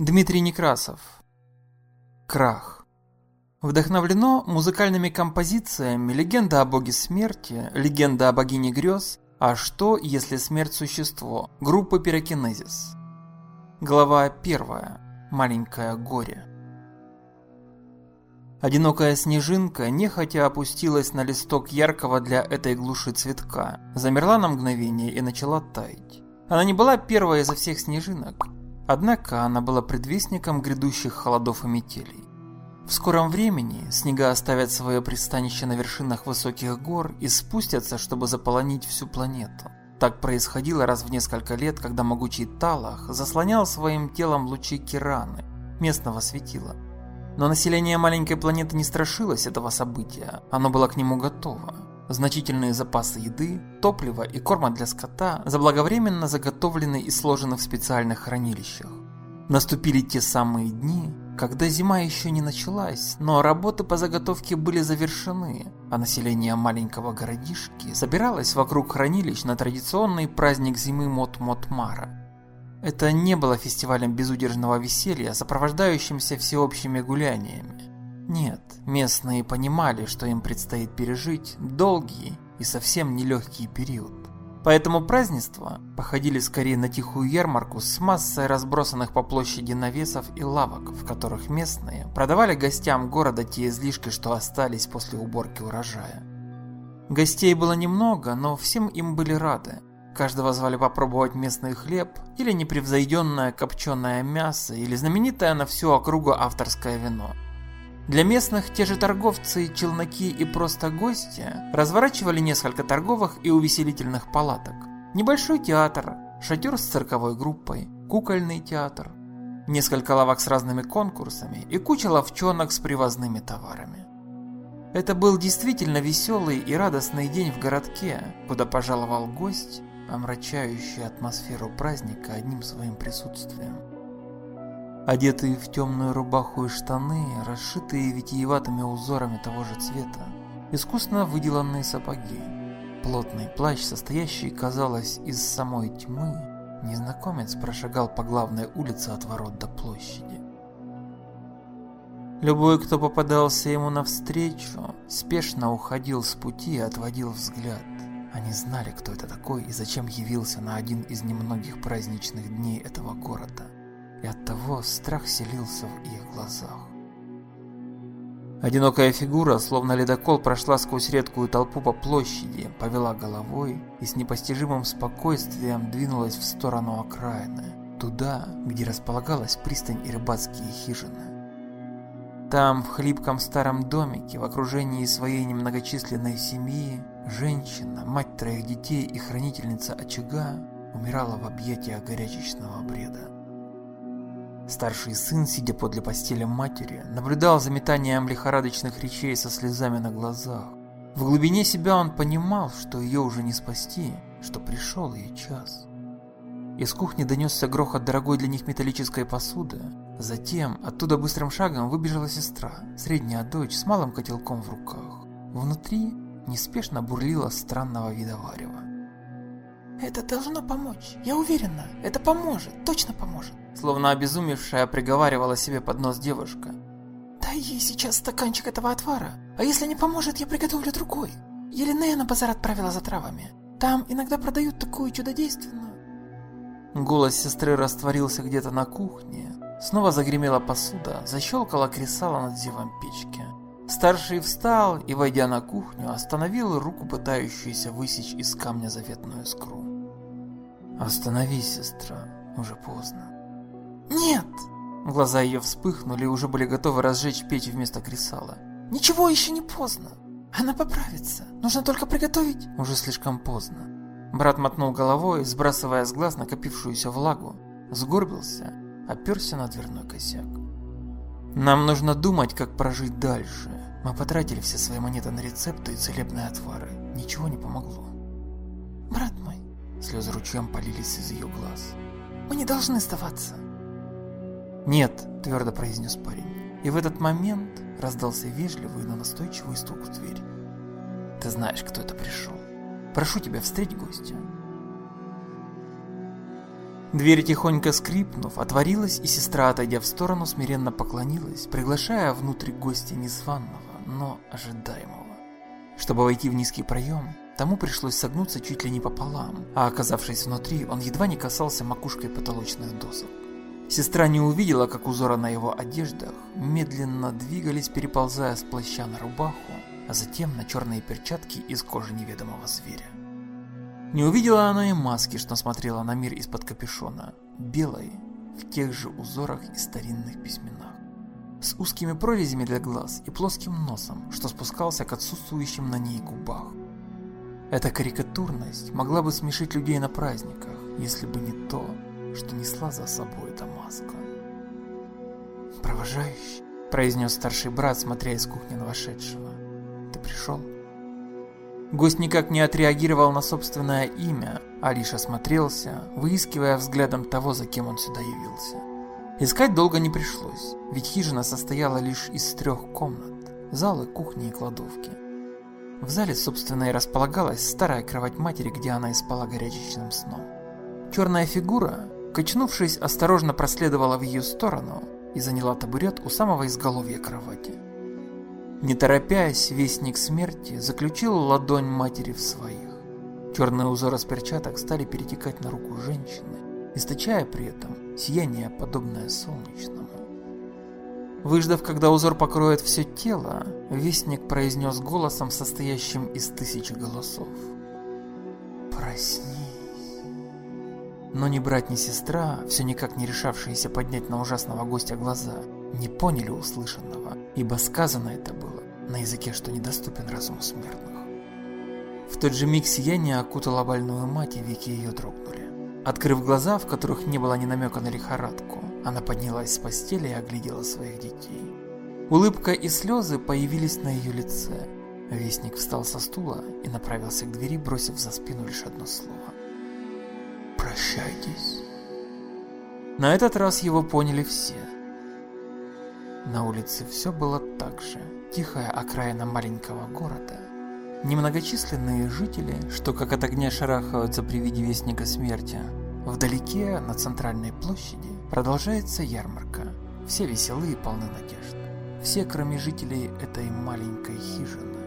Дмитрий Некрасов. Крах. Вдохновлено музыкальными композициями «Легенда о боге смерти», «Легенда о богине грез», «А что, если смерть существо» группы Пирокинезис. Глава 1. Маленькое горе. Одинокая снежинка нехотя опустилась на листок яркого для этой глуши цветка, замерла на мгновение и начала таять. Она не была первой изо всех снежинок, Однако она была предвестником грядущих холодов и метелей. В скором времени снега оставят свое пристанище на вершинах высоких гор и спустятся, чтобы заполонить всю планету. Так происходило раз в несколько лет, когда могучий Талах заслонял своим телом лучи Кираны, местного светила. Но население маленькой планеты не страшилось этого события, оно было к нему готово. Значительные запасы еды, топлива и корма для скота заблаговременно заготовлены и сложены в специальных хранилищах. Наступили те самые дни, когда зима еще не началась, но работы по заготовке были завершены, а население маленького городишки собиралось вокруг хранилищ на традиционный праздник зимы Мот-Мот-Мара. Это не было фестивалем безудержного веселья, сопровождающимся всеобщими гуляниями. Нет, местные понимали, что им предстоит пережить долгий и совсем нелегкий период. Поэтому празднества походили скорее на тихую ярмарку с массой разбросанных по площади навесов и лавок, в которых местные продавали гостям города те излишки, что остались после уборки урожая. Гостей было немного, но всем им были рады. Каждого звали попробовать местный хлеб, или непревзойденное копченое мясо, или знаменитое на всю округу авторское вино. Для местных те же торговцы, челноки и просто гости разворачивали несколько торговых и увеселительных палаток. Небольшой театр, шатер с цирковой группой, кукольный театр, несколько лавок с разными конкурсами и куча ловчонок с привозными товарами. Это был действительно веселый и радостный день в городке, куда пожаловал гость, омрачающий атмосферу праздника одним своим присутствием. Одетые в темную рубаху и штаны, расшитые витиеватыми узорами того же цвета, искусно выделанные сапоги, плотный плащ, состоящий, казалось, из самой тьмы, незнакомец прошагал по главной улице от ворот до площади. Любой, кто попадался ему навстречу, спешно уходил с пути и отводил взгляд. Они знали, кто это такой и зачем явился на один из немногих праздничных дней этого города и оттого страх селился в их глазах. Одинокая фигура, словно ледокол, прошла сквозь редкую толпу по площади, повела головой и с непостижимым спокойствием двинулась в сторону окраины, туда, где располагалась пристань и рыбацкие хижины. Там, в хлипком старом домике, в окружении своей немногочисленной семьи, женщина, мать троих детей и хранительница очага умирала в объятиях горячечного бреда. Старший сын, сидя подле постели матери, наблюдал за метанием лихорадочных речей со слезами на глазах. В глубине себя он понимал, что ее уже не спасти, что пришел ее час. Из кухни донесся грохот дорогой для них металлической посуды. Затем оттуда быстрым шагом выбежала сестра, средняя дочь с малым котелком в руках. Внутри неспешно бурлила странного вида варева. Это должно помочь. Я уверена, это поможет, точно поможет. Словно обезумевшая приговаривала себе под нос девушка. Дай ей сейчас стаканчик этого отвара, а если не поможет, я приготовлю другой. Еленея на базар отправила за травами. Там иногда продают такую чудодейственную. Голос сестры растворился где-то на кухне. Снова загремела посуда, защелкала кресало над зевом печки. Старший встал и, войдя на кухню, остановил руку, пытающуюся высечь из камня заветную искру. «Остановись, сестра, уже поздно». «Нет!» Глаза ее вспыхнули и уже были готовы разжечь печь вместо кресала. «Ничего еще не поздно. Она поправится. Нужно только приготовить». Уже слишком поздно. Брат мотнул головой, сбрасывая с глаз накопившуюся влагу, сгорбился, оперся на дверной косяк. «Нам нужно думать, как прожить дальше. Мы потратили все свои монеты на рецепты и целебные отвары. Ничего не помогло». «Брат мой, Слезы ручьем полились из ее глаз. «Мы не должны сдаваться!» «Нет!» – твердо произнес парень. И в этот момент раздался вежливый, но настойчивый стук в дверь. «Ты знаешь, кто это пришел. Прошу тебя, встреть гостя». Дверь тихонько скрипнув, отворилась, и сестра, отойдя в сторону, смиренно поклонилась, приглашая внутрь гостя незваного, но ожидаемого. Чтобы войти в низкий проем, тому пришлось согнуться чуть ли не пополам, а оказавшись внутри, он едва не касался макушкой потолочных досок. Сестра не увидела, как узоры на его одеждах медленно двигались, переползая с плаща на рубаху, а затем на черные перчатки из кожи неведомого зверя. Не увидела она и маски, что смотрела на мир из-под капюшона, белой, в тех же узорах и старинных письменах, с узкими прорезями для глаз и плоским носом, что спускался к отсутствующим на ней губах. Эта карикатурность могла бы смешить людей на праздниках, если бы не то, что несла за собой эта маска. «Провожающий», – произнес старший брат, смотря из кухни на вошедшего. «Ты пришел?» Гость никак не отреагировал на собственное имя, а лишь осмотрелся, выискивая взглядом того, за кем он сюда явился. Искать долго не пришлось, ведь хижина состояла лишь из трех комнат – залы, кухни и кладовки. В зале, собственно, и располагалась старая кровать матери, где она и спала горячечным сном. Черная фигура, качнувшись, осторожно проследовала в ее сторону и заняла табурет у самого изголовья кровати. Не торопясь, вестник смерти заключил ладонь матери в своих. Черные узоры с перчаток стали перетекать на руку женщины, источая при этом сияние, подобное солнечному. Выждав, когда узор покроет все тело, вестник произнес голосом, состоящим из тысячи голосов. «Проснись». Но ни брат, ни сестра, все никак не решавшиеся поднять на ужасного гостя глаза, не поняли услышанного, ибо сказано это было на языке, что недоступен разуму смертных. В тот же миг сияние окутало больную мать, и веки ее дрогнули. Открыв глаза, в которых не было ни намека на лихорадку, она поднялась с постели и оглядела своих детей. Улыбка и слезы появились на ее лице. Вестник встал со стула и направился к двери, бросив за спину лишь одно слово. «Прощайтесь». На этот раз его поняли все. На улице все было так же тихая окраина маленького города. Немногочисленные жители, что как от огня шарахаются при виде вестника смерти. Вдалеке, на центральной площади, продолжается ярмарка. Все веселые и полны надежд. Все, кроме жителей этой маленькой хижины.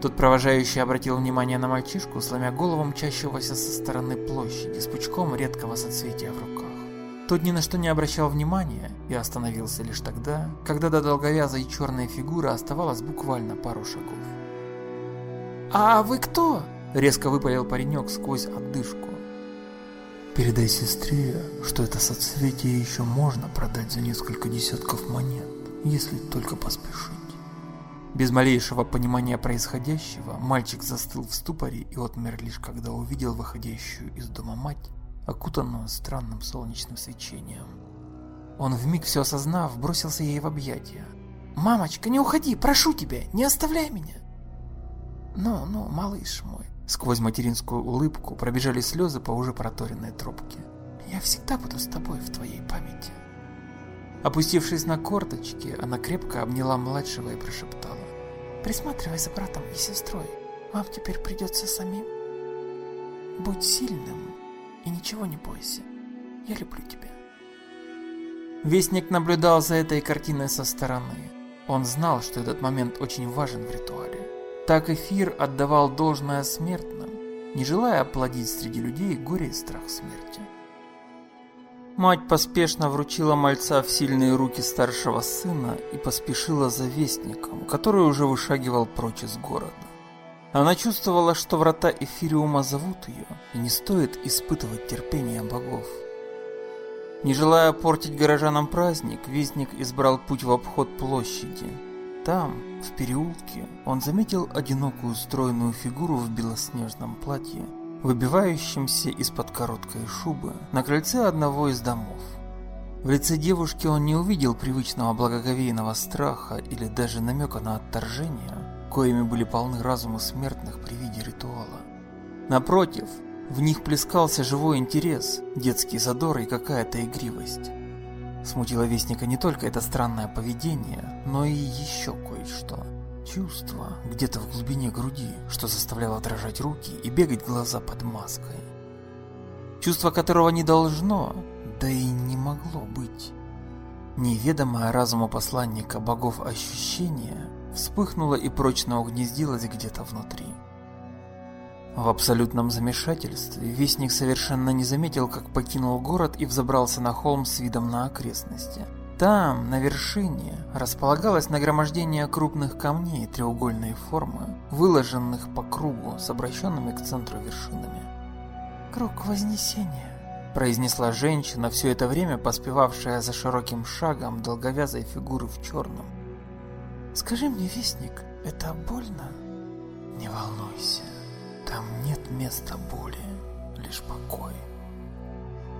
Тут провожающий обратил внимание на мальчишку, сломя голову мчащегося со стороны площади с пучком редкого соцветия в руках. Тот ни на что не обращал внимания и остановился лишь тогда, когда до долговязой черной фигуры оставалось буквально пару шагов. «А вы кто?» – резко выпалил паренек сквозь отдышку. «Передай сестре, что это соцветие еще можно продать за несколько десятков монет, если только поспешить». Без малейшего понимания происходящего, мальчик застыл в ступоре и отмер лишь когда увидел выходящую из дома мать окутанную странным солнечным свечением. Он вмиг все осознав, бросился ей в объятия. «Мамочка, не уходи, прошу тебя, не оставляй меня!» «Ну, ну, малыш мой!» Сквозь материнскую улыбку пробежали слезы по уже проторенной тропке. «Я всегда буду с тобой в твоей памяти!» Опустившись на корточки, она крепко обняла младшего и прошептала. «Присматривай за братом и сестрой, вам теперь придется самим. Будь сильным, и ничего не бойся. Я люблю тебя. Вестник наблюдал за этой картиной со стороны. Он знал, что этот момент очень важен в ритуале. Так эфир отдавал должное смертным, не желая оплодить среди людей горе и страх смерти. Мать поспешно вручила мальца в сильные руки старшего сына и поспешила за вестником, который уже вышагивал прочь из города. Она чувствовала, что врата Эфириума зовут ее, и не стоит испытывать терпение богов. Не желая портить горожанам праздник, Вестник избрал путь в обход площади. Там, в переулке, он заметил одинокую стройную фигуру в белоснежном платье, выбивающемся из-под короткой шубы, на крыльце одного из домов. В лице девушки он не увидел привычного благоговейного страха или даже намека на отторжение, коими были полны разумы смертных при виде ритуала. Напротив, в них плескался живой интерес, детский задор и какая-то игривость. Смутило Вестника не только это странное поведение, но и еще кое-что. Чувство где-то в глубине груди, что заставляло дрожать руки и бегать глаза под маской. чувство которого не должно, да и не могло быть. Неведомое разуму посланника богов ощущение вспыхнуло и прочно угнездилось где-то внутри. В абсолютном замешательстве Вестник совершенно не заметил, как покинул город и взобрался на холм с видом на окрестности. Там, на вершине, располагалось нагромождение крупных камней треугольной формы, выложенных по кругу с обращенными к центру вершинами. «Круг Вознесения», произнесла женщина, все это время поспевавшая за широким шагом долговязой фигуры в черном. «Скажи мне, Вестник, это больно?» «Не волнуйся, там нет места боли, лишь покой».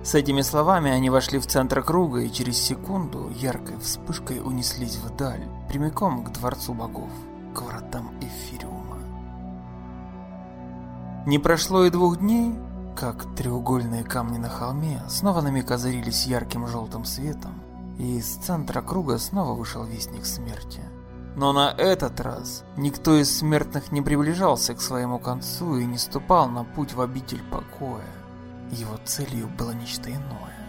С этими словами они вошли в центр круга и через секунду яркой вспышкой унеслись вдаль, прямиком к Дворцу Богов, к вратам Эфириума. Не прошло и двух дней, как треугольные камни на холме снова на миг ярким желтым светом, и из центра круга снова вышел Вестник Смерти. Но на этот раз никто из смертных не приближался к своему концу и не ступал на путь в обитель покоя. Его целью было нечто иное.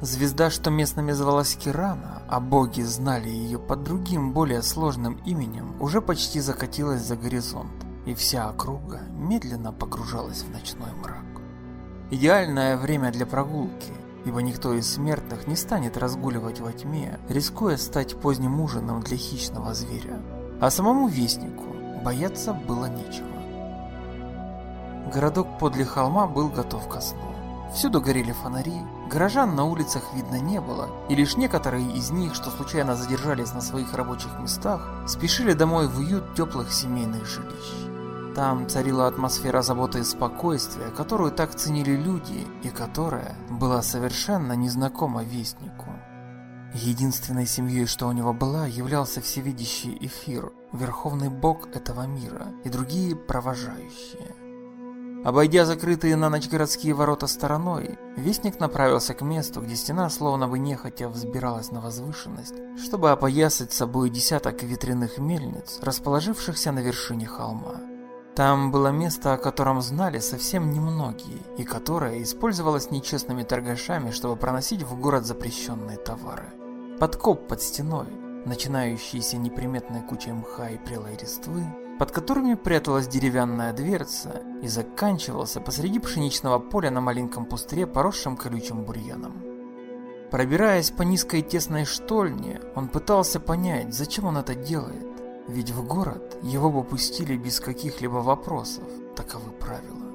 Звезда, что местными звалась Кирана, а боги знали ее под другим, более сложным именем, уже почти закатилась за горизонт и вся округа медленно погружалась в ночной мрак. Идеальное время для прогулки, ибо никто из смертных не станет разгуливать во тьме, рискуя стать поздним ужином для хищного зверя. А самому Вестнику бояться было нечего. Городок подле холма был готов ко сну. Всюду горели фонари, горожан на улицах видно не было, и лишь некоторые из них, что случайно задержались на своих рабочих местах, спешили домой в уют теплых семейных жилищ. Там царила атмосфера заботы и спокойствия, которую так ценили люди и которая была совершенно незнакома Вестнику. Единственной семьей, что у него была, являлся всевидящий Эфир, верховный бог этого мира, и другие провожающие. Обойдя закрытые на ночь городские ворота стороной, Вестник направился к месту, где стена словно бы нехотя взбиралась на возвышенность, чтобы опоясать собой десяток ветряных мельниц, расположившихся на вершине холма. Там было место, о котором знали совсем немногие, и которое использовалось нечестными торгашами, чтобы проносить в город запрещенные товары. Подкоп под стеной, начинающийся неприметной кучей мха и прелой листвы, под которыми пряталась деревянная дверца и заканчивался посреди пшеничного поля на маленьком пустыре, поросшем колючим бурьяном. Пробираясь по низкой тесной штольне, он пытался понять, зачем он это делает. Ведь в город его бы пустили без каких-либо вопросов, таковы правила.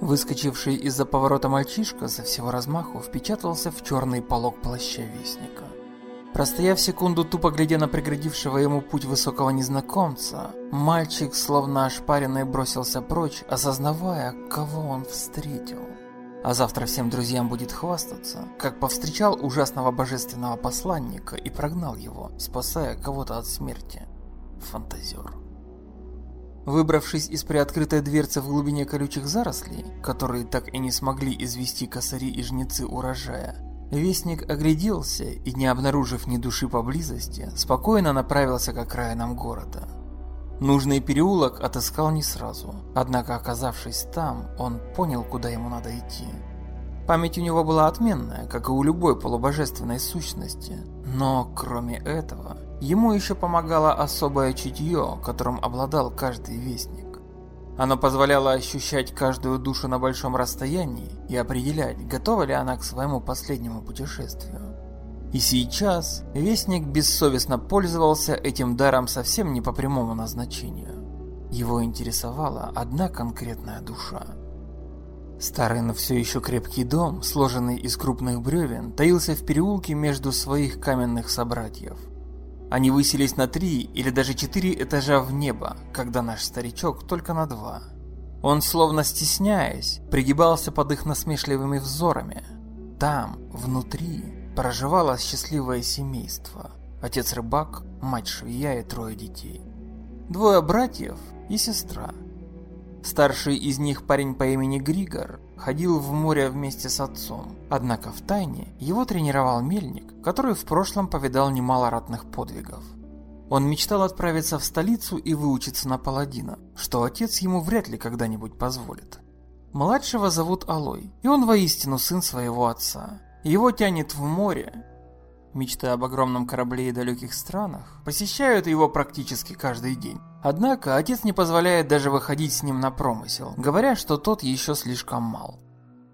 Выскочивший из-за поворота мальчишка со всего размаху впечатался в черный полог плаща Вестника. Простояв секунду тупо глядя на преградившего ему путь высокого незнакомца, мальчик, словно ошпаренный, бросился прочь, осознавая, кого он встретил. А завтра всем друзьям будет хвастаться, как повстречал ужасного божественного посланника и прогнал его, спасая кого-то от смерти. Фантазер. Выбравшись из приоткрытой дверцы в глубине колючих зарослей, которые так и не смогли извести косари и жнецы урожая, Вестник огляделся и, не обнаружив ни души поблизости, спокойно направился к окраинам города. Нужный переулок отыскал не сразу, однако оказавшись там, он понял, куда ему надо идти. Память у него была отменная, как и у любой полубожественной сущности, но кроме этого, ему еще помогало особое чутье, которым обладал каждый вестник. Оно позволяло ощущать каждую душу на большом расстоянии и определять, готова ли она к своему последнему путешествию. И сейчас Вестник бессовестно пользовался этим даром совсем не по прямому назначению. Его интересовала одна конкретная душа. Старый, но все еще крепкий дом, сложенный из крупных бревен, таился в переулке между своих каменных собратьев. Они высились на три или даже четыре этажа в небо, когда наш старичок только на два. Он, словно стесняясь, пригибался под их насмешливыми взорами. Там, внутри, проживало счастливое семейство. Отец рыбак, мать швея и трое детей. Двое братьев и сестра. Старший из них парень по имени Григор ходил в море вместе с отцом, однако в тайне его тренировал мельник, который в прошлом повидал немало ратных подвигов. Он мечтал отправиться в столицу и выучиться на паладина, что отец ему вряд ли когда-нибудь позволит. Младшего зовут Алой, и он воистину сын своего отца. Его тянет в море. Мечты об огромном корабле и далеких странах посещают его практически каждый день. Однако отец не позволяет даже выходить с ним на промысел, говоря, что тот еще слишком мал.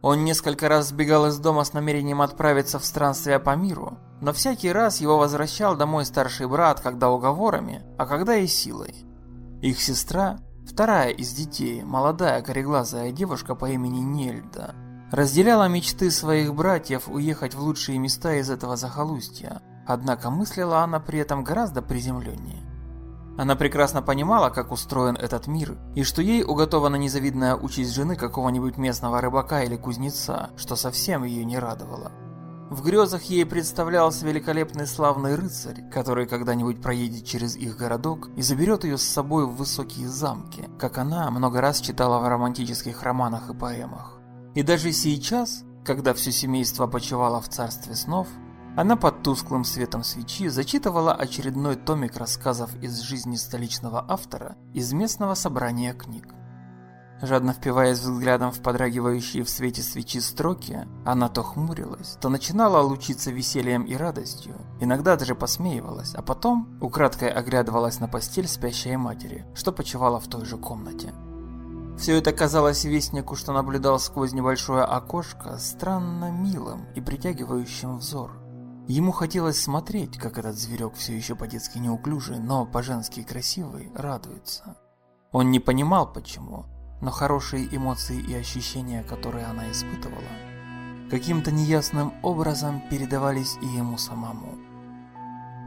Он несколько раз сбегал из дома с намерением отправиться в странствие по миру, но всякий раз его возвращал домой старший брат, когда уговорами, а когда и силой. Их сестра, вторая из детей, молодая кореглазая девушка по имени Нельда, разделяла мечты своих братьев уехать в лучшие места из этого захолустья, однако мыслила она при этом гораздо приземленнее. Она прекрасно понимала, как устроен этот мир, и что ей уготована незавидная участь жены какого-нибудь местного рыбака или кузнеца, что совсем ее не радовало. В грезах ей представлялся великолепный славный рыцарь, который когда-нибудь проедет через их городок и заберет ее с собой в высокие замки, как она много раз читала в романтических романах и поэмах. И даже сейчас, когда все семейство почивало в царстве снов, она под тусклым светом свечи зачитывала очередной томик рассказов из жизни столичного автора из местного собрания книг. Жадно впиваясь взглядом в подрагивающие в свете свечи строки, она то хмурилась, то начинала лучиться весельем и радостью, иногда даже посмеивалась, а потом украдкой оглядывалась на постель спящей матери, что почивала в той же комнате. Все это казалось вестнику, что наблюдал сквозь небольшое окошко, странно милым и притягивающим взор. Ему хотелось смотреть, как этот зверек все еще по-детски неуклюжий, но по-женски красивый, радуется. Он не понимал почему, но хорошие эмоции и ощущения, которые она испытывала, каким-то неясным образом передавались и ему самому.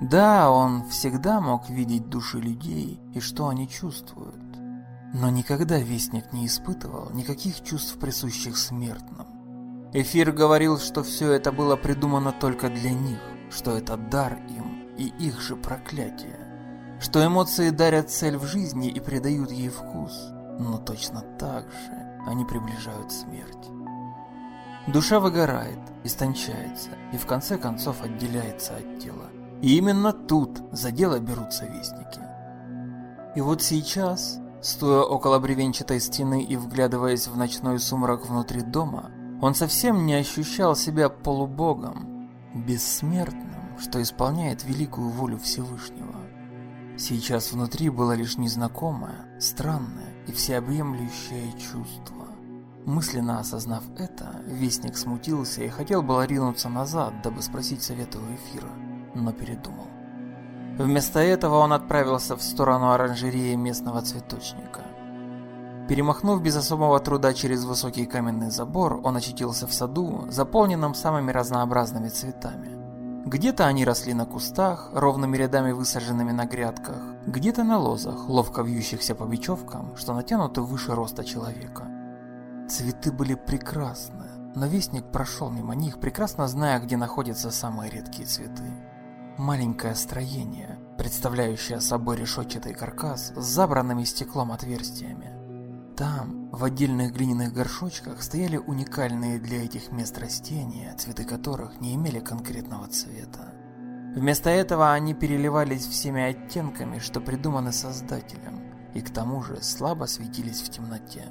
Да, он всегда мог видеть души людей и что они чувствуют, но никогда Вестник не испытывал никаких чувств, присущих смертным. Эфир говорил, что все это было придумано только для них, что это дар им и их же проклятие. Что эмоции дарят цель в жизни и придают ей вкус, но точно так же они приближают смерть. Душа выгорает, истончается и в конце концов отделяется от тела. И именно тут за дело берутся вестники. И вот сейчас, стоя около бревенчатой стены и вглядываясь в ночной сумрак внутри дома, он совсем не ощущал себя полубогом, бессмертным, что исполняет великую волю Всевышнего. Сейчас внутри было лишь незнакомое, странное и всеобъемлющее чувство. Мысленно осознав это, Вестник смутился и хотел было ринуться назад, дабы спросить совета у эфира, но передумал. Вместо этого он отправился в сторону оранжереи местного цветочника. Перемахнув без особого труда через высокий каменный забор, он очутился в саду, заполненном самыми разнообразными цветами. Где-то они росли на кустах, ровными рядами высаженными на грядках, где-то на лозах, ловко вьющихся по бечевкам, что натянуты выше роста человека. Цветы были прекрасны, но вестник прошел мимо них, прекрасно зная, где находятся самые редкие цветы. Маленькое строение, представляющее собой решетчатый каркас с забранными стеклом отверстиями. Там, в отдельных глиняных горшочках, стояли уникальные для этих мест растения, цветы которых не имели конкретного цвета. Вместо этого они переливались всеми оттенками, что придуманы создателем, и к тому же слабо светились в темноте.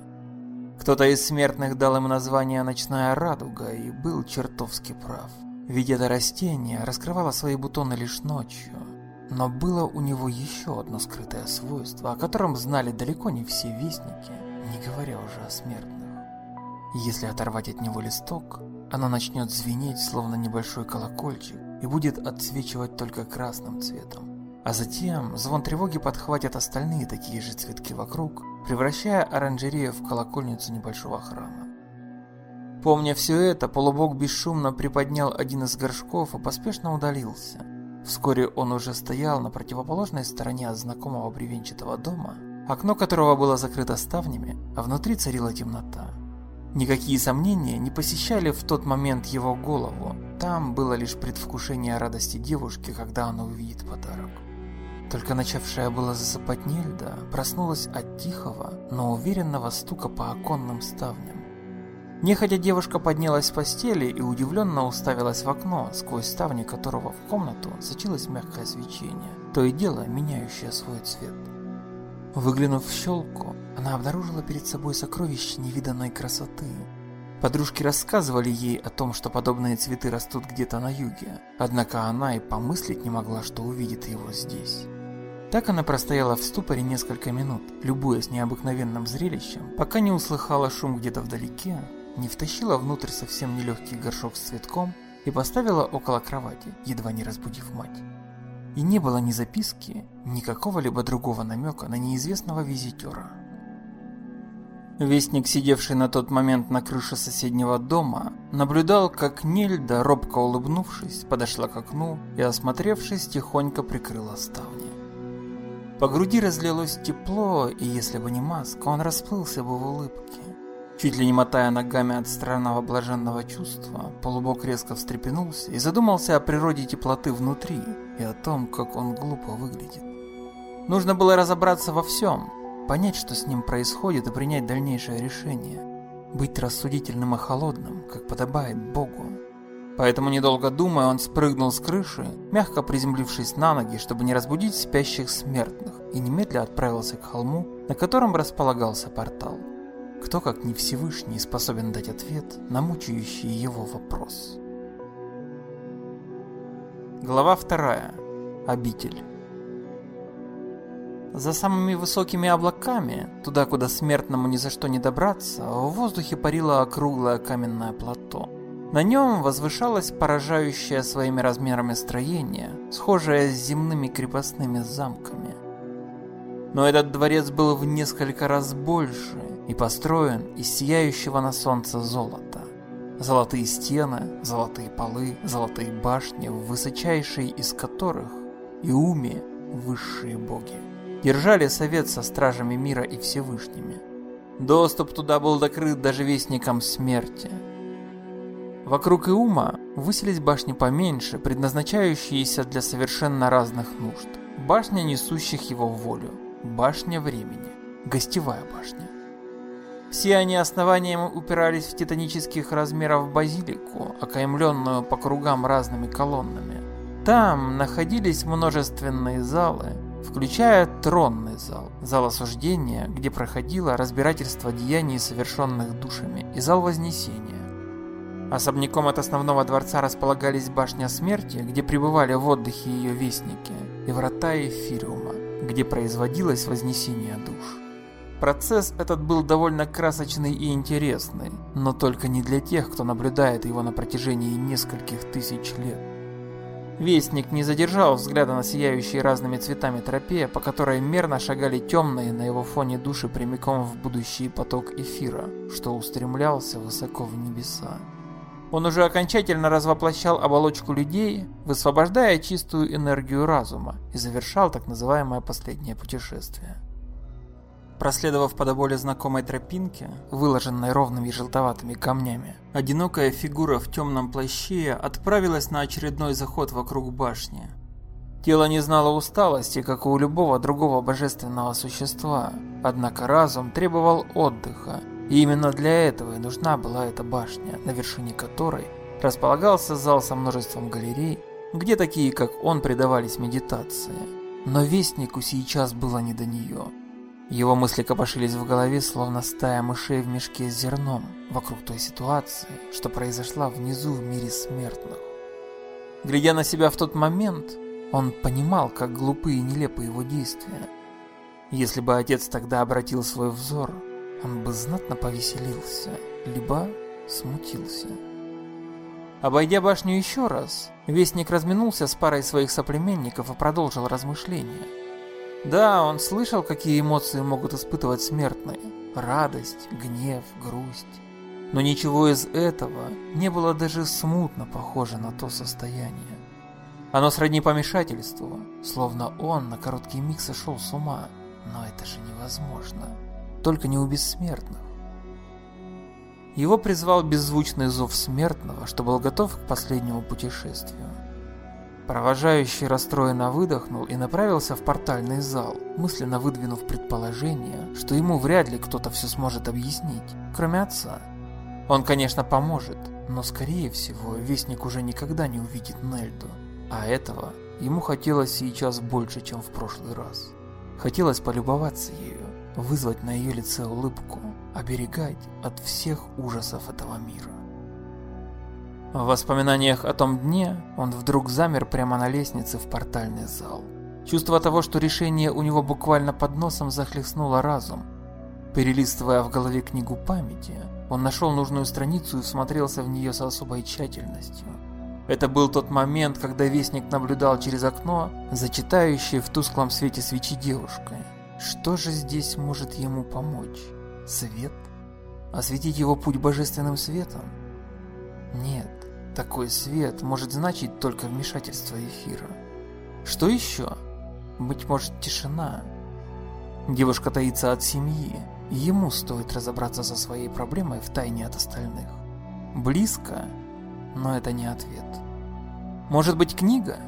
Кто-то из смертных дал им название «Ночная радуга» и был чертовски прав. Ведь это растение раскрывало свои бутоны лишь ночью. Но было у него еще одно скрытое свойство, о котором знали далеко не все вестники – не говоря уже о смертных. Если оторвать от него листок, оно начнет звенеть, словно небольшой колокольчик, и будет отсвечивать только красным цветом. А затем звон тревоги подхватит остальные такие же цветки вокруг, превращая оранжерею в колокольницу небольшого храма. Помня все это, полубог бесшумно приподнял один из горшков и поспешно удалился. Вскоре он уже стоял на противоположной стороне от знакомого бревенчатого дома окно которого было закрыто ставнями, а внутри царила темнота. Никакие сомнения не посещали в тот момент его голову, там было лишь предвкушение радости девушки, когда она увидит подарок. Только начавшая было засыпать Нельда проснулась от тихого, но уверенного стука по оконным ставням. Нехотя девушка поднялась с постели и удивленно уставилась в окно, сквозь ставни которого в комнату сочилось мягкое свечение, то и дело меняющее свой цвет. Выглянув в щелку, она обнаружила перед собой сокровище невиданной красоты. Подружки рассказывали ей о том, что подобные цветы растут где-то на юге, однако она и помыслить не могла, что увидит его здесь. Так она простояла в ступоре несколько минут, любуясь необыкновенным зрелищем, пока не услыхала шум где-то вдалеке, не втащила внутрь совсем нелегкий горшок с цветком и поставила около кровати, едва не разбудив мать. И не было ни записки, ни какого-либо другого намека на неизвестного визитера. Вестник, сидевший на тот момент на крыше соседнего дома, наблюдал, как Нельда, робко улыбнувшись, подошла к окну и, осмотревшись, тихонько прикрыла ставни. По груди разлилось тепло, и если бы не маска, он расплылся бы в улыбке. Чуть ли не мотая ногами от странного блаженного чувства, полубок резко встрепенулся и задумался о природе теплоты внутри и о том, как он глупо выглядит. Нужно было разобраться во всем, понять, что с ним происходит и принять дальнейшее решение. Быть рассудительным и холодным, как подобает Богу. Поэтому, недолго думая, он спрыгнул с крыши, мягко приземлившись на ноги, чтобы не разбудить спящих смертных, и немедля отправился к холму, на котором располагался портал. Кто, как не Всевышний, способен дать ответ на мучающий его вопрос? Глава вторая. Обитель. За самыми высокими облаками, туда, куда смертному ни за что не добраться, в воздухе парило округлое каменное плато. На нем возвышалось поражающее своими размерами строение, схожее с земными крепостными замками. Но этот дворец был в несколько раз больше и построен из сияющего на солнце золота. Золотые стены, золотые полы, золотые башни, высочайшие из которых и уме высшие боги. Держали совет со стражами мира и Всевышними. Доступ туда был докрыт даже вестникам смерти. Вокруг Иума высились башни поменьше, предназначающиеся для совершенно разных нужд. Башня, несущих его волю. Башня времени. Гостевая башня. Все они основанием упирались в титанических размеров базилику, окаймленную по кругам разными колоннами. Там находились множественные залы, включая тронный зал, зал осуждения, где проходило разбирательство деяний, совершенных душами, и зал вознесения. Особняком от основного дворца располагались башня смерти, где пребывали в отдыхе ее вестники, и врата Эфириума, где производилось вознесение душ. Процесс этот был довольно красочный и интересный, но только не для тех, кто наблюдает его на протяжении нескольких тысяч лет. Вестник не задержал взгляда на сияющие разными цветами тропе, по которой мерно шагали темные на его фоне души прямиком в будущий поток эфира, что устремлялся высоко в небеса. Он уже окончательно развоплощал оболочку людей, высвобождая чистую энергию разума, и завершал так называемое последнее путешествие. Проследовав по до боли знакомой тропинке, выложенной ровными желтоватыми камнями, одинокая фигура в темном плаще отправилась на очередной заход вокруг башни. Тело не знало усталости, как и у любого другого божественного существа, однако разум требовал отдыха, и именно для этого и нужна была эта башня, на вершине которой располагался зал со множеством галерей, где такие, как он, предавались медитации. Но Вестнику сейчас было не до нее. Его мысли копошились в голове, словно стая мышей в мешке с зерном, вокруг той ситуации, что произошла внизу в мире смертных. Глядя на себя в тот момент, он понимал, как глупы и нелепы его действия. Если бы отец тогда обратил свой взор, он бы знатно повеселился, либо смутился. Обойдя башню еще раз, Вестник разминулся с парой своих соплеменников и продолжил размышления. Да, он слышал, какие эмоции могут испытывать смертные. Радость, гнев, грусть. Но ничего из этого не было даже смутно похоже на то состояние. Оно сродни помешательству, словно он на короткий миг сошел с ума. Но это же невозможно. Только не у бессмертных. Его призвал беззвучный зов смертного, что был готов к последнему путешествию. Провожающий расстроенно выдохнул и направился в портальный зал, мысленно выдвинув предположение, что ему вряд ли кто-то все сможет объяснить, кроме отца. Он, конечно, поможет, но скорее всего Вестник уже никогда не увидит Нельду, а этого ему хотелось сейчас больше, чем в прошлый раз. Хотелось полюбоваться ею, вызвать на ее лице улыбку, оберегать от всех ужасов этого мира. В воспоминаниях о том дне он вдруг замер прямо на лестнице в портальный зал. Чувство того, что решение у него буквально под носом захлестнуло разум. Перелистывая в голове книгу памяти, он нашел нужную страницу и всмотрелся в нее с особой тщательностью. Это был тот момент, когда Вестник наблюдал через окно за читающей в тусклом свете свечи девушкой. Что же здесь может ему помочь? Свет? Осветить его путь божественным светом? Нет, такой свет может значить только вмешательство эфира. Что еще? Быть может, тишина. Девушка таится от семьи, и ему стоит разобраться со своей проблемой в тайне от остальных. Близко, но это не ответ. Может быть, книга?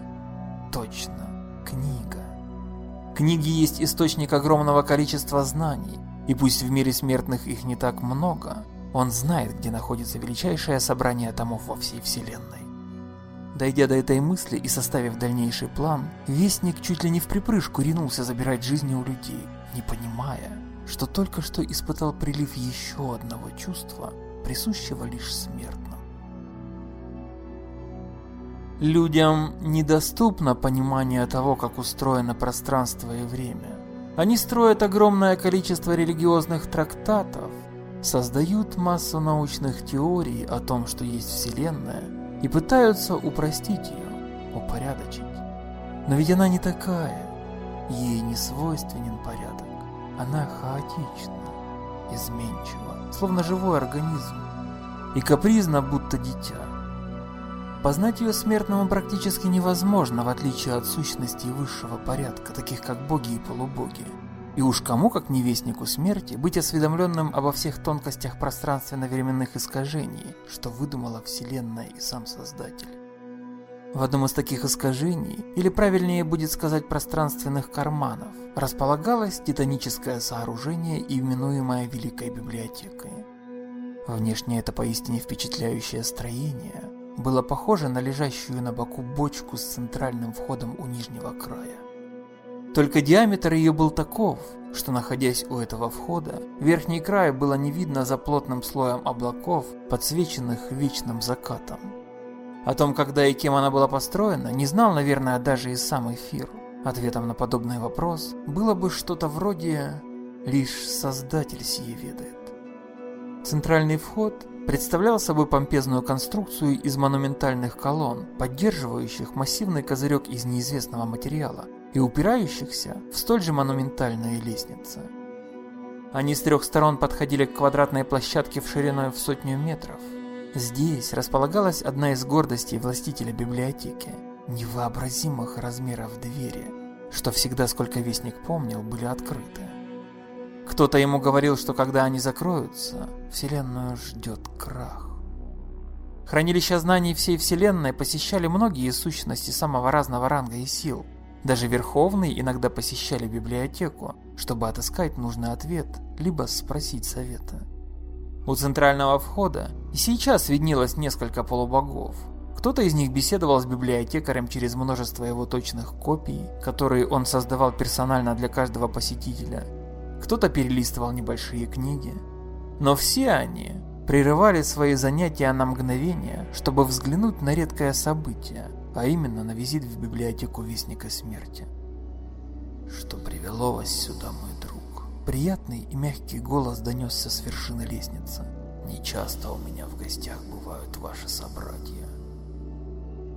Точно, книга. Книги есть источник огромного количества знаний, и пусть в мире смертных их не так много, он знает, где находится величайшее собрание томов во всей Вселенной. Дойдя до этой мысли и составив дальнейший план, Вестник чуть ли не в припрыжку ринулся забирать жизни у людей, не понимая, что только что испытал прилив еще одного чувства, присущего лишь смертным. Людям недоступно понимание того, как устроено пространство и время. Они строят огромное количество религиозных трактатов, создают массу научных теорий о том, что есть Вселенная, и пытаются упростить ее, упорядочить. Но ведь она не такая, ей не свойственен порядок, она хаотична, изменчива, словно живой организм, и капризна, будто дитя. Познать ее смертному практически невозможно, в отличие от сущностей высшего порядка, таких как боги и полубоги. И уж кому, как невестнику смерти, быть осведомленным обо всех тонкостях пространственно-временных искажений, что выдумала Вселенная и сам Создатель. В одном из таких искажений, или правильнее будет сказать пространственных карманов, располагалось титаническое сооружение, именуемое Великой Библиотекой. Внешне это поистине впечатляющее строение было похоже на лежащую на боку бочку с центральным входом у нижнего края. Только диаметр ее был таков, что находясь у этого входа, верхний край было не видно за плотным слоем облаков, подсвеченных вечным закатом. О том, когда и кем она была построена, не знал, наверное, даже и сам эфир. Ответом на подобный вопрос было бы что-то вроде «лишь Создатель сие ведает». Центральный вход представлял собой помпезную конструкцию из монументальных колонн, поддерживающих массивный козырек из неизвестного материала, и упирающихся в столь же монументальные лестницы. Они с трех сторон подходили к квадратной площадке в шириной в сотню метров. Здесь располагалась одна из гордостей властителя библиотеки – невообразимых размеров двери, что всегда, сколько Вестник помнил, были открыты. Кто-то ему говорил, что когда они закроются, Вселенную ждет крах. Хранилища знаний всей Вселенной посещали многие сущности самого разного ранга и сил – даже Верховные иногда посещали библиотеку, чтобы отыскать нужный ответ, либо спросить совета. У центрального входа и сейчас виднелось несколько полубогов. Кто-то из них беседовал с библиотекарем через множество его точных копий, которые он создавал персонально для каждого посетителя. Кто-то перелистывал небольшие книги. Но все они прерывали свои занятия на мгновение, чтобы взглянуть на редкое событие – а именно на визит в библиотеку Вестника Смерти. «Что привело вас сюда, мой друг?» Приятный и мягкий голос донесся с вершины лестницы. «Не часто у меня в гостях бывают ваши собратья».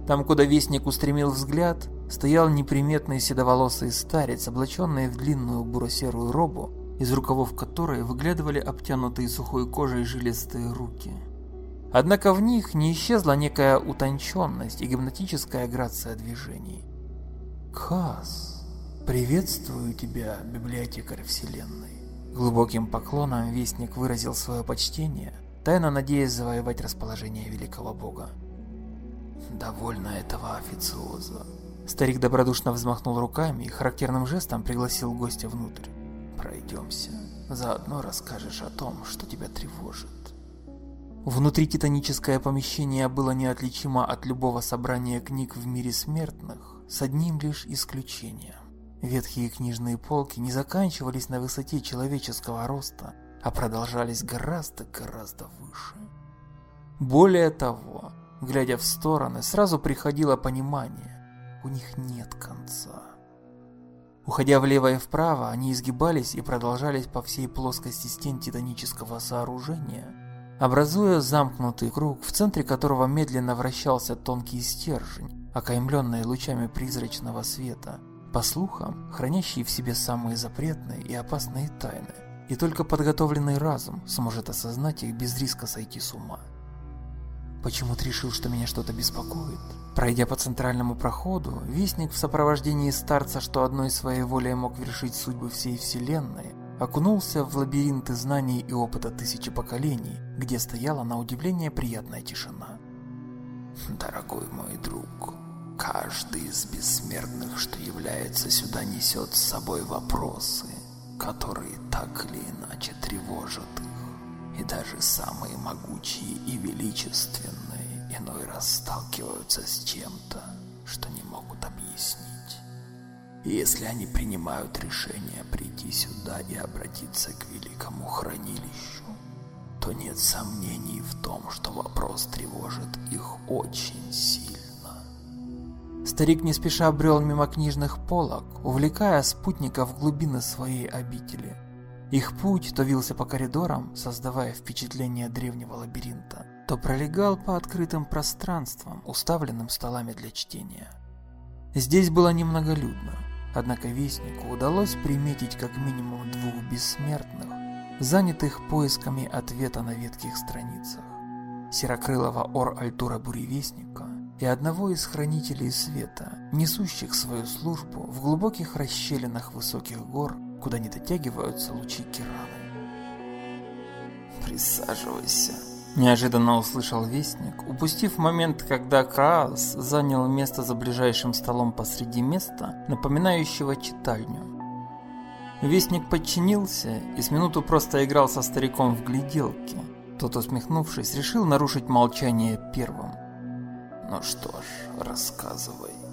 Там, куда Вестник устремил взгляд, стоял неприметный седоволосый старец, облаченный в длинную буро-серую робу, из рукавов которой выглядывали обтянутые сухой кожей жилистые руки. Однако в них не исчезла некая утонченность и гипнотическая грация движений. «Каз, приветствую тебя, библиотекарь Вселенной!» Глубоким поклоном Вестник выразил свое почтение, тайно надеясь завоевать расположение великого бога. «Довольно этого официоза!» Старик добродушно взмахнул руками и характерным жестом пригласил гостя внутрь. «Пройдемся, заодно расскажешь о том, что тебя тревожит». Внутри титаническое помещение было неотличимо от любого собрания книг в мире смертных, с одним лишь исключением. ветхие книжные полки не заканчивались на высоте человеческого роста, а продолжались гораздо-гораздо выше. Более того, глядя в стороны, сразу приходило понимание, у них нет конца. Уходя влево и вправо, они изгибались и продолжались по всей плоскости стен титанического сооружения, образуя замкнутый круг, в центре которого медленно вращался тонкий стержень, окаймленный лучами призрачного света, по слухам, хранящий в себе самые запретные и опасные тайны, и только подготовленный разум сможет осознать их без риска сойти с ума. Почему ты решил, что меня что-то беспокоит? Пройдя по центральному проходу, Вестник в сопровождении старца, что одной своей волей мог вершить судьбы всей Вселенной, окунулся в лабиринты знаний и опыта тысячи поколений, где стояла на удивление приятная тишина. Дорогой мой друг, каждый из бессмертных, что является сюда, несет с собой вопросы, которые так или иначе тревожат их и даже самые могучие и величественные иной раз сталкиваются с чем-то, что не могут объяснить. Если они принимают решение прийти сюда и обратиться к великому хранилищу, то нет сомнений в том, что вопрос тревожит их очень сильно. Старик не спеша брел мимо книжных полок, увлекая спутников в глубины своей обители – их путь то вился по коридорам, создавая впечатление древнего лабиринта, то пролегал по открытым пространствам, уставленным столами для чтения. Здесь было немноголюдно, однако Вестнику удалось приметить как минимум двух бессмертных, занятых поисками ответа на ветких страницах. Серокрылого Ор-Альтура Буревестника и одного из хранителей света, несущих свою службу в глубоких расщелинах высоких гор куда не дотягиваются лучи Кираны. «Присаживайся», – неожиданно услышал Вестник, упустив момент, когда Краас занял место за ближайшим столом посреди места, напоминающего читальню. Вестник подчинился и с минуту просто играл со стариком в гляделки. Тот, усмехнувшись, решил нарушить молчание первым. «Ну что ж, рассказывай».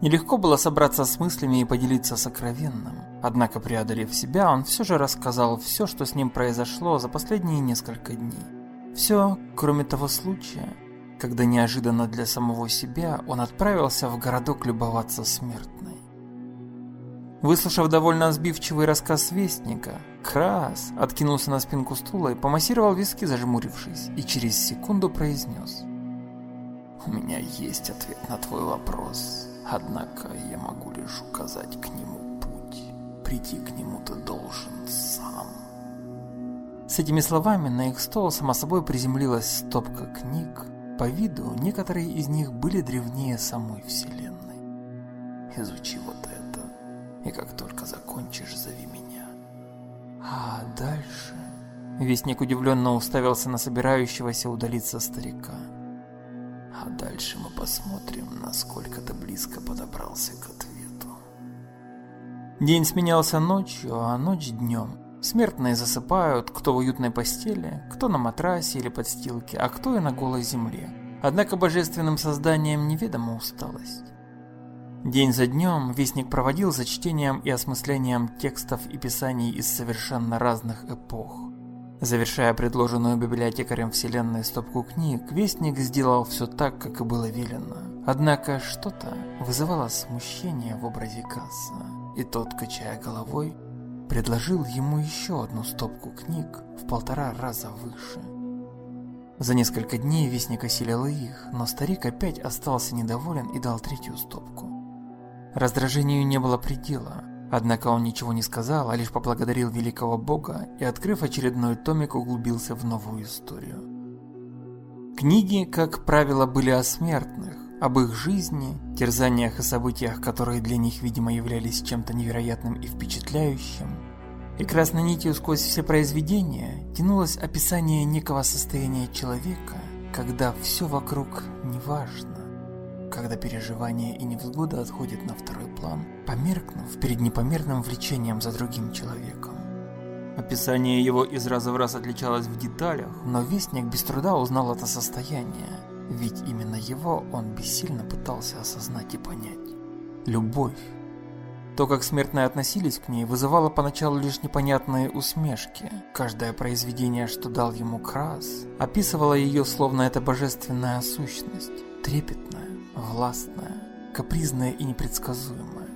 Нелегко было собраться с мыслями и поделиться сокровенным. Однако, преодолев себя, он все же рассказал все, что с ним произошло за последние несколько дней. Все, кроме того случая, когда неожиданно для самого себя он отправился в городок любоваться смертной. Выслушав довольно сбивчивый рассказ Вестника, Крас откинулся на спинку стула и помассировал виски, зажмурившись, и через секунду произнес. «У меня есть ответ на твой вопрос». Однако я могу лишь указать к нему путь. Прийти к нему ты должен сам. С этими словами на их стол само собой приземлилась стопка книг. По виду некоторые из них были древнее самой Вселенной. Изучи вот это, и как только закончишь, зови меня. А дальше... Вестник удивленно уставился на собирающегося удалиться старика. А дальше мы посмотрим, насколько ты близко подобрался к ответу. День сменялся ночью, а ночь днем. Смертные засыпают, кто в уютной постели, кто на матрасе или подстилке, а кто и на голой земле. Однако божественным созданием неведома усталость. День за днем Вестник проводил за чтением и осмыслением текстов и писаний из совершенно разных эпох. Завершая предложенную библиотекарем вселенной стопку книг, Вестник сделал все так, как и было велено. Однако что-то вызывало смущение в образе Касса, и тот, качая головой, предложил ему еще одну стопку книг в полтора раза выше. За несколько дней Вестник осилил их, но старик опять остался недоволен и дал третью стопку. Раздражению не было предела, Однако он ничего не сказал, а лишь поблагодарил великого бога и, открыв очередной томик, углубился в новую историю. Книги, как правило, были о смертных, об их жизни, терзаниях и событиях, которые для них, видимо, являлись чем-то невероятным и впечатляющим. И красной нитью сквозь все произведения тянулось описание некого состояния человека, когда все вокруг неважно когда переживания и невзгода отходят на второй план, померкнув перед непомерным влечением за другим человеком. Описание его из раза в раз отличалось в деталях, но Вестник без труда узнал это состояние, ведь именно его он бессильно пытался осознать и понять. Любовь. То, как смертные относились к ней, вызывало поначалу лишь непонятные усмешки. Каждое произведение, что дал ему Крас, описывало ее словно это божественная сущность, трепетная, властная, капризная и непредсказуемая.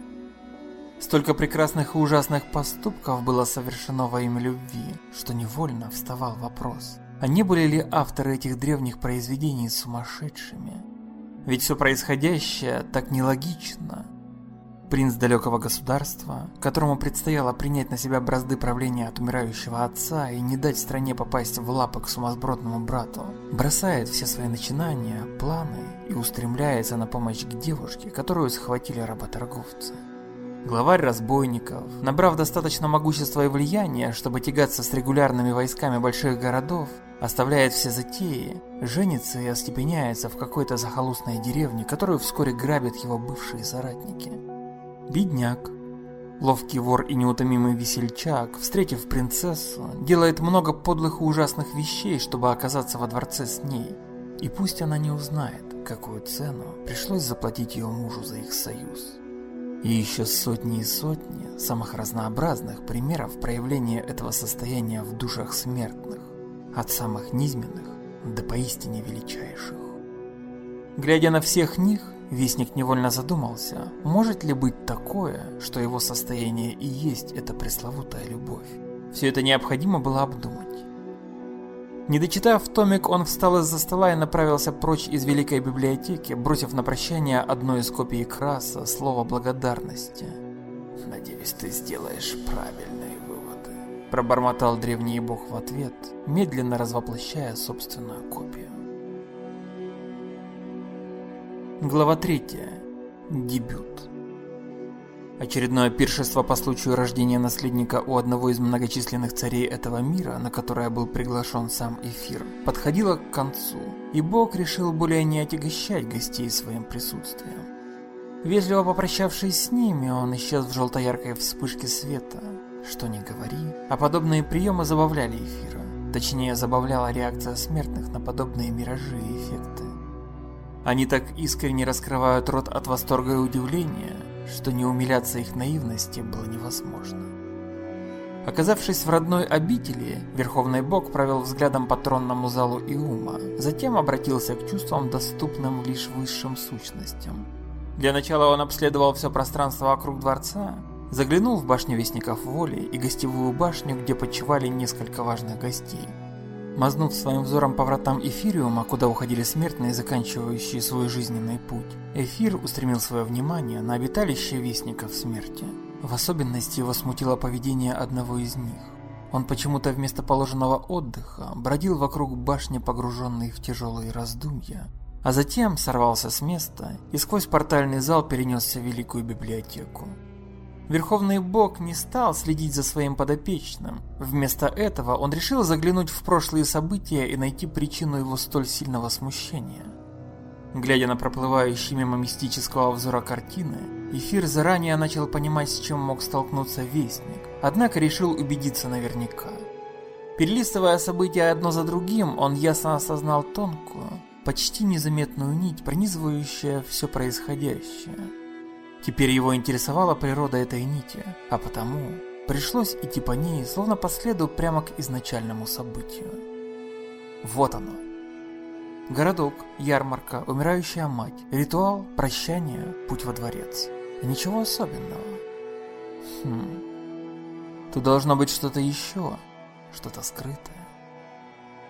Столько прекрасных и ужасных поступков было совершено во имя любви, что невольно вставал вопрос, а не были ли авторы этих древних произведений сумасшедшими? Ведь все происходящее так нелогично, Принц далекого государства, которому предстояло принять на себя бразды правления от умирающего отца и не дать стране попасть в лапы к сумасбродному брату, бросает все свои начинания, планы и устремляется на помощь к девушке, которую схватили работорговцы. Главарь разбойников, набрав достаточно могущества и влияния, чтобы тягаться с регулярными войсками больших городов, оставляет все затеи, женится и остепеняется в какой-то захолустной деревне, которую вскоре грабят его бывшие соратники. Бедняк. Ловкий вор и неутомимый весельчак, встретив принцессу, делает много подлых и ужасных вещей, чтобы оказаться во дворце с ней. И пусть она не узнает, какую цену пришлось заплатить ее мужу за их союз. И еще сотни и сотни самых разнообразных примеров проявления этого состояния в душах смертных, от самых низменных до поистине величайших. Глядя на всех них, Вестник невольно задумался, может ли быть такое, что его состояние и есть эта пресловутая любовь. Все это необходимо было обдумать. Не дочитав томик, он встал из-за стола и направился прочь из Великой Библиотеки, бросив на прощание одной из копий Краса слово благодарности. «Надеюсь, ты сделаешь правильные выводы», – пробормотал древний бог в ответ, медленно развоплощая собственную копию. Глава 3. Дебют. Очередное пиршество по случаю рождения наследника у одного из многочисленных царей этого мира, на которое был приглашен сам Эфир, подходило к концу, и Бог решил более не отягощать гостей своим присутствием. Вежливо попрощавшись с ними, он исчез в желто-яркой вспышке света. Что ни говори, а подобные приемы забавляли Эфира. Точнее, забавляла реакция смертных на подобные миражи и эффекты. Они так искренне раскрывают рот от восторга и удивления, что не умиляться их наивности было невозможно. Оказавшись в родной обители, Верховный Бог провел взглядом по тронному залу Иума, затем обратился к чувствам, доступным лишь высшим сущностям. Для начала он обследовал все пространство вокруг дворца, заглянул в башню Вестников Воли и гостевую башню, где почивали несколько важных гостей – Мазнув своим взором по вратам Эфириума, куда уходили смертные, заканчивающие свой жизненный путь, Эфир устремил свое внимание на обиталище Вестников Смерти. В особенности его смутило поведение одного из них. Он почему-то вместо положенного отдыха бродил вокруг башни, погруженный в тяжелые раздумья, а затем сорвался с места и сквозь портальный зал перенесся в Великую Библиотеку. Верховный Бог не стал следить за своим подопечным. Вместо этого он решил заглянуть в прошлые события и найти причину его столь сильного смущения. Глядя на проплывающие мимо мистического взора картины, Эфир заранее начал понимать, с чем мог столкнуться Вестник, однако решил убедиться наверняка. Перелистывая события одно за другим, он ясно осознал тонкую, почти незаметную нить, пронизывающую все происходящее. Теперь его интересовала природа этой нити, а потому пришлось идти по ней, словно по следу прямо к изначальному событию. Вот оно. Городок, ярмарка, умирающая мать, ритуал, прощание, путь во дворец. ничего особенного. Хм. Тут должно быть что-то еще, что-то скрытое.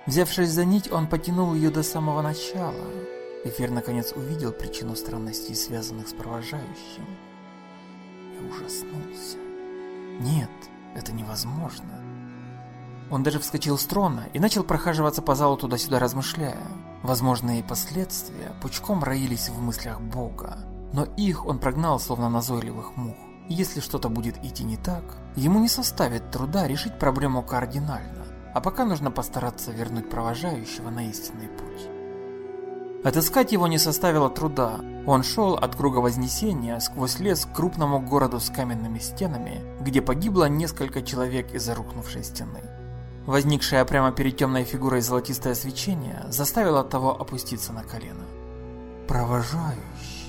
Взявшись за нить, он потянул ее до самого начала, Эфир наконец увидел причину странностей, связанных с провожающим. И ужаснулся. Нет, это невозможно. Он даже вскочил с трона и начал прохаживаться по залу туда-сюда, размышляя. Возможные последствия пучком роились в мыслях Бога, но их он прогнал словно назойливых мух. Если что-то будет идти не так, ему не составит труда решить проблему кардинально, а пока нужно постараться вернуть провожающего на истинный путь. Отыскать его не составило труда. Он шел от круга Вознесения сквозь лес к крупному городу с каменными стенами, где погибло несколько человек из-за рухнувшей стены. Возникшее прямо перед темной фигурой золотистое свечение заставило того опуститься на колено. Провожающий.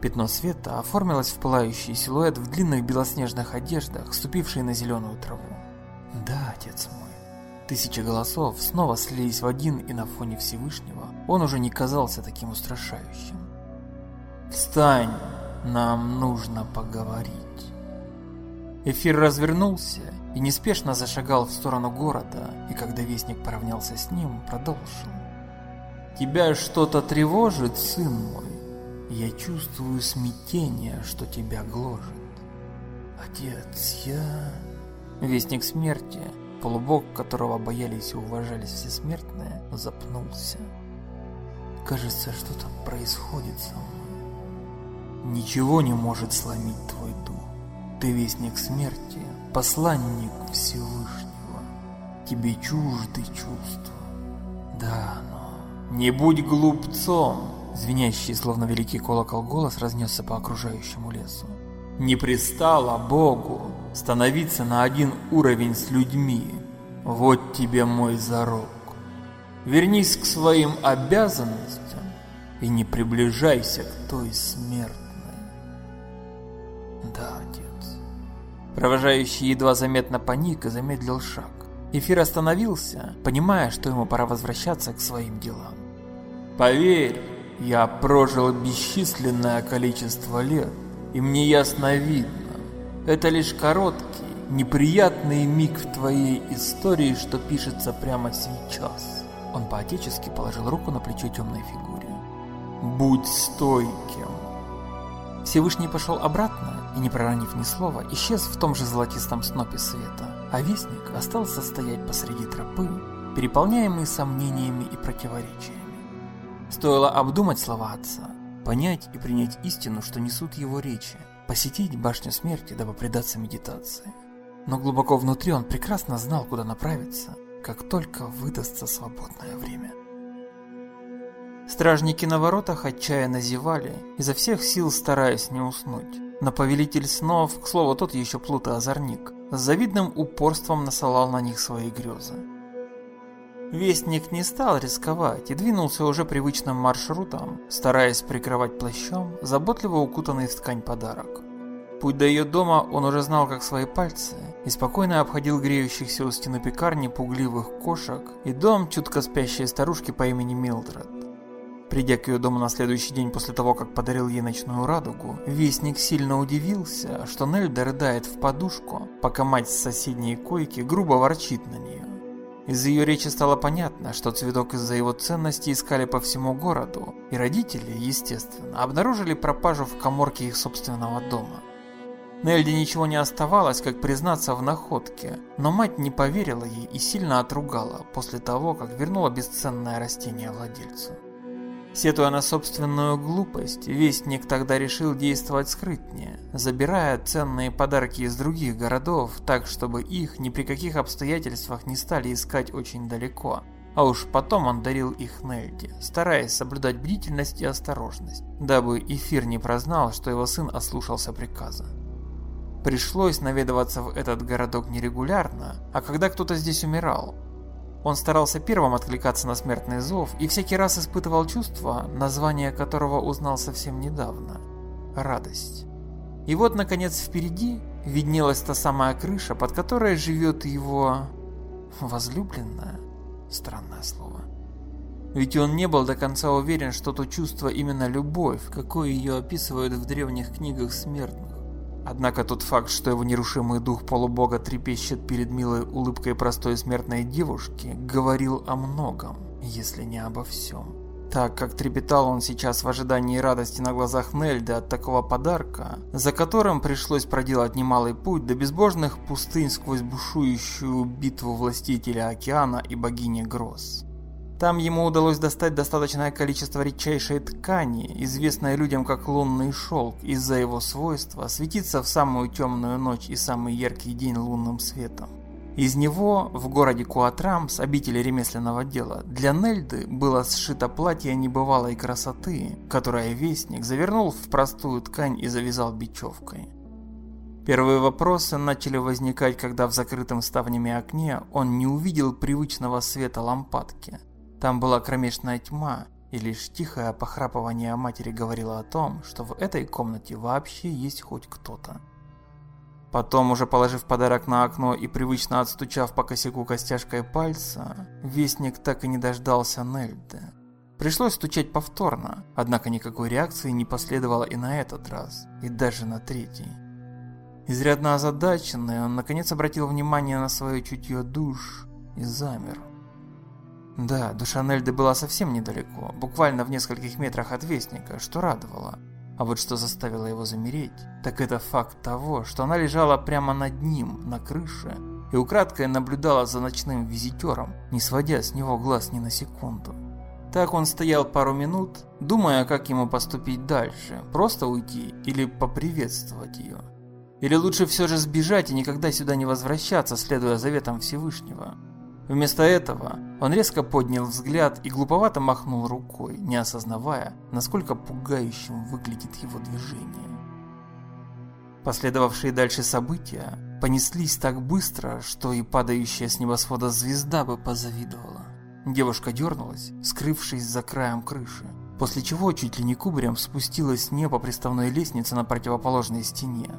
Пятно света оформилось в пылающий силуэт в длинных белоснежных одеждах, ступивший на зеленую траву. Да, отец мой. Тысячи голосов снова слились в один, и на фоне Всевышнего он уже не казался таким устрашающим. «Встань, нам нужно поговорить». Эфир развернулся и неспешно зашагал в сторону города, и когда Вестник поравнялся с ним, продолжил. «Тебя что-то тревожит, сын мой? Я чувствую смятение, что тебя гложет. Отец, я...» Вестник смерти, полубог которого боялись и уважались все смертные, запнулся. «Кажется, что-то происходит со мной. Ничего не может сломить твой дух. Ты вестник смерти, посланник Всевышнего. Тебе чужды чувства. Да, но... Не будь глупцом! Звенящий, словно великий колокол голос, разнесся по окружающему лесу. Не пристало Богу становиться на один уровень с людьми. Вот тебе мой зарок. Вернись к своим обязанностям и не приближайся к той смерти. Да, отец. Провожающий едва заметно паник и замедлил шаг. Эфир остановился, понимая, что ему пора возвращаться к своим делам. Поверь, я прожил бесчисленное количество лет, и мне ясно видно, это лишь короткий, неприятный миг в твоей истории, что пишется прямо сейчас. Он поотечески положил руку на плечо темной фигуре. Будь стойким. Всевышний пошел обратно и, не проронив ни слова, исчез в том же золотистом снопе света, а Вестник остался стоять посреди тропы, переполняемый сомнениями и противоречиями. Стоило обдумать слова отца, понять и принять истину, что несут его речи, посетить башню смерти, дабы предаться медитации. Но глубоко внутри он прекрасно знал, куда направиться, как только выдастся свободное время. Стражники на воротах отчаянно зевали, изо всех сил стараясь не уснуть. Но повелитель снов, к слову, тот еще плут и озорник, с завидным упорством насылал на них свои грезы. Вестник не стал рисковать и двинулся уже привычным маршрутом, стараясь прикрывать плащом заботливо укутанный в ткань подарок. Путь до ее дома он уже знал как свои пальцы и спокойно обходил греющихся у стены пекарни пугливых кошек и дом чутко спящей старушки по имени Милдред. Придя к ее дому на следующий день после того, как подарил ей ночную радугу, Вестник сильно удивился, что Нельда рыдает в подушку, пока мать с соседней койки грубо ворчит на нее. Из ее речи стало понятно, что цветок из-за его ценности искали по всему городу, и родители, естественно, обнаружили пропажу в коморке их собственного дома. Нельде ничего не оставалось, как признаться в находке, но мать не поверила ей и сильно отругала после того, как вернула бесценное растение владельцу. Сетуя на собственную глупость, Вестник тогда решил действовать скрытнее, забирая ценные подарки из других городов, так чтобы их ни при каких обстоятельствах не стали искать очень далеко. А уж потом он дарил их Нельде, стараясь соблюдать бдительность и осторожность, дабы Эфир не прознал, что его сын ослушался приказа. Пришлось наведываться в этот городок нерегулярно, а когда кто-то здесь умирал, он старался первым откликаться на смертный зов и всякий раз испытывал чувство, название которого узнал совсем недавно – радость. И вот, наконец, впереди виднелась та самая крыша, под которой живет его... возлюбленная? Странное слово. Ведь он не был до конца уверен, что то чувство именно любовь, какой ее описывают в древних книгах смертных. Однако тот факт, что его нерушимый дух полубога трепещет перед милой улыбкой простой смертной девушки, говорил о многом, если не обо всем. Так как трепетал он сейчас в ожидании радости на глазах Нельды от такого подарка, за которым пришлось проделать немалый путь до безбожных пустынь сквозь бушующую битву властителя океана и богини гроз. Там ему удалось достать достаточное количество редчайшей ткани, известной людям как лунный шелк, из-за его свойства светиться в самую темную ночь и самый яркий день лунным светом. Из него в городе Куатрамс, обители ремесленного дела, для Нельды было сшито платье небывалой красоты, которое Вестник завернул в простую ткань и завязал бечевкой. Первые вопросы начали возникать, когда в закрытом ставнями окне он не увидел привычного света лампадки – там была кромешная тьма, и лишь тихое похрапывание матери говорило о том, что в этой комнате вообще есть хоть кто-то. Потом, уже положив подарок на окно и привычно отстучав по косяку костяшкой пальца, Вестник так и не дождался Нельды. Пришлось стучать повторно, однако никакой реакции не последовало и на этот раз, и даже на третий. Изрядно озадаченный, он наконец обратил внимание на свое чутье душ и замер. Да, душа Нельды была совсем недалеко, буквально в нескольких метрах от Вестника, что радовало. А вот что заставило его замереть, так это факт того, что она лежала прямо над ним, на крыше, и украдкой наблюдала за ночным визитером, не сводя с него глаз ни на секунду. Так он стоял пару минут, думая, как ему поступить дальше, просто уйти или поприветствовать ее. Или лучше все же сбежать и никогда сюда не возвращаться, следуя заветам Всевышнего. Вместо этого он резко поднял взгляд и глуповато махнул рукой, не осознавая, насколько пугающим выглядит его движение. Последовавшие дальше события понеслись так быстро, что и падающая с небосвода звезда бы позавидовала. Девушка дернулась, скрывшись за краем крыши, после чего чуть ли не кубарем спустилась не по приставной лестнице на противоположной стене,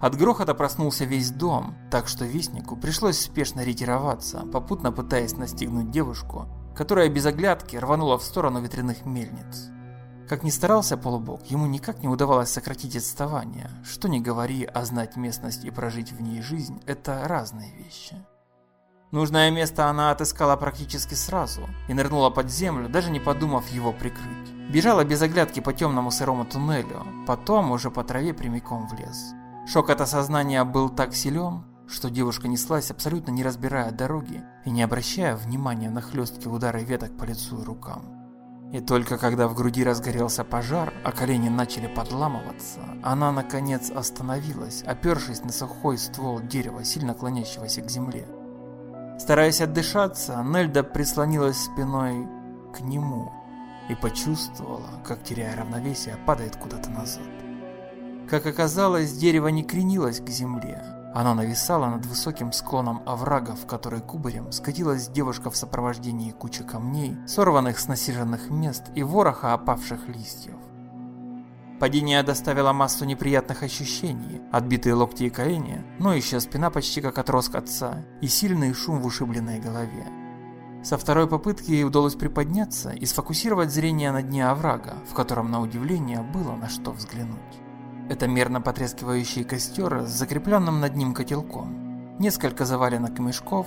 от грохота проснулся весь дом, так что Вестнику пришлось спешно ретироваться, попутно пытаясь настигнуть девушку, которая без оглядки рванула в сторону ветряных мельниц. Как ни старался полубог, ему никак не удавалось сократить отставание. Что ни говори, а знать местность и прожить в ней жизнь – это разные вещи. Нужное место она отыскала практически сразу и нырнула под землю, даже не подумав его прикрыть. Бежала без оглядки по темному сырому туннелю, потом уже по траве прямиком в лес. Шок от осознания был так силен, что девушка неслась, абсолютно не разбирая дороги и не обращая внимания на хлесткие удары веток по лицу и рукам. И только когда в груди разгорелся пожар, а колени начали подламываться, она наконец остановилась, опершись на сухой ствол дерева, сильно клонящегося к земле. Стараясь отдышаться, Нельда прислонилась спиной к нему и почувствовала, как, теряя равновесие, падает куда-то назад. Как оказалось, дерево не кренилось к земле. Оно нависало над высоким склоном оврага, в который кубарем скатилась девушка в сопровождении кучи камней, сорванных с насиженных мест и вороха опавших листьев. Падение доставило массу неприятных ощущений, отбитые локти и колени, но еще спина почти как отроск отца и сильный шум в ушибленной голове. Со второй попытки ей удалось приподняться и сфокусировать зрение на дне оврага, в котором на удивление было на что взглянуть. Это мерно потрескивающий костер с закрепленным над ним котелком, несколько заваленок мешков,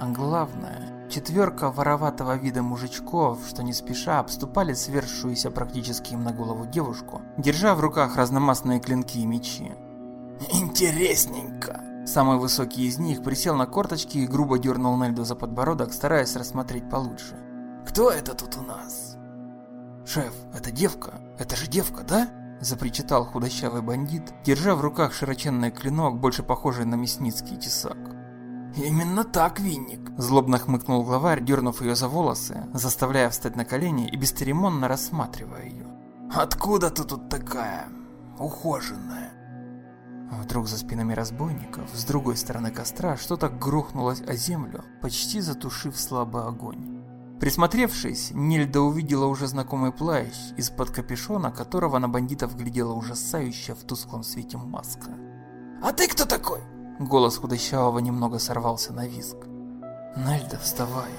а главное, четверка вороватого вида мужичков, что не спеша обступали свершуюся практически им на голову девушку, держа в руках разномастные клинки и мечи. «Интересненько!» Самый высокий из них присел на корточки и грубо дернул Нельду за подбородок, стараясь рассмотреть получше. «Кто это тут у нас?» «Шеф, это девка. Это же девка, да?» Запричитал худощавый бандит, держа в руках широченный клинок, больше похожий на мясницкий тесак. «Именно так, Винник!» Злобно хмыкнул главарь, дернув ее за волосы, заставляя встать на колени и бесцеремонно рассматривая ее. «Откуда ты тут такая ухоженная?» Вдруг за спинами разбойников, с другой стороны костра, что-то грохнулось о землю, почти затушив слабый огонь. Присмотревшись, Нильда увидела уже знакомый плащ, из-под капюшона которого на бандитов глядела ужасающая в тусклом свете маска. «А ты кто такой?» Голос худощавого немного сорвался на визг. «Нельда, вставай!»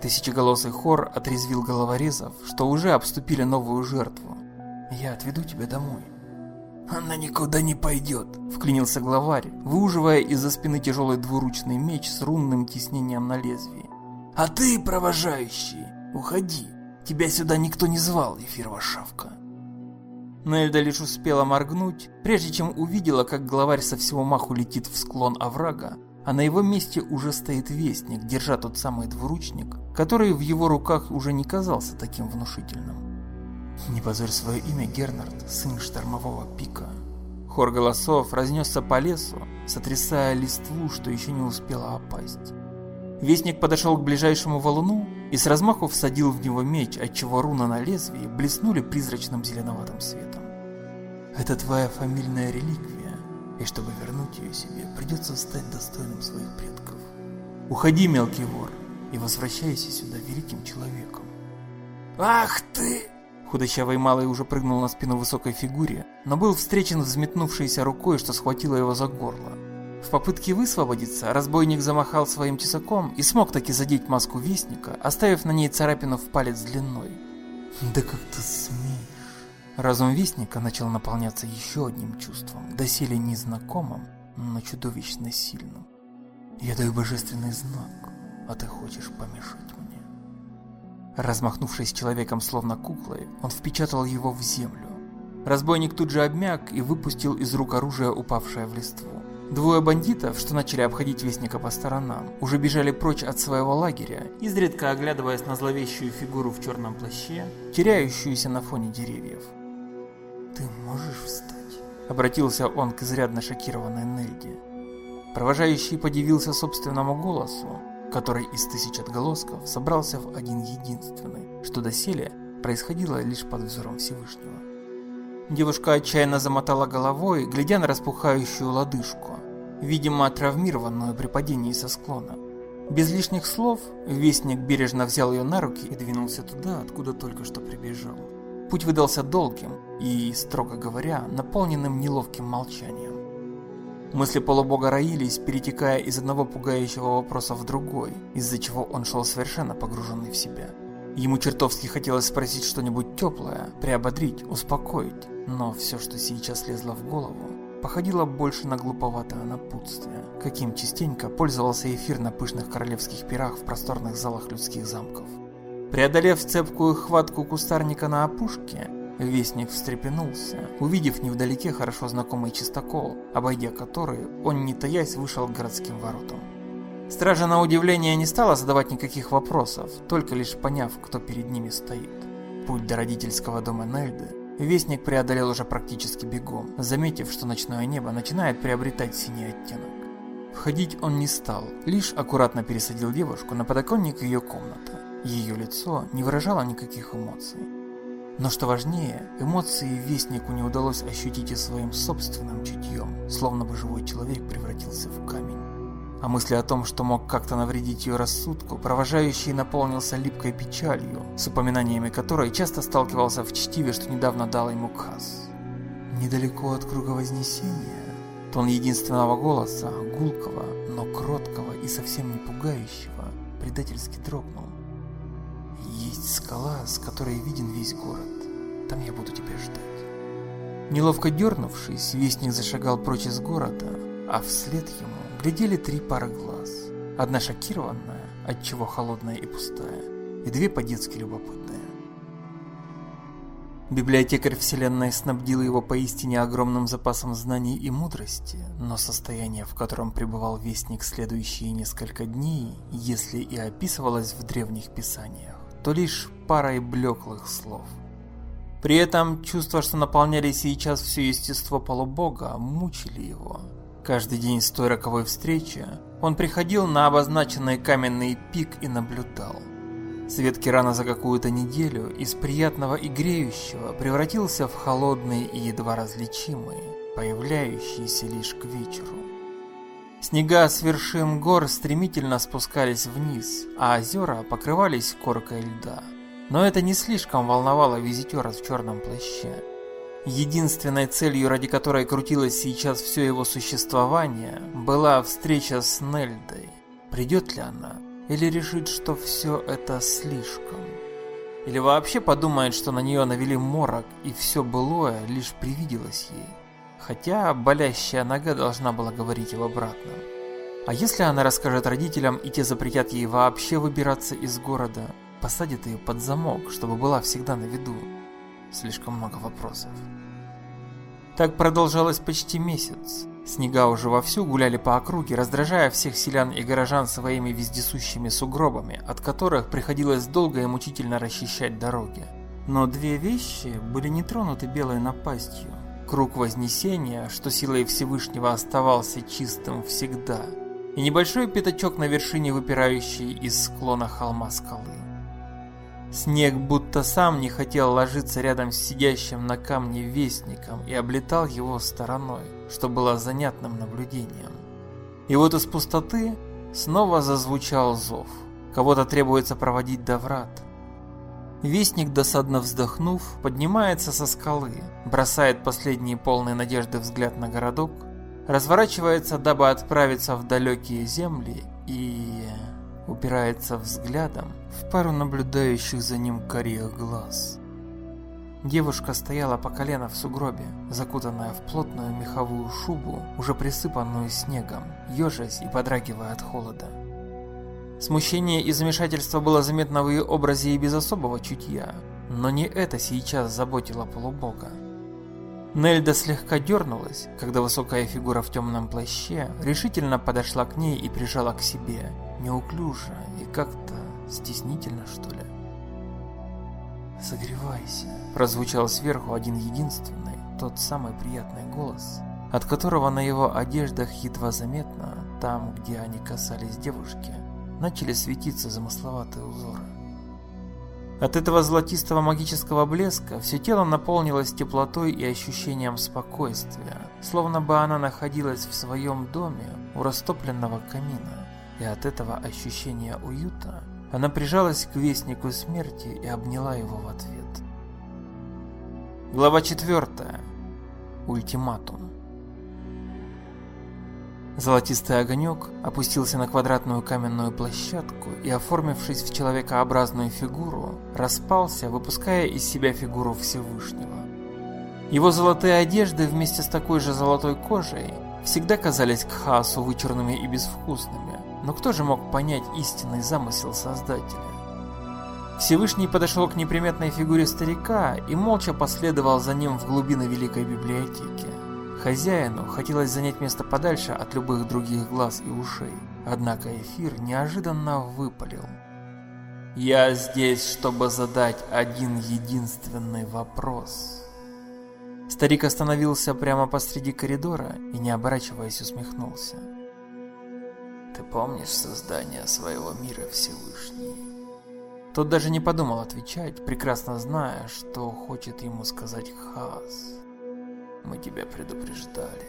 Тысячеголосый хор отрезвил головорезов, что уже обступили новую жертву. «Я отведу тебя домой». «Она никуда не пойдет», — вклинился главарь, выуживая из-за спины тяжелый двуручный меч с рунным тиснением на лезвии. А ты, провожающий, уходи. Тебя сюда никто не звал, эфирова шавка. Нельда лишь успела моргнуть, прежде чем увидела, как главарь со всего маху летит в склон оврага, а на его месте уже стоит вестник, держа тот самый двуручник, который в его руках уже не казался таким внушительным. «Не позорь свое имя, Гернард, сын штормового пика». Хор голосов разнесся по лесу, сотрясая листву, что еще не успела опасть. Вестник подошел к ближайшему валуну и с размаху всадил в него меч, отчего руна на лезвии блеснули призрачным зеленоватым светом. Это твоя фамильная реликвия, и чтобы вернуть ее себе, придется стать достойным своих предков. Уходи, мелкий вор, и возвращайся сюда великим человеком. Ах ты! Худощавый малый уже прыгнул на спину высокой фигуре, но был встречен взметнувшейся рукой, что схватило его за горло. В попытке высвободиться, разбойник замахал своим тесаком и смог таки задеть маску Вестника, оставив на ней царапину в палец длиной. «Да как ты смеешь?» Разум Вестника начал наполняться еще одним чувством, доселе незнакомым, но чудовищно сильным. «Я даю божественный знак, а ты хочешь помешать мне?» Размахнувшись человеком словно куклой, он впечатал его в землю. Разбойник тут же обмяк и выпустил из рук оружие, упавшее в листву. Двое бандитов, что начали обходить Вестника по сторонам, уже бежали прочь от своего лагеря, изредка оглядываясь на зловещую фигуру в черном плаще, теряющуюся на фоне деревьев. «Ты можешь встать?» — обратился он к изрядно шокированной Нельде. Провожающий подивился собственному голосу, который из тысяч отголосков собрался в один единственный, что доселе происходило лишь под взором Всевышнего. Девушка отчаянно замотала головой, глядя на распухающую лодыжку, видимо, травмированную при падении со склона. Без лишних слов, Вестник бережно взял ее на руки и двинулся туда, откуда только что прибежал. Путь выдался долгим и, строго говоря, наполненным неловким молчанием. Мысли полубога роились, перетекая из одного пугающего вопроса в другой, из-за чего он шел совершенно погруженный в себя. Ему чертовски хотелось спросить что-нибудь теплое, приободрить, успокоить, но все, что сейчас лезло в голову, походило больше на глуповатое напутствие, каким частенько пользовался эфир на пышных королевских пирах в просторных залах людских замков. Преодолев цепкую хватку кустарника на опушке, Вестник встрепенулся, увидев невдалеке хорошо знакомый чистокол, обойдя который, он не таясь вышел к городским воротам. Стража на удивление не стала задавать никаких вопросов, только лишь поняв, кто перед ними стоит. Путь до родительского дома Нельды Вестник преодолел уже практически бегом, заметив, что ночное небо начинает приобретать синий оттенок. Входить он не стал, лишь аккуратно пересадил девушку на подоконник ее комнаты. Ее лицо не выражало никаких эмоций. Но что важнее, эмоции Вестнику не удалось ощутить и своим собственным чутьем, словно бы живой человек превратился в камень. А мысли о том, что мог как-то навредить ее рассудку, провожающий наполнился липкой печалью, с упоминаниями которой часто сталкивался в чтиве, что недавно дал ему Кхас. Недалеко от круга Вознесения, тон единственного голоса, гулкого, но кроткого и совсем не пугающего, предательски дрогнул. Есть скала, с которой виден весь город. Там я буду тебя ждать. Неловко дернувшись, вестник зашагал прочь из города, а вслед ему глядели три пары глаз. Одна шокированная, отчего холодная и пустая, и две по-детски любопытные. Библиотекарь Вселенной снабдил его поистине огромным запасом знаний и мудрости, но состояние, в котором пребывал Вестник следующие несколько дней, если и описывалось в древних писаниях, то лишь парой блеклых слов. При этом чувства, что наполняли сейчас все естество полубога, мучили его, Каждый день с той роковой встречи он приходил на обозначенный каменный пик и наблюдал. Свет Кирана за какую-то неделю из приятного и греющего превратился в холодный и едва различимый, появляющийся лишь к вечеру. Снега с вершин гор стремительно спускались вниз, а озера покрывались коркой льда. Но это не слишком волновало визитера в черном плаще. Единственной целью, ради которой крутилось сейчас все его существование, была встреча с Нельдой. Придет ли она? Или решит, что все это слишком? Или вообще подумает, что на нее навели морок, и все былое лишь привиделось ей? Хотя болящая нога должна была говорить об обратном. А если она расскажет родителям, и те запретят ей вообще выбираться из города, посадят ее под замок, чтобы была всегда на виду? Слишком много вопросов. Так продолжалось почти месяц. Снега уже вовсю гуляли по округе, раздражая всех селян и горожан своими вездесущими сугробами, от которых приходилось долго и мучительно расчищать дороги. Но две вещи были не тронуты белой напастью. Круг Вознесения, что силой Всевышнего оставался чистым всегда, и небольшой пятачок на вершине выпирающей из склона холма скалы. Снег будто сам не хотел ложиться рядом с сидящим на камне вестником и облетал его стороной, что было занятным наблюдением. И вот из пустоты снова зазвучал зов. Кого-то требуется проводить до врат. Вестник, досадно вздохнув, поднимается со скалы, бросает последние полные надежды взгляд на городок, разворачивается, дабы отправиться в далекие земли и упирается взглядом в пару наблюдающих за ним карих глаз. Девушка стояла по колено в сугробе, закутанная в плотную меховую шубу, уже присыпанную снегом, ежась и подрагивая от холода. Смущение и замешательство было заметно в ее образе и без особого чутья, но не это сейчас заботило полубога. Нельда слегка дернулась, когда высокая фигура в темном плаще решительно подошла к ней и прижала к себе, неуклюже и как-то стеснительно, что ли. «Согревайся», – прозвучал сверху один единственный, тот самый приятный голос, от которого на его одеждах едва заметно, там, где они касались девушки, начали светиться замысловатые узоры. От этого золотистого магического блеска все тело наполнилось теплотой и ощущением спокойствия, словно бы она находилась в своем доме у растопленного камина. И от этого ощущения уюта она прижалась к Вестнику Смерти и обняла его в ответ. Глава 4. Ультиматум. Золотистый огонек опустился на квадратную каменную площадку и, оформившись в человекообразную фигуру, распался, выпуская из себя фигуру Всевышнего. Его золотые одежды вместе с такой же золотой кожей всегда казались к хаосу вычурными и безвкусными, но кто же мог понять истинный замысел Создателя? Всевышний подошел к неприметной фигуре старика и молча последовал за ним в глубины Великой Библиотеки. Хозяину хотелось занять место подальше от любых других глаз и ушей, однако эфир неожиданно выпалил. «Я здесь, чтобы задать один единственный вопрос». Старик остановился прямо посреди коридора и, не оборачиваясь, усмехнулся. «Ты помнишь создание своего мира Всевышний?» Тот даже не подумал отвечать, прекрасно зная, что хочет ему сказать Хаас. Мы тебя предупреждали.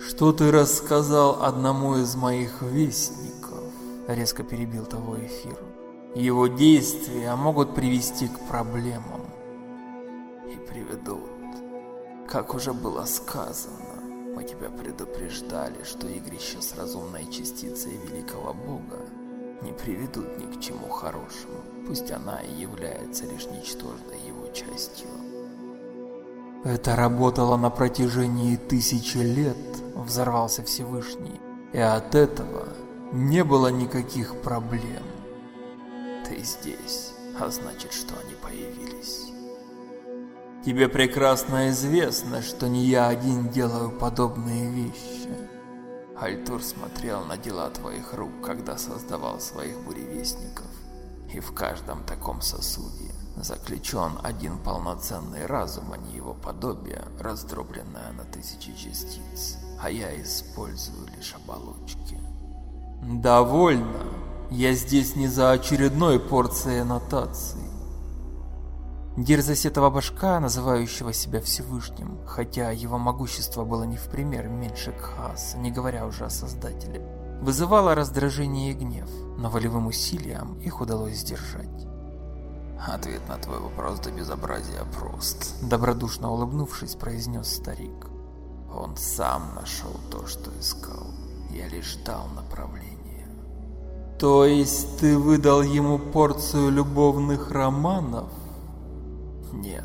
Что ты рассказал одному из моих вестников? Резко перебил того эфир. Его действия могут привести к проблемам. И приведут. Как уже было сказано, мы тебя предупреждали, что игрища с разумной частицей великого бога не приведут ни к чему хорошему, пусть она и является лишь ничтожной его частью. Это работало на протяжении тысячи лет, взорвался Всевышний, и от этого не было никаких проблем. Ты здесь, а значит, что они. Тебе прекрасно известно, что не я один делаю подобные вещи. Альтур смотрел на дела твоих рук, когда создавал своих буревестников, и в каждом таком сосуде Заключен один полноценный разум, а не его подобие, раздробленное на тысячи частиц, а я использую лишь оболочки. Довольно. Я здесь не за очередной порцией нотаций. Дерзость этого башка, называющего себя Всевышним, хотя его могущество было не в пример меньше Кхаса, не говоря уже о Создателе, вызывало раздражение и гнев, но волевым усилием их удалось сдержать. Ответ на твой вопрос до безобразия прост. Добродушно улыбнувшись, произнес старик. Он сам нашел то, что искал. Я лишь дал направление. То есть ты выдал ему порцию любовных романов? Нет,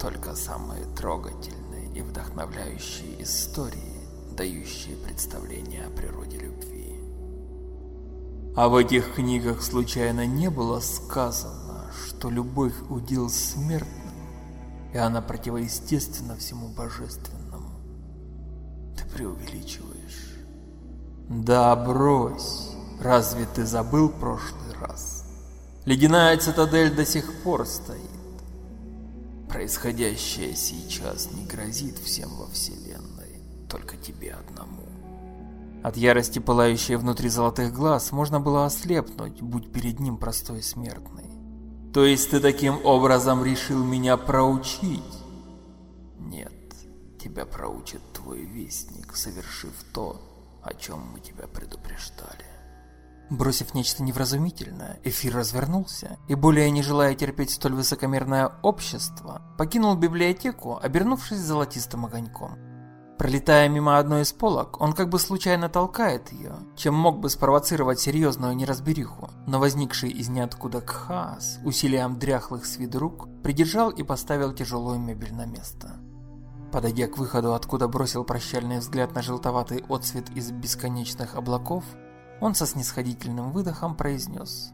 только самые трогательные и вдохновляющие истории, дающие представление о природе любви. А в этих книгах случайно не было сказано, что любовь удел смертным, и она противоестественна всему божественному. Ты преувеличиваешь. Да брось, разве ты забыл прошлый раз? Ледяная цитадель до сих пор стоит. Происходящее сейчас не грозит всем во Вселенной, только тебе одному. От ярости, пылающей внутри золотых глаз, можно было ослепнуть, будь перед ним простой смертный. То есть ты таким образом решил меня проучить? Нет, тебя проучит твой вестник, совершив то, о чем мы тебя предупреждали. Бросив нечто невразумительное, эфир развернулся и, более не желая терпеть столь высокомерное общество, покинул библиотеку, обернувшись золотистым огоньком. Пролетая мимо одной из полок, он как бы случайно толкает ее, чем мог бы спровоцировать серьезную неразбериху, но возникший из ниоткуда Кхаас усилием дряхлых с виду рук придержал и поставил тяжелую мебель на место. Подойдя к выходу, откуда бросил прощальный взгляд на желтоватый отсвет из бесконечных облаков, он со снисходительным выдохом произнес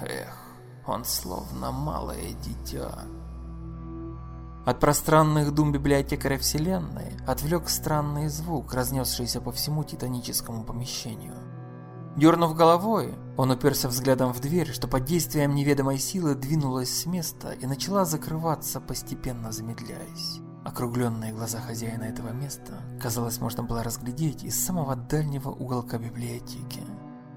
«Эх, он словно малое дитя». От пространных дум библиотекаря Вселенной отвлек странный звук, разнесшийся по всему титаническому помещению. Дернув головой, он уперся взглядом в дверь, что под действием неведомой силы двинулась с места и начала закрываться, постепенно замедляясь. Округленные глаза хозяина этого места, казалось, можно было разглядеть из самого дальнего уголка библиотеки.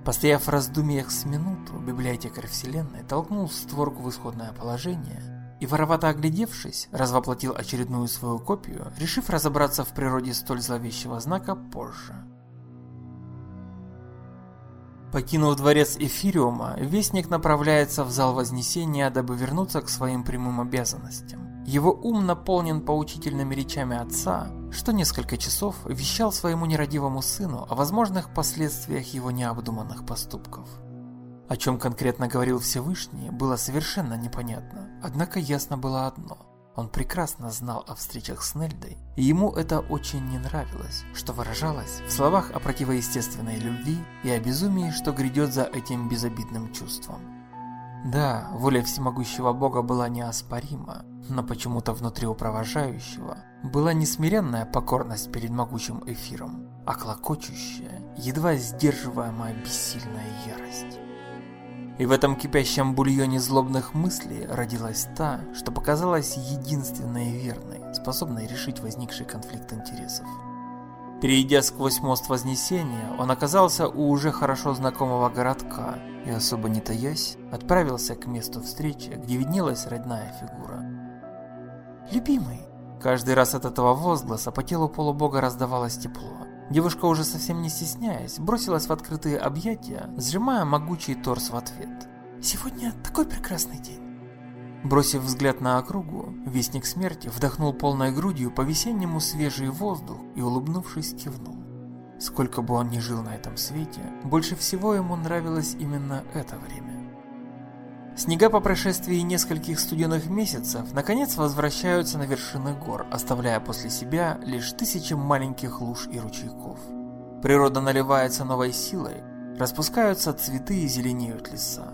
Постояв в раздумьях с минуту, библиотекарь Вселенной толкнул створку в исходное положение и, воровато оглядевшись, развоплотил очередную свою копию, решив разобраться в природе столь зловещего знака позже. Покинув дворец Эфириума, Вестник направляется в зал Вознесения, дабы вернуться к своим прямым обязанностям. Его ум наполнен поучительными речами отца, что несколько часов вещал своему нерадивому сыну о возможных последствиях его необдуманных поступков. О чем конкретно говорил Всевышний, было совершенно непонятно. Однако ясно было одно. Он прекрасно знал о встречах с Нельдой, и ему это очень не нравилось, что выражалось в словах о противоестественной любви и о безумии, что грядет за этим безобидным чувством. Да, воля всемогущего Бога была неоспорима, но почему-то внутри у провожающего была не смиренная покорность перед могучим эфиром, а клокочущая, едва сдерживаемая бессильная ярость. И в этом кипящем бульоне злобных мыслей родилась та, что показалась единственной верной, способной решить возникший конфликт интересов. Перейдя сквозь мост Вознесения, он оказался у уже хорошо знакомого городка и, особо не таясь, отправился к месту встречи, где виднелась родная фигура. «Любимый!» Каждый раз от этого возгласа по телу полубога раздавалось тепло. Девушка, уже совсем не стесняясь, бросилась в открытые объятия, сжимая могучий торс в ответ. «Сегодня такой прекрасный день!» Бросив взгляд на округу, Вестник Смерти вдохнул полной грудью по-весеннему свежий воздух и, улыбнувшись, кивнул. Сколько бы он ни жил на этом свете, больше всего ему нравилось именно это время. Снега по прошествии нескольких студенных месяцев наконец возвращаются на вершины гор, оставляя после себя лишь тысячи маленьких луж и ручейков. Природа наливается новой силой, распускаются цветы и зеленеют леса.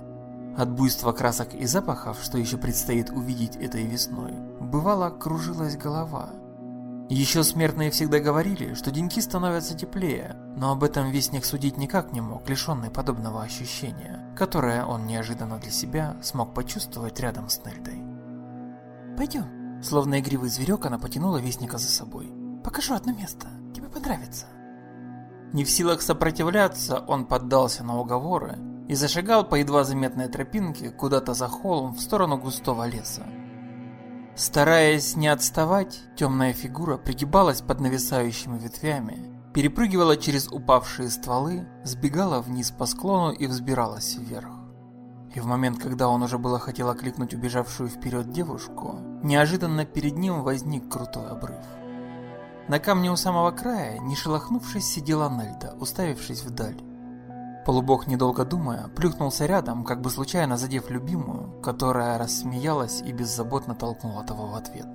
От буйства красок и запахов, что еще предстоит увидеть этой весной, бывало кружилась голова – еще смертные всегда говорили, что деньки становятся теплее, но об этом Вестник судить никак не мог, лишенный подобного ощущения, которое он неожиданно для себя смог почувствовать рядом с Нельдой. «Пойдем». Словно игривый зверек, она потянула Вестника за собой. «Покажу одно место. Тебе понравится». Не в силах сопротивляться, он поддался на уговоры и зашагал по едва заметной тропинке куда-то за холм в сторону густого леса. Стараясь не отставать, темная фигура пригибалась под нависающими ветвями, перепрыгивала через упавшие стволы, сбегала вниз по склону и взбиралась вверх. И в момент, когда он уже было хотел окликнуть убежавшую вперед девушку, неожиданно перед ним возник крутой обрыв. На камне у самого края, не шелохнувшись, сидела Нельда, уставившись вдаль. Полубог, недолго думая, плюхнулся рядом, как бы случайно задев любимую, которая рассмеялась и беззаботно толкнула того в ответ.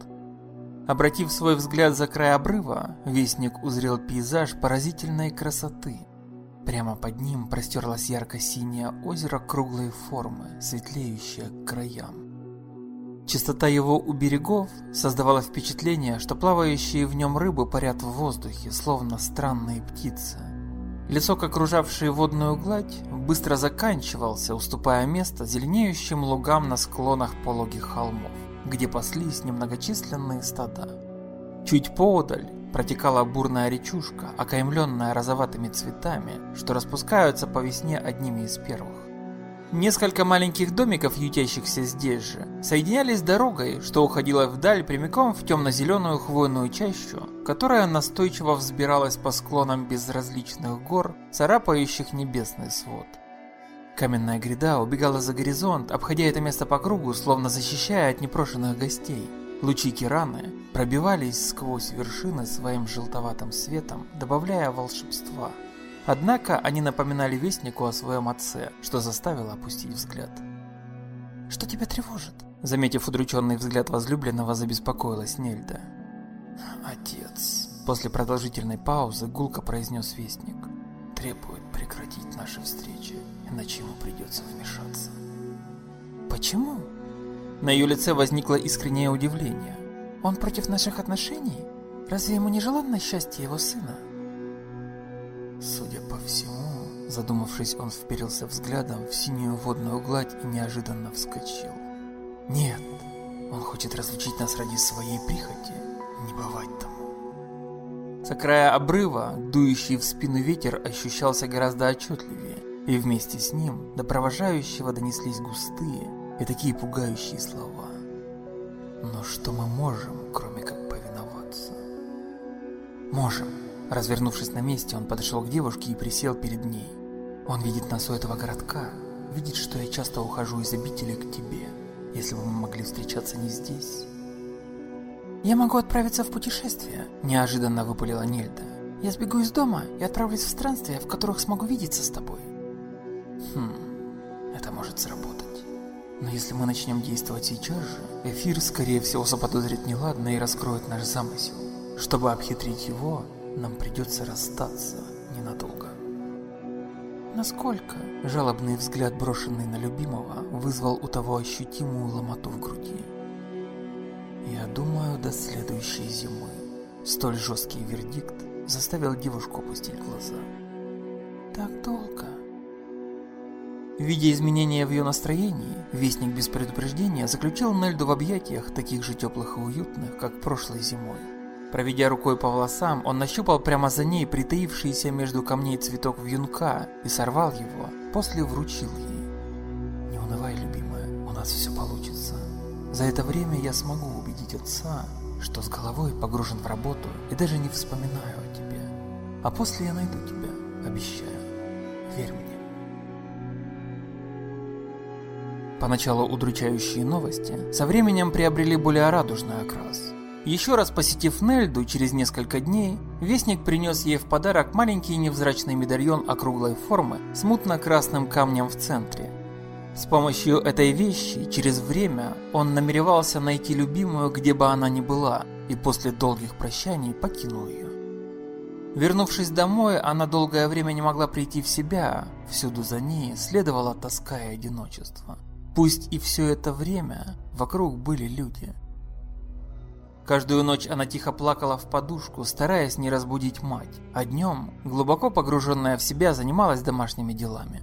Обратив свой взгляд за край обрыва, Вестник узрел пейзаж поразительной красоты. Прямо под ним простерлось ярко-синее озеро круглой формы, светлеющее к краям. Чистота его у берегов создавала впечатление, что плавающие в нем рыбы парят в воздухе, словно странные птицы. Лесок, окружавший водную гладь, быстро заканчивался, уступая место зеленеющим лугам на склонах пологих холмов, где паслись немногочисленные стада. Чуть поодаль протекала бурная речушка, окаймленная розоватыми цветами, что распускаются по весне одними из первых. Несколько маленьких домиков, ютящихся здесь же, соединялись дорогой, что уходила вдаль прямиком в темно-зеленую хвойную чащу, которая настойчиво взбиралась по склонам безразличных гор, царапающих небесный свод. Каменная гряда убегала за горизонт, обходя это место по кругу, словно защищая от непрошенных гостей. Лучи Кираны пробивались сквозь вершины своим желтоватым светом, добавляя волшебства. Однако они напоминали Вестнику о своем отце, что заставило опустить взгляд. «Что тебя тревожит?» Заметив удрученный взгляд возлюбленного, забеспокоилась Нельда. «Отец», После продолжительной паузы гулко произнес Вестник. «Требует прекратить наши встречи, иначе ему придется вмешаться». «Почему?» На ее лице возникло искреннее удивление. «Он против наших отношений? Разве ему не желанно счастье его сына?» Судя по всему, задумавшись, он вперился взглядом в синюю водную гладь и неожиданно вскочил. «Нет, он хочет разлучить нас ради своей прихоти, не бывать тому». Со края обрыва, дующий в спину ветер ощущался гораздо отчетливее, и вместе с ним до провожающего донеслись густые, и такие пугающие слова. Но что мы можем, кроме как повиноваться? Можем. Развернувшись на месте, он подошел к девушке и присел перед ней. Он видит нас у этого городка, видит, что я часто ухожу из обители к тебе. Если бы мы могли встречаться не здесь... «Я могу отправиться в путешествие», – неожиданно выпалила Нельда. «Я сбегу из дома и отправлюсь в странствия, в которых смогу видеться с тобой». «Хм, это может сработать». Но если мы начнем действовать сейчас же, эфир, скорее всего, заподозрит неладно и раскроет наш замысел. Чтобы обхитрить его, нам придется расстаться ненадолго. Насколько? Жалобный взгляд, брошенный на любимого, вызвал у того ощутимую ломоту в груди. Я думаю, до следующей зимы. Столь жесткий вердикт заставил девушку опустить глаза. Так долго? Видя изменения в ее настроении, Вестник без предупреждения заключил Нельду в объятиях, таких же теплых и уютных, как прошлой зимой. Проведя рукой по волосам, он нащупал прямо за ней притаившийся между камней цветок вьюнка и сорвал его, после вручил ей. «Не унывай, любимая, у нас все получится. За это время я смогу убедить отца, что с головой погружен в работу и даже не вспоминаю о тебе. А после я найду тебя, обещаю. Верь мне». Поначалу удручающие новости со временем приобрели более радужный окрас. Еще раз посетив Нельду через несколько дней, Вестник принес ей в подарок маленький невзрачный медальон округлой формы с мутно-красным камнем в центре. С помощью этой вещи через время он намеревался найти любимую, где бы она ни была, и после долгих прощаний покинул ее. Вернувшись домой, она долгое время не могла прийти в себя, всюду за ней следовала тоска и одиночество. Пусть и все это время вокруг были люди. Каждую ночь она тихо плакала в подушку, стараясь не разбудить мать, а днем, глубоко погруженная в себя, занималась домашними делами.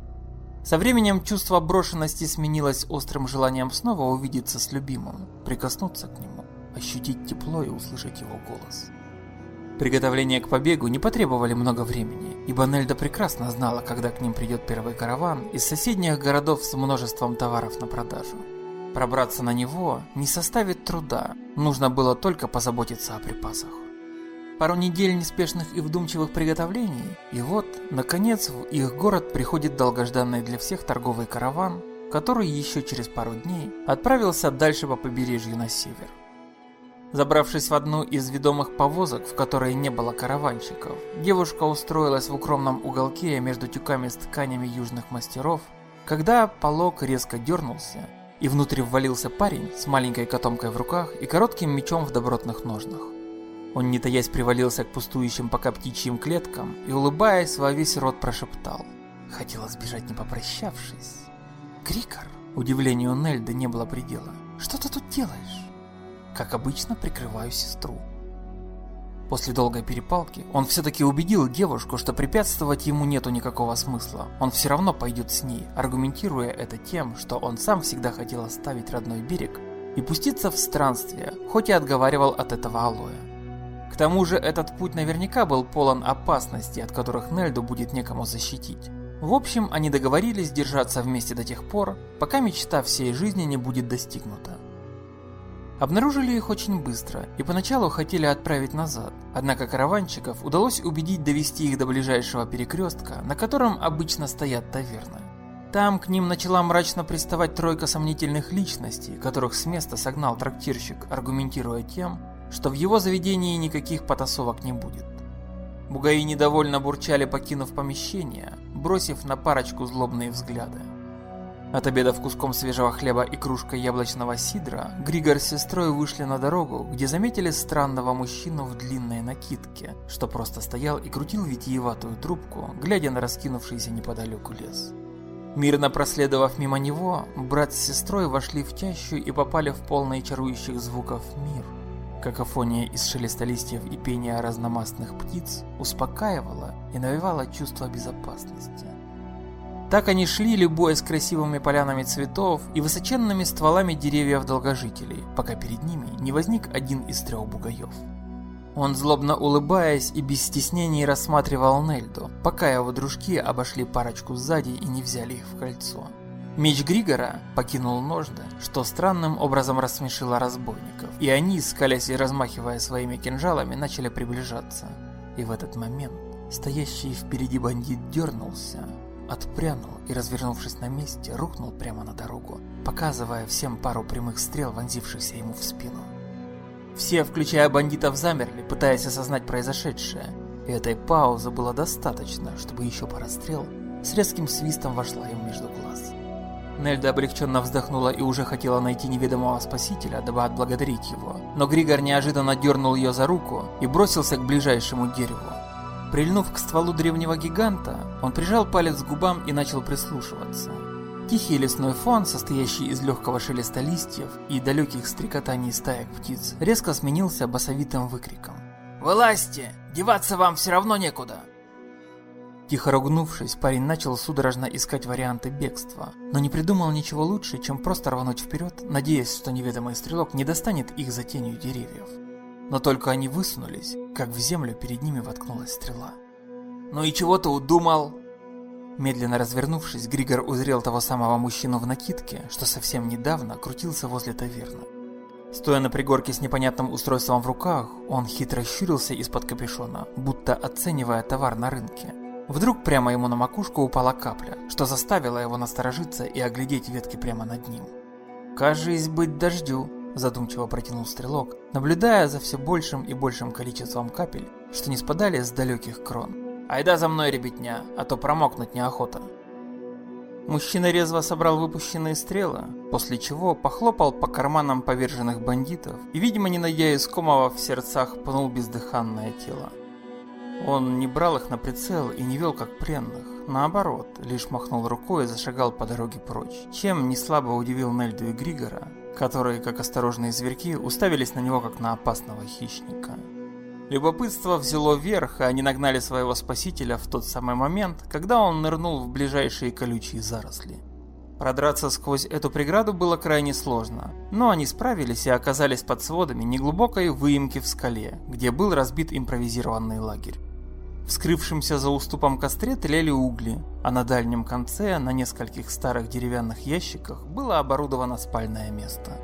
Со временем чувство брошенности сменилось острым желанием снова увидеться с любимым, прикоснуться к нему, ощутить тепло и услышать его голос. Приготовления к побегу не потребовали много времени, ибо Нельда прекрасно знала, когда к ним придет первый караван из соседних городов с множеством товаров на продажу. Пробраться на него не составит труда, нужно было только позаботиться о припасах. Пару недель неспешных и вдумчивых приготовлений, и вот, наконец, в их город приходит долгожданный для всех торговый караван, который еще через пару дней отправился дальше по побережью на север. Забравшись в одну из ведомых повозок, в которой не было караванщиков, девушка устроилась в укромном уголке между тюками с тканями южных мастеров, когда полог резко дернулся, и внутрь ввалился парень с маленькой котомкой в руках и коротким мечом в добротных ножнах. Он, не таясь, привалился к пустующим пока птичьим клеткам и, улыбаясь, во весь рот прошептал. Хотела сбежать, не попрощавшись. «Крикар!» Удивлению Нельды не было предела. «Что ты тут делаешь?» как обычно, прикрываю сестру. После долгой перепалки он все-таки убедил девушку, что препятствовать ему нету никакого смысла. Он все равно пойдет с ней, аргументируя это тем, что он сам всегда хотел оставить родной берег и пуститься в странствие, хоть и отговаривал от этого Алоя. К тому же этот путь наверняка был полон опасностей, от которых Нельду будет некому защитить. В общем, они договорились держаться вместе до тех пор, пока мечта всей жизни не будет достигнута. Обнаружили их очень быстро и поначалу хотели отправить назад, однако караванщиков удалось убедить довести их до ближайшего перекрестка, на котором обычно стоят таверны. Там к ним начала мрачно приставать тройка сомнительных личностей, которых с места согнал трактирщик, аргументируя тем, что в его заведении никаких потасовок не будет. Бугаи недовольно бурчали, покинув помещение, бросив на парочку злобные взгляды. От обеда куском свежего хлеба и кружкой яблочного сидра, Григор с сестрой вышли на дорогу, где заметили странного мужчину в длинной накидке, что просто стоял и крутил витиеватую трубку, глядя на раскинувшийся неподалеку лес. Мирно проследовав мимо него, брат с сестрой вошли в чащу и попали в полный чарующих звуков мир. Какофония из шелеста листьев и пения разномастных птиц успокаивала и навевала чувство безопасности. Так они шли, любуясь красивыми полянами цветов и высоченными стволами деревьев-долгожителей, пока перед ними не возник один из трех бугаев. Он, злобно улыбаясь и без стеснений рассматривал Нельду, пока его дружки обошли парочку сзади и не взяли их в кольцо. Меч Григора покинул ножны, что странным образом рассмешило разбойников, и они, скалясь и размахивая своими кинжалами, начали приближаться. И в этот момент стоящий впереди бандит дернулся, Отпрянул и, развернувшись на месте, рухнул прямо на дорогу, показывая всем пару прямых стрел, вонзившихся ему в спину. Все, включая бандитов, замерли, пытаясь осознать произошедшее, и этой паузы было достаточно, чтобы еще пара стрел с резким свистом вошла им между глаз. Нельда облегченно вздохнула и уже хотела найти неведомого спасителя, дабы отблагодарить его, но Григор неожиданно дернул ее за руку и бросился к ближайшему дереву. Прильнув к стволу древнего гиганта, он прижал палец к губам и начал прислушиваться. Тихий лесной фон, состоящий из легкого шелеста листьев и далеких стрекотаний стаек птиц, резко сменился басовитым выкриком. «Вылазьте! Деваться вам все равно некуда!» Тихо ругнувшись, парень начал судорожно искать варианты бегства, но не придумал ничего лучше, чем просто рвануть вперед, надеясь, что неведомый стрелок не достанет их за тенью деревьев. Но только они высунулись, как в землю перед ними воткнулась стрела. «Ну и чего ты удумал?» Медленно развернувшись, Григор узрел того самого мужчину в накидке, что совсем недавно крутился возле таверны. Стоя на пригорке с непонятным устройством в руках, он хитро щурился из-под капюшона, будто оценивая товар на рынке. Вдруг прямо ему на макушку упала капля, что заставило его насторожиться и оглядеть ветки прямо над ним. «Кажись, быть дождю», задумчиво протянул стрелок, наблюдая за все большим и большим количеством капель, что не спадали с далеких крон. «Айда за мной, ребятня, а то промокнуть неохота». Мужчина резво собрал выпущенные стрелы, после чего похлопал по карманам поверженных бандитов и, видимо, не найдя искомого в сердцах, пнул бездыханное тело. Он не брал их на прицел и не вел как пленных, наоборот, лишь махнул рукой и зашагал по дороге прочь, чем не слабо удивил Нельду и Григора, которые, как осторожные зверьки, уставились на него как на опасного хищника. Любопытство взяло верх, и они нагнали своего спасителя в тот самый момент, когда он нырнул в ближайшие колючие заросли. Продраться сквозь эту преграду было крайне сложно, но они справились и оказались под сводами неглубокой выемки в скале, где был разбит импровизированный лагерь. В скрывшемся за уступом костре тлели угли, а на дальнем конце, на нескольких старых деревянных ящиках, было оборудовано спальное место.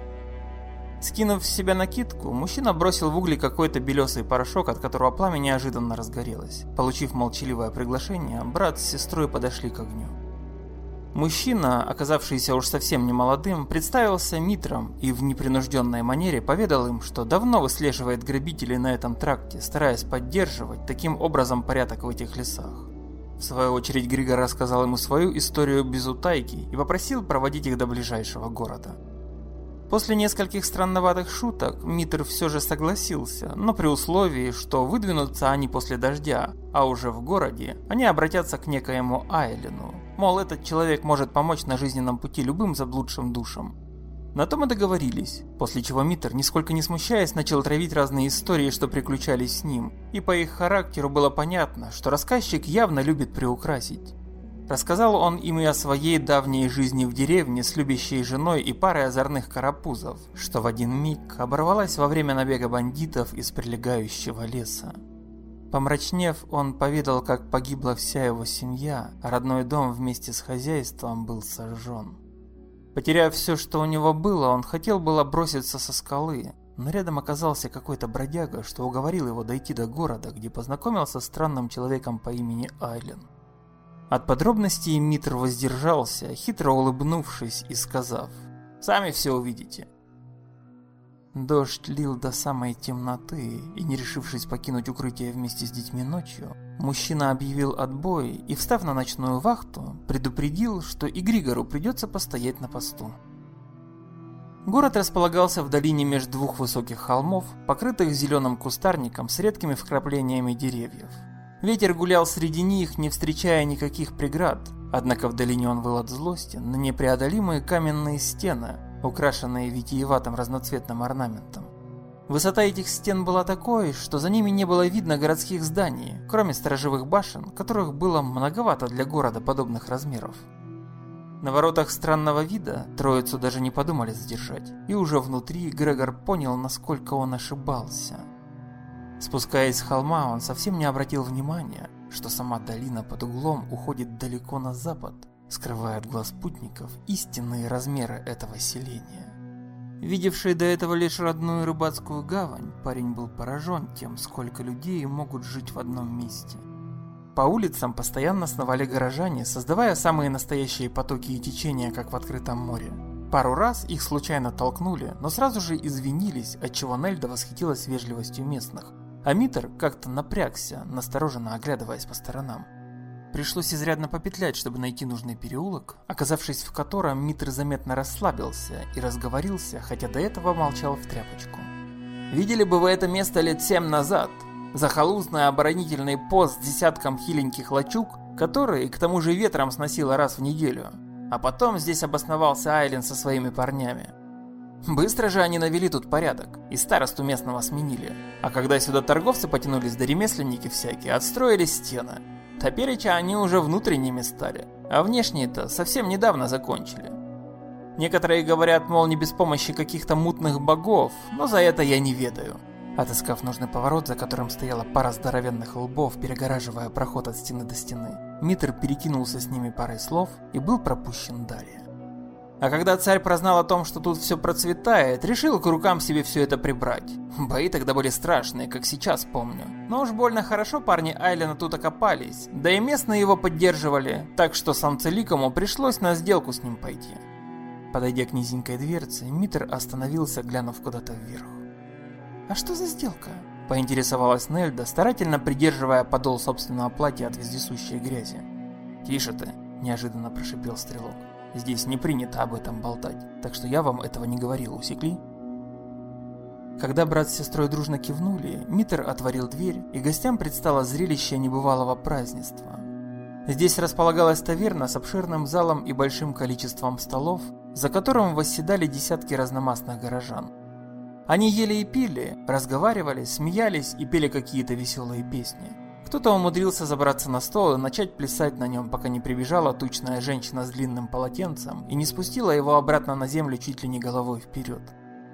Скинув с себя накидку, мужчина бросил в угли какой-то белесый порошок, от которого пламя неожиданно разгорелось. Получив молчаливое приглашение, брат с сестрой подошли к огню. Мужчина, оказавшийся уж совсем не молодым, представился Митром и в непринужденной манере поведал им, что давно выслеживает грабителей на этом тракте, стараясь поддерживать таким образом порядок в этих лесах. В свою очередь Григор рассказал ему свою историю без утайки и попросил проводить их до ближайшего города. После нескольких странноватых шуток Митр все же согласился, но при условии, что выдвинутся они после дождя, а уже в городе они обратятся к некоему Айлену. Мол, этот человек может помочь на жизненном пути любым заблудшим душам. На том и договорились, после чего Митр, нисколько не смущаясь, начал травить разные истории, что приключались с ним, и по их характеру было понятно, что рассказчик явно любит приукрасить. Рассказал он им и о своей давней жизни в деревне с любящей женой и парой озорных карапузов, что в один миг оборвалась во время набега бандитов из прилегающего леса. Помрачнев, он поведал, как погибла вся его семья, а родной дом вместе с хозяйством был сожжен. Потеряв все, что у него было, он хотел было броситься со скалы, но рядом оказался какой-то бродяга, что уговорил его дойти до города, где познакомился с странным человеком по имени Айлен. От подробностей Митр воздержался, хитро улыбнувшись и сказав «Сами все увидите». Дождь лил до самой темноты, и не решившись покинуть укрытие вместе с детьми ночью, мужчина объявил отбой и, встав на ночную вахту, предупредил, что и Григору придется постоять на посту. Город располагался в долине между двух высоких холмов, покрытых зеленым кустарником с редкими вкраплениями деревьев. Ветер гулял среди них, не встречая никаких преград, однако в долине он выл от злости на непреодолимые каменные стены, украшенные витиеватым разноцветным орнаментом. Высота этих стен была такой, что за ними не было видно городских зданий, кроме сторожевых башен, которых было многовато для города подобных размеров. На воротах странного вида троицу даже не подумали задержать, и уже внутри Грегор понял, насколько он ошибался. Спускаясь с холма, он совсем не обратил внимания, что сама долина под углом уходит далеко на запад, скрывая от глаз путников истинные размеры этого селения. Видевший до этого лишь родную рыбацкую гавань, парень был поражен тем, сколько людей могут жить в одном месте. По улицам постоянно сновали горожане, создавая самые настоящие потоки и течения, как в открытом море. Пару раз их случайно толкнули, но сразу же извинились, отчего Нельда восхитилась вежливостью местных. А Митер как-то напрягся, настороженно оглядываясь по сторонам. Пришлось изрядно попетлять, чтобы найти нужный переулок, оказавшись в котором Митр заметно расслабился и разговорился, хотя до этого молчал в тряпочку. «Видели бы вы это место лет семь назад? Захолустный оборонительный пост с десятком хиленьких лачуг, которые к тому же ветром сносило раз в неделю. А потом здесь обосновался Айлен со своими парнями. Быстро же они навели тут порядок, и старосту местного сменили. А когда сюда торговцы потянулись да ремесленники всякие, отстроили стены. Топереча они уже внутренними стали, а внешние-то совсем недавно закончили. Некоторые говорят, мол, не без помощи каких-то мутных богов, но за это я не ведаю. Отыскав нужный поворот, за которым стояла пара здоровенных лбов, перегораживая проход от стены до стены, Митр перекинулся с ними парой слов и был пропущен далее. А когда царь прознал о том, что тут все процветает, решил к рукам себе все это прибрать. Бои тогда были страшные, как сейчас помню. Но уж больно хорошо парни Айлена тут окопались, да и местные его поддерживали, так что самцеликому пришлось на сделку с ним пойти. Подойдя к низенькой дверце, Митр остановился, глянув куда-то вверх. «А что за сделка?» – поинтересовалась Нельда, старательно придерживая подол собственного платья от вездесущей грязи. «Тише ты!» – неожиданно прошипел стрелок. Здесь не принято об этом болтать, так что я вам этого не говорил, усекли? Когда брат с сестрой дружно кивнули, Митер отворил дверь, и гостям предстало зрелище небывалого празднества. Здесь располагалась таверна с обширным залом и большим количеством столов, за которым восседали десятки разномастных горожан. Они ели и пили, разговаривали, смеялись и пели какие-то веселые песни. Кто-то умудрился забраться на стол и начать плясать на нем, пока не прибежала тучная женщина с длинным полотенцем и не спустила его обратно на землю чуть ли не головой вперед.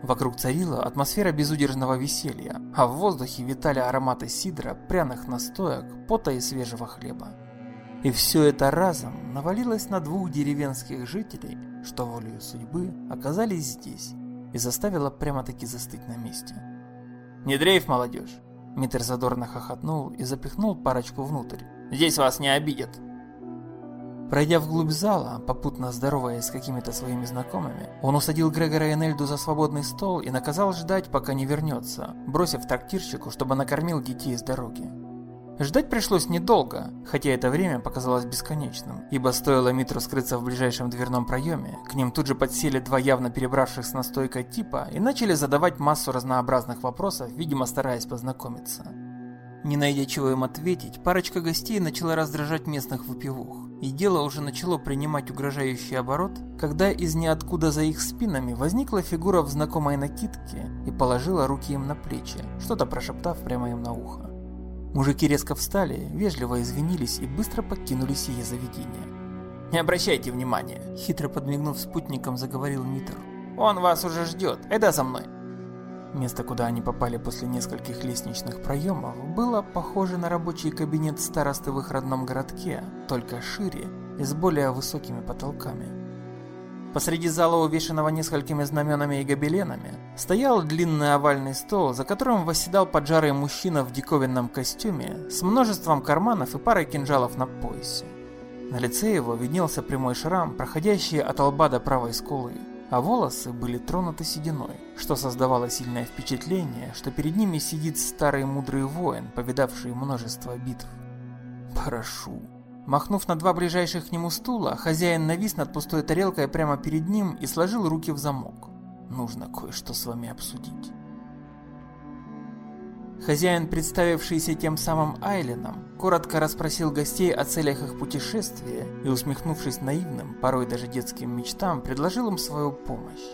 Вокруг царила атмосфера безудержного веселья, а в воздухе витали ароматы сидра, пряных настоек, пота и свежего хлеба. И все это разом навалилось на двух деревенских жителей, что волею судьбы оказались здесь, и заставило прямо-таки застыть на месте. «Не дрейф, молодежь! Митер задорно хохотнул и запихнул парочку внутрь. «Здесь вас не обидят!» Пройдя вглубь зала, попутно здороваясь с какими-то своими знакомыми, он усадил Грегора и Нельду за свободный стол и наказал ждать, пока не вернется, бросив трактирщику, чтобы накормил детей с дороги. Ждать пришлось недолго, хотя это время показалось бесконечным, ибо стоило Митру скрыться в ближайшем дверном проеме, к ним тут же подсели два явно перебравших с настойкой типа и начали задавать массу разнообразных вопросов, видимо стараясь познакомиться. Не найдя чего им ответить, парочка гостей начала раздражать местных выпивух, и дело уже начало принимать угрожающий оборот, когда из ниоткуда за их спинами возникла фигура в знакомой накидке и положила руки им на плечи, что-то прошептав прямо им на ухо. Мужики резко встали, вежливо извинились и быстро покинули сие заведение. «Не обращайте внимания», – хитро подмигнув спутником, заговорил Митр. «Он вас уже ждет, это за мной». Место, куда они попали после нескольких лестничных проемов, было похоже на рабочий кабинет старосты в их родном городке, только шире и с более высокими потолками. Посреди зала, увешанного несколькими знаменами и гобеленами, стоял длинный овальный стол, за которым восседал поджарый мужчина в диковинном костюме с множеством карманов и парой кинжалов на поясе. На лице его виднелся прямой шрам, проходящий от лба до правой скулы, а волосы были тронуты сединой, что создавало сильное впечатление, что перед ними сидит старый мудрый воин, повидавший множество битв. «Прошу». Махнув на два ближайших к нему стула, хозяин навис над пустой тарелкой прямо перед ним и сложил руки в замок. «Нужно кое-что с вами обсудить». Хозяин, представившийся тем самым Айленом, коротко расспросил гостей о целях их путешествия и, усмехнувшись наивным, порой даже детским мечтам, предложил им свою помощь.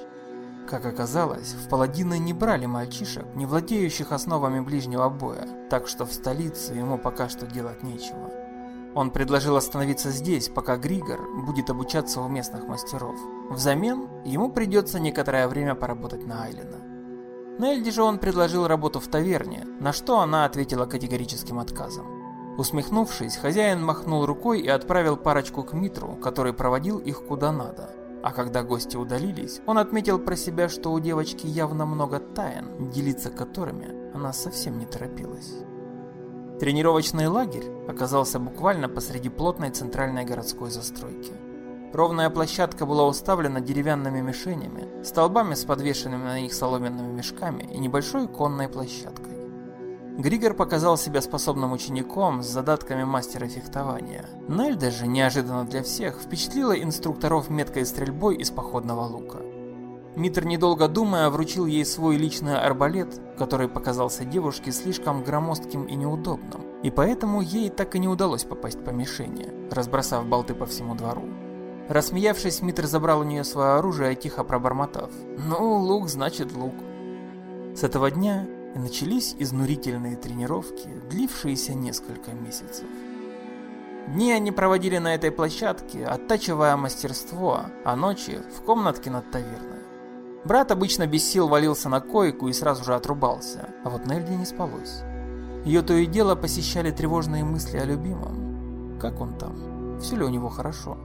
Как оказалось, в паладины не брали мальчишек, не владеющих основами ближнего боя, так что в столице ему пока что делать нечего. Он предложил остановиться здесь, пока Григор будет обучаться у местных мастеров. Взамен ему придется некоторое время поработать на Айлена. Нельди же он предложил работу в таверне, на что она ответила категорическим отказом. Усмехнувшись, хозяин махнул рукой и отправил парочку к Митру, который проводил их куда надо. А когда гости удалились, он отметил про себя, что у девочки явно много тайн, делиться которыми она совсем не торопилась. Тренировочный лагерь оказался буквально посреди плотной центральной городской застройки. Ровная площадка была уставлена деревянными мишенями, столбами с подвешенными на них соломенными мешками и небольшой конной площадкой. Григор показал себя способным учеником с задатками мастера фехтования. Нельда же, неожиданно для всех, впечатлила инструкторов меткой стрельбой из походного лука. Митр, недолго думая, вручил ей свой личный арбалет, который показался девушке слишком громоздким и неудобным, и поэтому ей так и не удалось попасть по мишени, разбросав болты по всему двору. Рассмеявшись, Митр забрал у нее свое оружие, тихо пробормотав. «Ну, лук значит лук». С этого дня и начались изнурительные тренировки, длившиеся несколько месяцев. Дни они проводили на этой площадке, оттачивая мастерство, а ночи в комнатке над таверной. Брат обычно без сил валился на койку и сразу же отрубался, а вот Нельде не спалось. Ее то и дело посещали тревожные мысли о любимом. Как он там? Все ли у него хорошо?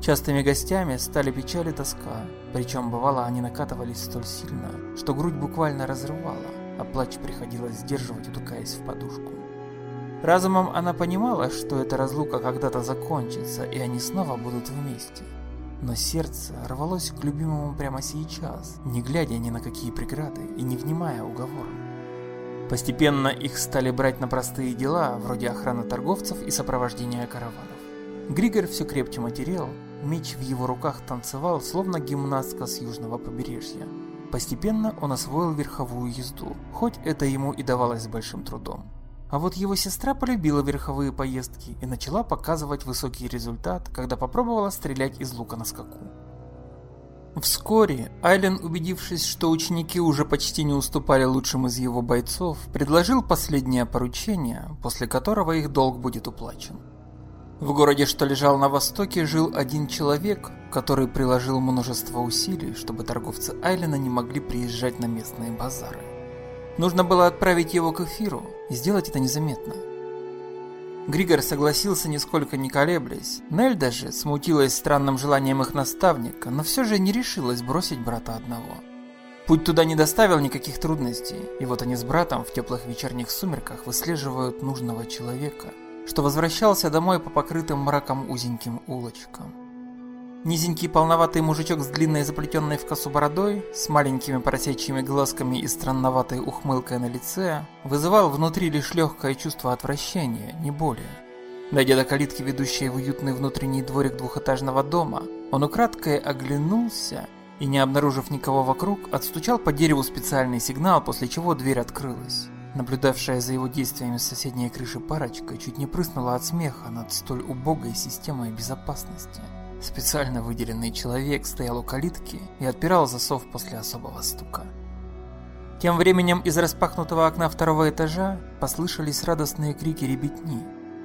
Частыми гостями стали печаль и тоска, причем бывало они накатывались столь сильно, что грудь буквально разрывала, а плач приходилось сдерживать, утыкаясь в подушку. Разумом она понимала, что эта разлука когда-то закончится, и они снова будут вместе. Но сердце рвалось к любимому прямо сейчас, не глядя ни на какие преграды и не внимая уговорам. Постепенно их стали брать на простые дела, вроде охраны торговцев и сопровождения караванов. Григор все крепче матерел, Меч в его руках танцевал, словно гимнастка с южного побережья. Постепенно он освоил верховую езду, хоть это ему и давалось с большим трудом. А вот его сестра полюбила верховые поездки и начала показывать высокий результат, когда попробовала стрелять из лука на скаку. Вскоре Айлен, убедившись, что ученики уже почти не уступали лучшим из его бойцов, предложил последнее поручение, после которого их долг будет уплачен. В городе, что лежал на востоке, жил один человек, который приложил множество усилий, чтобы торговцы Айлена не могли приезжать на местные базары. Нужно было отправить его к эфиру и сделать это незаметно. Григор согласился, нисколько не колеблясь. Нельда же смутилась странным желанием их наставника, но все же не решилась бросить брата одного. Путь туда не доставил никаких трудностей, и вот они с братом в теплых вечерних сумерках выслеживают нужного человека – что возвращался домой по покрытым мраком узеньким улочкам. Низенький полноватый мужичок с длинной заплетенной в косу бородой, с маленькими поросячьими глазками и странноватой ухмылкой на лице, вызывал внутри лишь легкое чувство отвращения, не более. Дойдя до калитки, ведущей в уютный внутренний дворик двухэтажного дома, он украдкой оглянулся и, не обнаружив никого вокруг, отстучал по дереву специальный сигнал, после чего дверь открылась. Наблюдавшая за его действиями с соседней крыши парочка чуть не прыснула от смеха над столь убогой системой безопасности. Специально выделенный человек стоял у калитки и отпирал засов после особого стука. Тем временем из распахнутого окна второго этажа послышались радостные крики ребятни.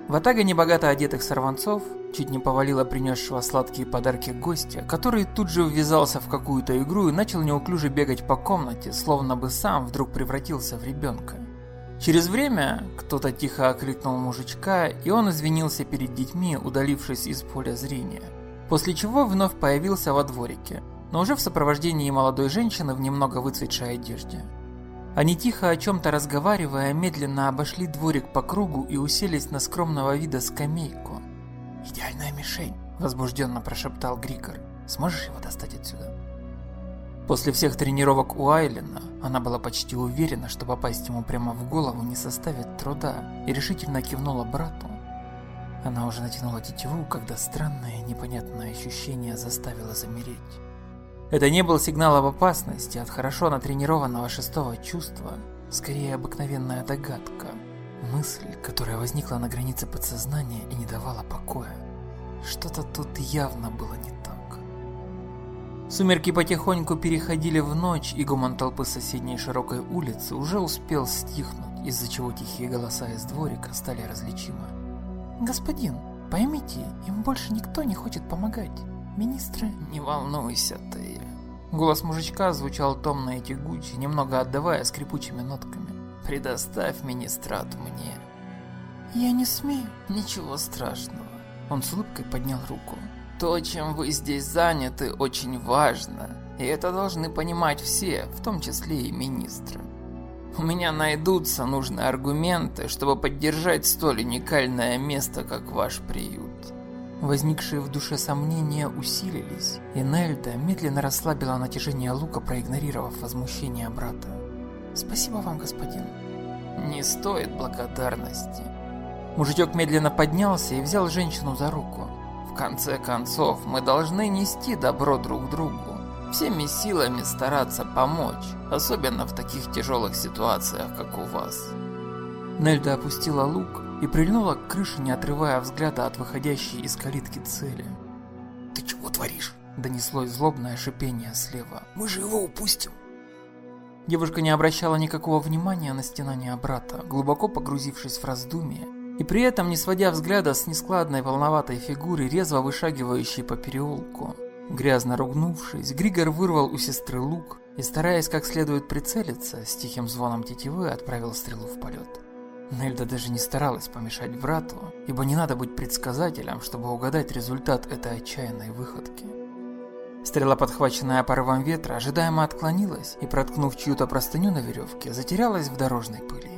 Ватага небогато одетых сорванцов чуть не повалила принесшего сладкие подарки гостя, который тут же ввязался в какую-то игру и начал неуклюже бегать по комнате, словно бы сам вдруг превратился в ребенка. Через время кто-то тихо окликнул мужичка, и он извинился перед детьми, удалившись из поля зрения. После чего вновь появился во дворике, но уже в сопровождении молодой женщины в немного выцветшей одежде. Они тихо о чем-то разговаривая, медленно обошли дворик по кругу и уселись на скромного вида скамейку. Идеальная мишень, возбужденно прошептал Григор. Сможешь его достать отсюда? После всех тренировок у Айлена она была почти уверена, что попасть ему прямо в голову не составит труда, и решительно кивнула брату. Она уже натянула тетиву, когда странное непонятное ощущение заставило замереть. Это не был сигнал об опасности от хорошо натренированного шестого чувства, скорее обыкновенная догадка, мысль, которая возникла на границе подсознания и не давала покоя. Что-то тут явно было не так. Сумерки потихоньку переходили в ночь, и гомон толпы соседней широкой улицы уже успел стихнуть, из-за чего тихие голоса из дворика стали различимы. «Господин, поймите, им больше никто не хочет помогать. Министры...» «Не волнуйся ты». Голос мужичка звучал томно и тягуче, немного отдавая скрипучими нотками. «Предоставь министрат мне». «Я не смею». «Ничего страшного». Он с улыбкой поднял руку. То, чем вы здесь заняты, очень важно, и это должны понимать все, в том числе и министры. У меня найдутся нужные аргументы, чтобы поддержать столь уникальное место, как ваш приют. Возникшие в душе сомнения усилились, и Нельда медленно расслабила натяжение лука, проигнорировав возмущение брата. «Спасибо вам, господин». «Не стоит благодарности». Мужичок медленно поднялся и взял женщину за руку. В конце концов, мы должны нести добро друг другу, всеми силами стараться помочь, особенно в таких тяжелых ситуациях, как у вас. Нельда опустила лук и прильнула к крыше, не отрывая взгляда от выходящей из калитки цели. «Ты чего творишь?» – донеслось злобное шипение слева. «Мы же его упустим!» Девушка не обращала никакого внимания на стенание брата, глубоко погрузившись в раздумье и при этом не сводя взгляда с нескладной волноватой фигуры, резво вышагивающей по переулку. Грязно ругнувшись, Григор вырвал у сестры лук и, стараясь как следует прицелиться, с тихим звоном тетивы отправил стрелу в полет. Нельда даже не старалась помешать брату, ибо не надо быть предсказателем, чтобы угадать результат этой отчаянной выходки. Стрела, подхваченная порывом ветра, ожидаемо отклонилась и, проткнув чью-то простыню на веревке, затерялась в дорожной пыли.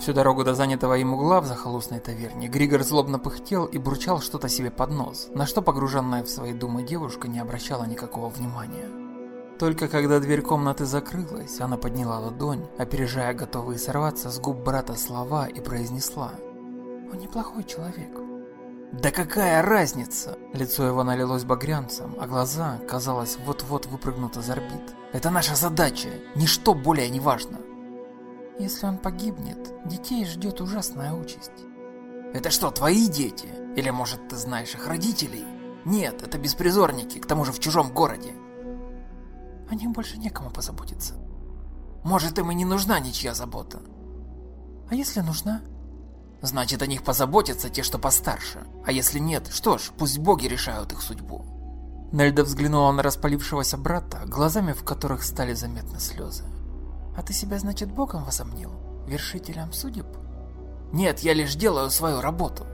Всю дорогу до занятого им угла в захолустной таверне Григор злобно пыхтел и бурчал что-то себе под нос, на что погруженная в свои думы девушка не обращала никакого внимания. Только когда дверь комнаты закрылась, она подняла ладонь, опережая готовые сорваться с губ брата слова и произнесла «Он неплохой человек». «Да какая разница?» Лицо его налилось багрянцем, а глаза, казалось, вот-вот выпрыгнут из орбит. «Это наша задача, ничто более не важно». Если он погибнет, детей ждет ужасная участь. Это что, твои дети? Или, может, ты знаешь их родителей? Нет, это беспризорники, к тому же в чужом городе. О них больше некому позаботиться. Может, им и не нужна ничья забота. А если нужна? Значит, о них позаботятся те, что постарше. А если нет, что ж, пусть боги решают их судьбу. Нельда взглянула на распалившегося брата, глазами в которых стали заметны слезы. А ты себя, значит, богом возомнил? Вершителем судеб? Нет, я лишь делаю свою работу.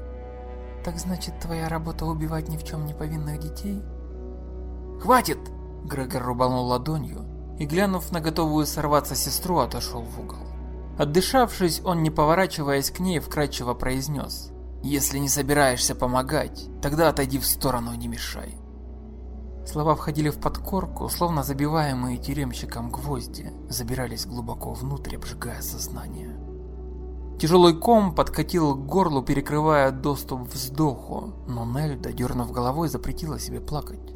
Так значит, твоя работа убивать ни в чем не повинных детей? Хватит! Грегор рубанул ладонью и, глянув на готовую сорваться сестру, отошел в угол. Отдышавшись, он, не поворачиваясь к ней, вкрадчиво произнес. «Если не собираешься помогать, тогда отойди в сторону и не мешай». Слова входили в подкорку, словно забиваемые тюремщиком гвозди, забирались глубоко внутрь, обжигая сознание. Тяжелый ком подкатил к горлу, перекрывая доступ к вздоху, но Нельда, дернув головой, запретила себе плакать.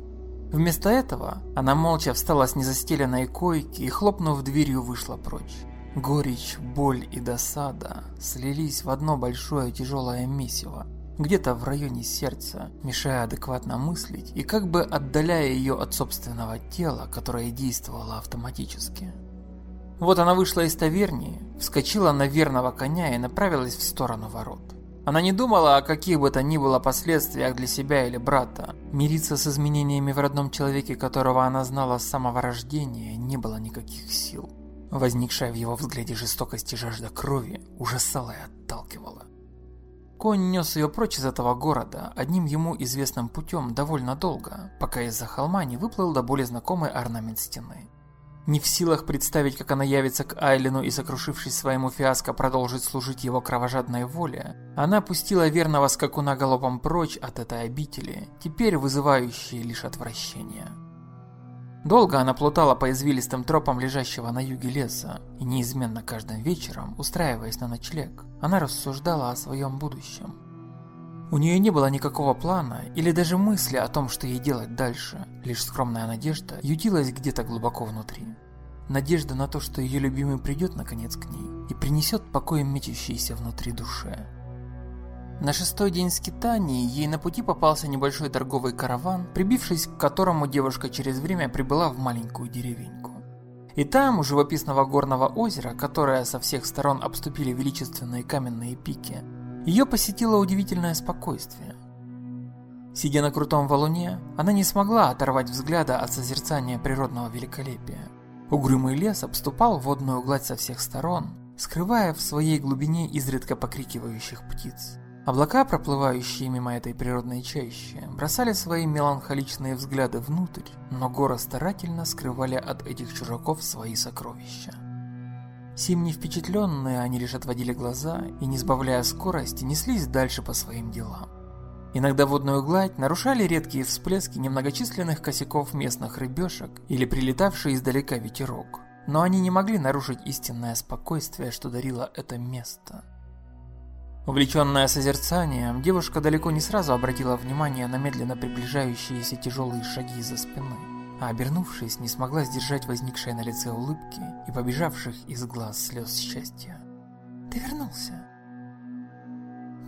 Вместо этого она молча встала с незастеленной койки и, хлопнув дверью, вышла прочь. Горечь, боль и досада слились в одно большое тяжелое месиво, где-то в районе сердца, мешая адекватно мыслить и как бы отдаляя ее от собственного тела, которое действовало автоматически. Вот она вышла из таверни, вскочила на верного коня и направилась в сторону ворот. Она не думала о каких бы то ни было последствиях для себя или брата. Мириться с изменениями в родном человеке, которого она знала с самого рождения, не было никаких сил. Возникшая в его взгляде жестокость и жажда крови ужасала и отталкивала. Конь нес ее прочь из этого города, одним ему известным путем довольно долго, пока из-за холма не выплыл до более знакомый орнамент стены. Не в силах представить, как она явится к Айлину и, сокрушившись своему фиаско, продолжит служить его кровожадной воле, она пустила верного скакуна галопом прочь от этой обители, теперь вызывающей лишь отвращение. Долго она плутала по извилистым тропам лежащего на юге леса, и неизменно каждым вечером, устраиваясь на ночлег, она рассуждала о своем будущем. У нее не было никакого плана или даже мысли о том, что ей делать дальше, лишь скромная надежда ютилась где-то глубоко внутри. Надежда на то, что ее любимый придет наконец к ней и принесет покой мечущейся внутри душе. На шестой день скитаний ей на пути попался небольшой торговый караван, прибившись к которому девушка через время прибыла в маленькую деревеньку. И там, у живописного горного озера, которое со всех сторон обступили величественные каменные пики, ее посетило удивительное спокойствие. Сидя на крутом валуне, она не смогла оторвать взгляда от созерцания природного великолепия. Угрюмый лес обступал водную гладь со всех сторон, скрывая в своей глубине изредка покрикивающих птиц. Облака, проплывающие мимо этой природной чащи, бросали свои меланхоличные взгляды внутрь, но горы старательно скрывали от этих чужаков свои сокровища. Сим не впечатленные, они лишь отводили глаза и, не сбавляя скорости, неслись дальше по своим делам. Иногда водную гладь нарушали редкие всплески немногочисленных косяков местных рыбешек или прилетавший издалека ветерок, но они не могли нарушить истинное спокойствие, что дарило это место. Увлеченная созерцанием, девушка далеко не сразу обратила внимание на медленно приближающиеся тяжелые шаги за спиной а обернувшись, не смогла сдержать возникшие на лице улыбки и побежавших из глаз слез счастья. «Ты вернулся!»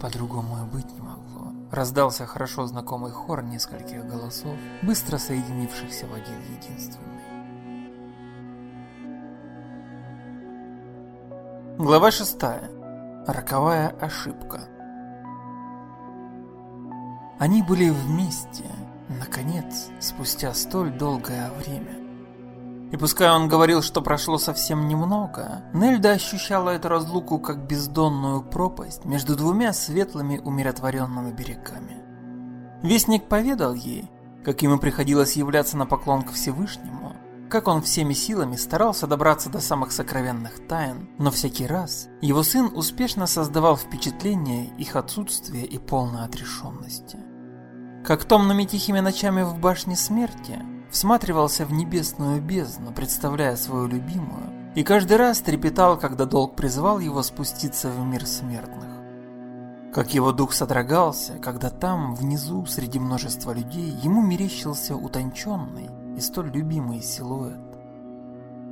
По-другому и быть не могло. Раздался хорошо знакомый хор нескольких голосов, быстро соединившихся в один единственный. Глава шестая. Роковая ошибка. Они были вместе, Наконец, спустя столь долгое время. И пускай он говорил, что прошло совсем немного, Нельда ощущала эту разлуку как бездонную пропасть между двумя светлыми умиротворенными берегами. Вестник поведал ей, как ему приходилось являться на поклон к Всевышнему, как он всеми силами старался добраться до самых сокровенных тайн, но всякий раз его сын успешно создавал впечатление их отсутствия и полной отрешенности как томными тихими ночами в башне смерти, всматривался в небесную бездну, представляя свою любимую, и каждый раз трепетал, когда долг призвал его спуститься в мир смертных. Как его дух содрогался, когда там, внизу, среди множества людей, ему мерещился утонченный и столь любимый силуэт.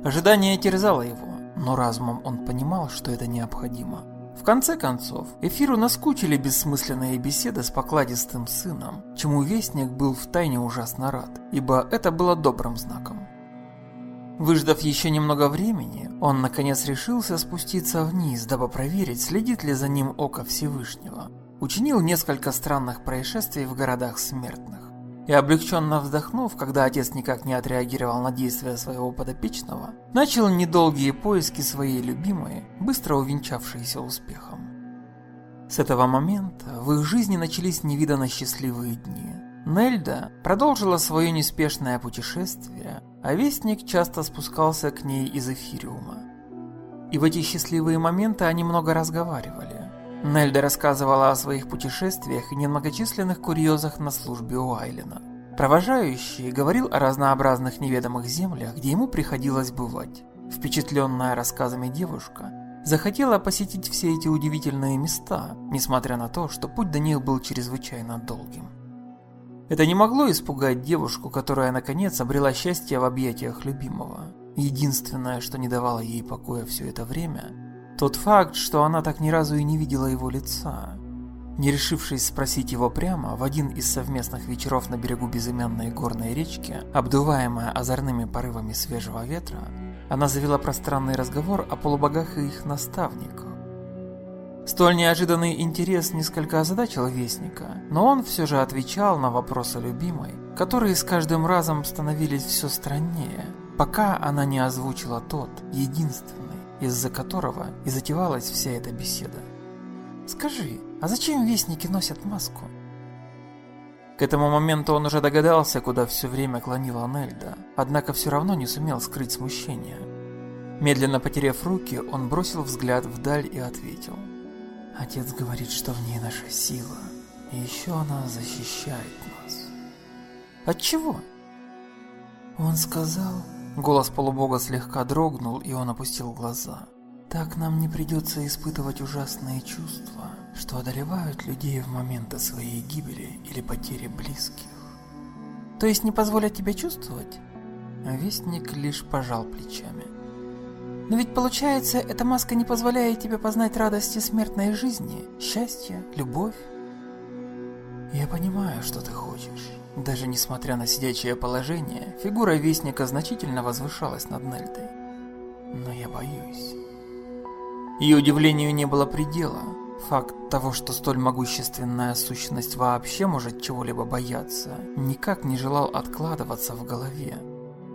Ожидание терзало его, но разумом он понимал, что это необходимо. В конце концов, эфиру наскучили бессмысленные беседы с покладистым сыном, чему Вестник был втайне ужасно рад, ибо это было добрым знаком. Выждав еще немного времени, он наконец решился спуститься вниз, дабы проверить, следит ли за ним око Всевышнего. Учинил несколько странных происшествий в городах смертных. И облегченно вздохнув, когда отец никак не отреагировал на действия своего подопечного, начал недолгие поиски своей любимой, быстро увенчавшиеся успехом. С этого момента в их жизни начались невиданно счастливые дни. Нельда продолжила свое неспешное путешествие, а Вестник часто спускался к ней из эфириума. И в эти счастливые моменты они много разговаривали. Нельда рассказывала о своих путешествиях и немногочисленных курьезах на службе у Айлена. Провожающий говорил о разнообразных неведомых землях, где ему приходилось бывать. Впечатленная рассказами девушка захотела посетить все эти удивительные места, несмотря на то, что путь до них был чрезвычайно долгим. Это не могло испугать девушку, которая наконец обрела счастье в объятиях любимого. Единственное, что не давало ей покоя все это время – тот факт, что она так ни разу и не видела его лица. Не решившись спросить его прямо, в один из совместных вечеров на берегу безымянной горной речки, обдуваемая озорными порывами свежего ветра, она завела пространный разговор о полубогах и их наставниках. Столь неожиданный интерес несколько озадачил Вестника, но он все же отвечал на вопросы любимой, которые с каждым разом становились все страннее, пока она не озвучила тот, единственный, из-за которого и затевалась вся эта беседа. «Скажи, а зачем вестники носят маску?» К этому моменту он уже догадался, куда все время клонила Нельда, однако все равно не сумел скрыть смущение. Медленно потеряв руки, он бросил взгляд вдаль и ответил. «Отец говорит, что в ней наша сила, и еще она защищает нас». «От чего?» Он сказал... Голос полубога слегка дрогнул, и он опустил глаза. Так нам не придется испытывать ужасные чувства, что одолевают людей в моменты своей гибели или потери близких. То есть не позволят тебе чувствовать? Вестник лишь пожал плечами. Но ведь получается, эта маска не позволяет тебе познать радости смертной жизни, счастье, любовь. Я понимаю, что ты хочешь. Даже несмотря на сидячее положение, фигура Вестника значительно возвышалась над Нельдой. Но я боюсь. Ее удивлению не было предела. Факт того, что столь могущественная сущность вообще может чего-либо бояться, никак не желал откладываться в голове.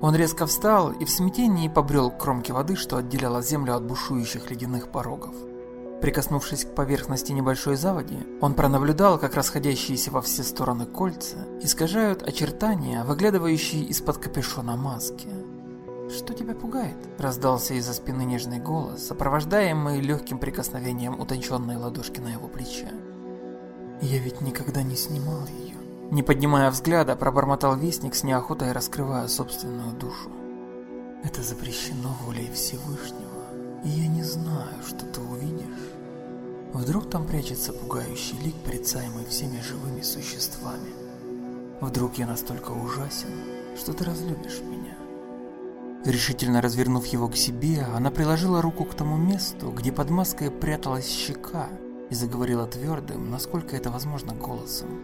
Он резко встал и в смятении побрел к кромке воды, что отделяла землю от бушующих ледяных порогов. Прикоснувшись к поверхности небольшой заводи, он пронаблюдал, как расходящиеся во все стороны кольца искажают очертания, выглядывающие из-под капюшона маски. «Что тебя пугает?» – раздался из-за спины нежный голос, сопровождаемый легким прикосновением утонченной ладошки на его плече. «Я ведь никогда не снимал ее». Не поднимая взгляда, пробормотал вестник с неохотой, раскрывая собственную душу. «Это запрещено волей Всевышнего, и я не знаю, что ты увидишь, Вдруг там прячется пугающий лик, порицаемый всеми живыми существами. Вдруг я настолько ужасен, что ты разлюбишь меня. Решительно развернув его к себе, она приложила руку к тому месту, где под маской пряталась щека, и заговорила твердым, насколько это возможно, голосом.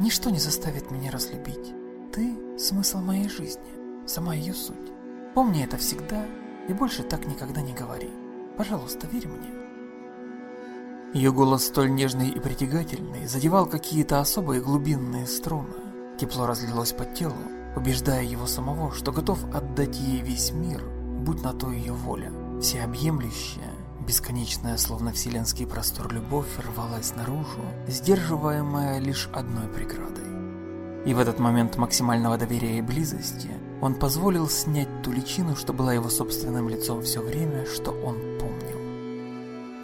«Ничто не заставит меня разлюбить. Ты – смысл моей жизни, сама ее суть. Помни это всегда и больше так никогда не говори. Пожалуйста, верь мне». Ее голос столь нежный и притягательный задевал какие-то особые глубинные струны. Тепло разлилось по телу, убеждая его самого, что готов отдать ей весь мир, будь на то ее воля. Всеобъемлющая, бесконечная, словно вселенский простор любовь рвалась наружу, сдерживаемая лишь одной преградой. И в этот момент максимального доверия и близости он позволил снять ту личину, что была его собственным лицом все время, что он.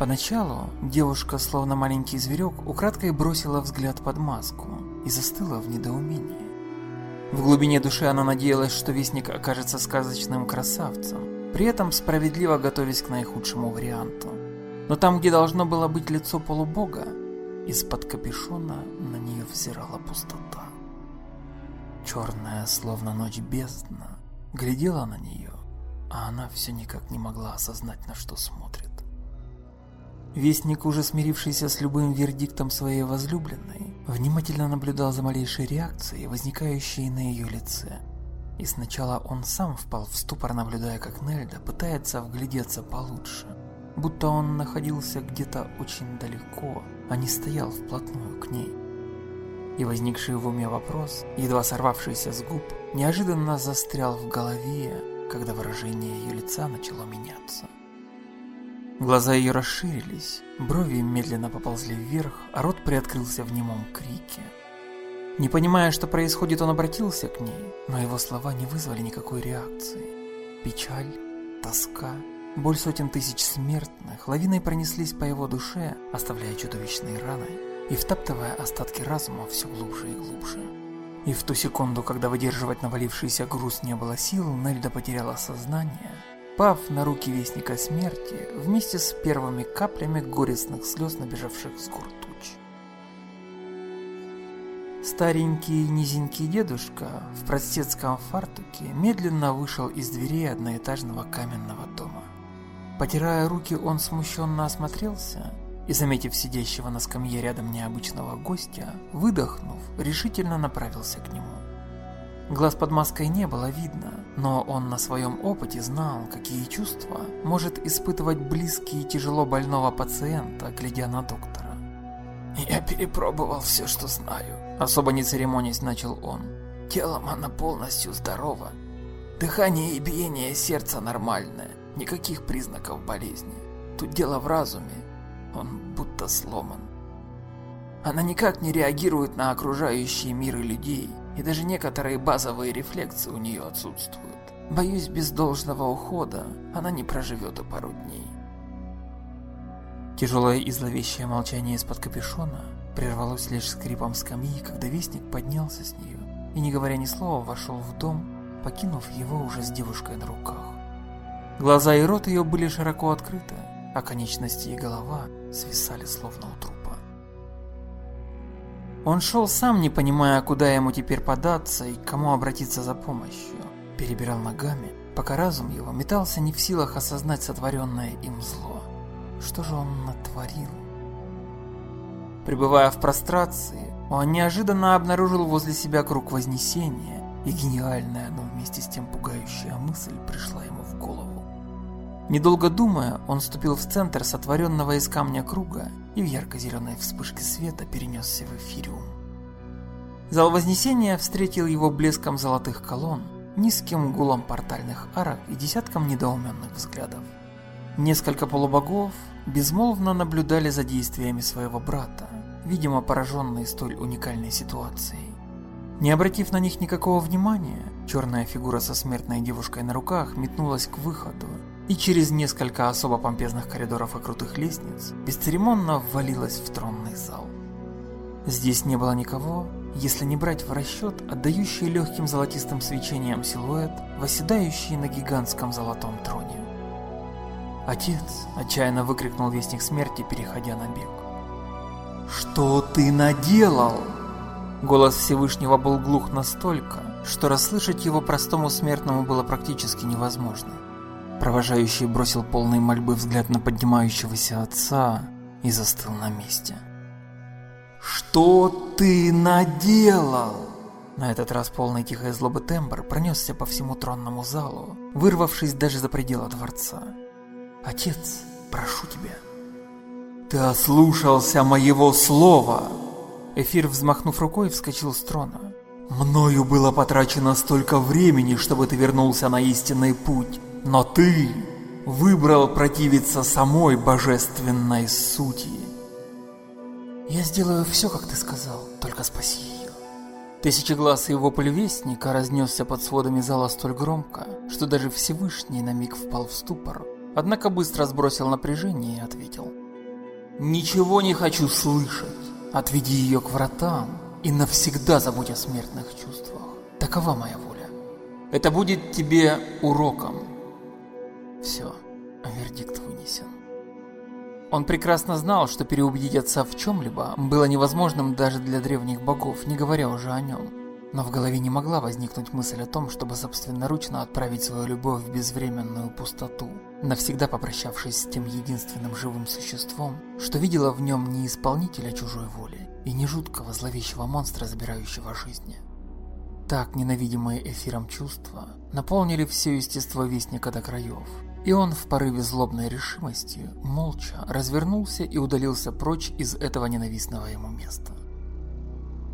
Поначалу девушка, словно маленький зверек, украдкой бросила взгляд под маску и застыла в недоумении. В глубине души она надеялась, что Вестник окажется сказочным красавцем, при этом справедливо готовясь к наихудшему варианту. Но там, где должно было быть лицо полубога, из-под капюшона на нее взирала пустота. Черная, словно ночь бездна, глядела на нее, а она все никак не могла осознать, на что смотрит. Вестник, уже смирившийся с любым вердиктом своей возлюбленной, внимательно наблюдал за малейшей реакцией, возникающей на ее лице. И сначала он сам впал в ступор, наблюдая, как Нельда пытается вглядеться получше, будто он находился где-то очень далеко, а не стоял вплотную к ней. И возникший в уме вопрос, едва сорвавшийся с губ, неожиданно застрял в голове, когда выражение ее лица начало меняться. Глаза ее расширились, брови медленно поползли вверх, а рот приоткрылся в немом крике. Не понимая, что происходит, он обратился к ней, но его слова не вызвали никакой реакции. Печаль, тоска, боль сотен тысяч смертных лавиной пронеслись по его душе, оставляя чудовищные раны и втаптывая остатки разума все глубже и глубже. И в ту секунду, когда выдерживать навалившийся груз не было сил, Нельда потеряла сознание – пав на руки Вестника Смерти вместе с первыми каплями горестных слез, набежавших с гор туч. Старенький низенький дедушка в простецком фартуке медленно вышел из дверей одноэтажного каменного дома. Потирая руки, он смущенно осмотрелся и, заметив сидящего на скамье рядом необычного гостя, выдохнув, решительно направился к нему. Глаз под маской не было видно, но он на своем опыте знал, какие чувства может испытывать близкий тяжело больного пациента, глядя на доктора. «Я перепробовал все, что знаю», – особо не церемонясь начал он. «Телом она полностью здорова. Дыхание и биение сердца нормальное, никаких признаков болезни. Тут дело в разуме, он будто сломан». Она никак не реагирует на окружающие мир и людей, и даже некоторые базовые рефлексы у нее отсутствуют. Боюсь, без должного ухода она не проживет и пару дней. Тяжелое и зловещее молчание из-под капюшона прервалось лишь скрипом скамьи, когда вестник поднялся с нее и, не говоря ни слова, вошел в дом, покинув его уже с девушкой на руках. Глаза и рот ее были широко открыты, а конечности и голова свисали словно у трупа. Он шел сам, не понимая, куда ему теперь податься и к кому обратиться за помощью. Перебирал ногами, пока разум его метался не в силах осознать сотворенное им зло. Что же он натворил? Пребывая в прострации, он неожиданно обнаружил возле себя круг Вознесения, и гениальная, но вместе с тем пугающая мысль пришла ему в голову. Недолго думая, он вступил в центр сотворенного из камня круга и в ярко-зеленой вспышке света перенесся в эфириум. Зал Вознесения встретил его блеском золотых колонн, низким гулом портальных арок и десятком недоуменных взглядов. Несколько полубогов безмолвно наблюдали за действиями своего брата, видимо пораженные столь уникальной ситуацией. Не обратив на них никакого внимания, черная фигура со смертной девушкой на руках метнулась к выходу и через несколько особо помпезных коридоров и крутых лестниц бесцеремонно ввалилась в тронный зал. Здесь не было никого, если не брать в расчет отдающий легким золотистым свечением силуэт, восседающий на гигантском золотом троне. «Отец!» – отчаянно выкрикнул Вестник Смерти, переходя на бег. «Что ты наделал?» Голос Всевышнего был глух настолько, что расслышать его простому смертному было практически невозможно. Провожающий бросил полный мольбы взгляд на поднимающегося отца и застыл на месте. «Что ты наделал?» На этот раз полный тихой злобы тембр пронесся по всему тронному залу, вырвавшись даже за пределы дворца. «Отец, прошу тебя». «Ты ослушался моего слова!» Эфир, взмахнув рукой, вскочил с трона. «Мною было потрачено столько времени, чтобы ты вернулся на истинный путь, но ты выбрал противиться самой божественной сути». «Я сделаю все, как ты сказал, только спаси ее». Тысячеглазый вопль Вестника разнесся под сводами зала столь громко, что даже Всевышний на миг впал в ступор, однако быстро сбросил напряжение и ответил. «Ничего не хочу слышать. Отведи ее к вратам и навсегда забудь о смертных чувствах. Такова моя воля. Это будет тебе уроком». Все, вердикт вынесен. Он прекрасно знал, что переубедить отца в чем-либо было невозможным даже для древних богов, не говоря уже о нем. Но в голове не могла возникнуть мысль о том, чтобы собственноручно отправить свою любовь в безвременную пустоту, навсегда попрощавшись с тем единственным живым существом, что видела в нем не исполнителя чужой воли и не жуткого зловещего монстра, забирающего жизни. Так ненавидимые эфиром чувства наполнили все естество Вестника до краев, и он в порыве злобной решимости молча развернулся и удалился прочь из этого ненавистного ему места.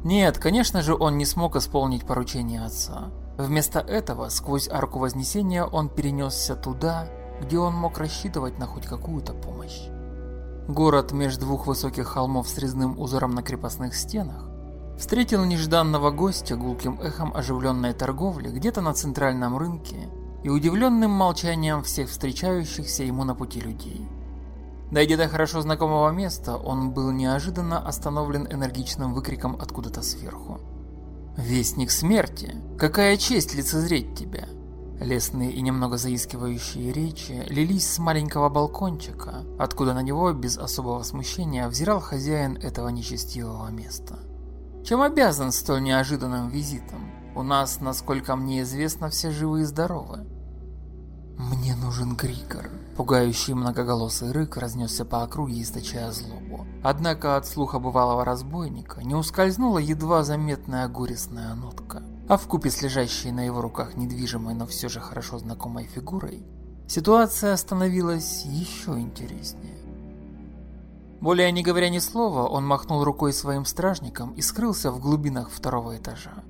Нет, конечно же, он не смог исполнить поручение отца. Вместо этого, сквозь арку Вознесения он перенесся туда, где он мог рассчитывать на хоть какую-то помощь. Город между двух высоких холмов с резным узором на крепостных стенах встретил нежданного гостя гулким эхом оживленной торговли где-то на центральном рынке и удивленным молчанием всех встречающихся ему на пути людей. Дойдя до хорошо знакомого места, он был неожиданно остановлен энергичным выкриком откуда-то сверху. «Вестник смерти! Какая честь лицезреть тебя!» Лесные и немного заискивающие речи лились с маленького балкончика, откуда на него без особого смущения взирал хозяин этого нечестивого места. «Чем обязан столь неожиданным визитом? У нас, насколько мне известно, все живы и здоровы». «Мне нужен Григор», Пугающий многоголосый рык разнесся по округе, источая злобу. Однако от слуха бывалого разбойника не ускользнула едва заметная горестная нотка. А в купе с лежащей на его руках недвижимой, но все же хорошо знакомой фигурой, ситуация становилась еще интереснее. Более не говоря ни слова, он махнул рукой своим стражникам и скрылся в глубинах второго этажа.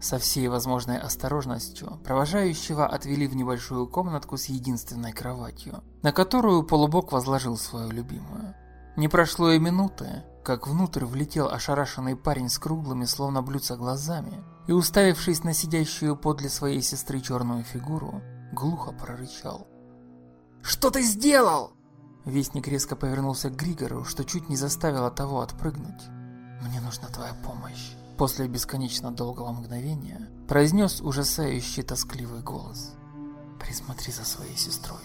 Со всей возможной осторожностью провожающего отвели в небольшую комнатку с единственной кроватью, на которую полубок возложил свою любимую. Не прошло и минуты, как внутрь влетел ошарашенный парень с круглыми, словно блюдца глазами, и, уставившись на сидящую подле своей сестры черную фигуру, глухо прорычал. «Что ты сделал?» Вестник резко повернулся к Григору, что чуть не заставило того отпрыгнуть. «Мне нужна твоя помощь», — после бесконечно долгого мгновения произнес ужасающий тоскливый голос. «Присмотри за своей сестрой».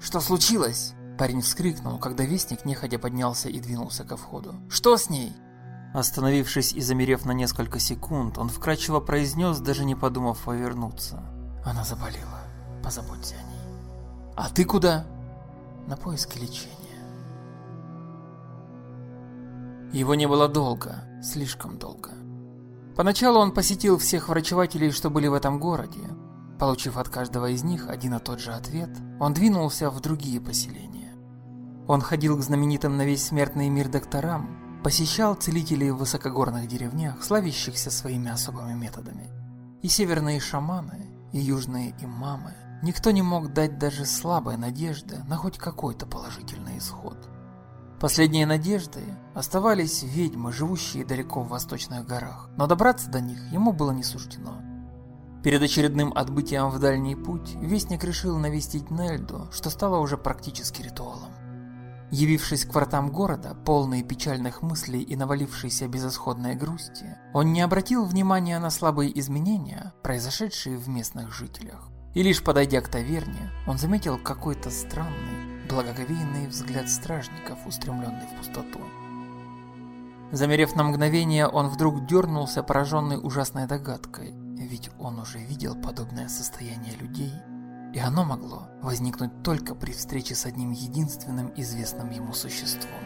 «Что случилось?» Парень вскрикнул, когда Вестник неходя поднялся и двинулся ко входу. «Что с ней?» Остановившись и замерев на несколько секунд, он вкрадчиво произнес, даже не подумав повернуться. «Она заболела. Позаботься о ней». «А ты куда?» «На поиски лечения». Его не было долго, слишком долго. Поначалу он посетил всех врачевателей, что были в этом городе. Получив от каждого из них один и тот же ответ, он двинулся в другие поселения. Он ходил к знаменитым на весь смертный мир докторам, Посещал целителей в высокогорных деревнях, славящихся своими особыми методами. И северные шаманы, и южные имамы. Никто не мог дать даже слабой надежды на хоть какой-то положительный исход. Последние надежды оставались ведьмы, живущие далеко в восточных горах, но добраться до них ему было не суждено. Перед очередным отбытием в дальний путь, Вестник решил навестить Нельду, что стало уже практически ритуалом. Явившись к вратам города, полные печальных мыслей и навалившейся безысходной грусти, он не обратил внимания на слабые изменения, произошедшие в местных жителях. И лишь подойдя к таверне, он заметил какой-то странный, благоговейный взгляд стражников, устремленный в пустоту. Замерев на мгновение, он вдруг дернулся, пораженный ужасной догадкой, ведь он уже видел подобное состояние людей и оно могло возникнуть только при встрече с одним единственным известным ему существом.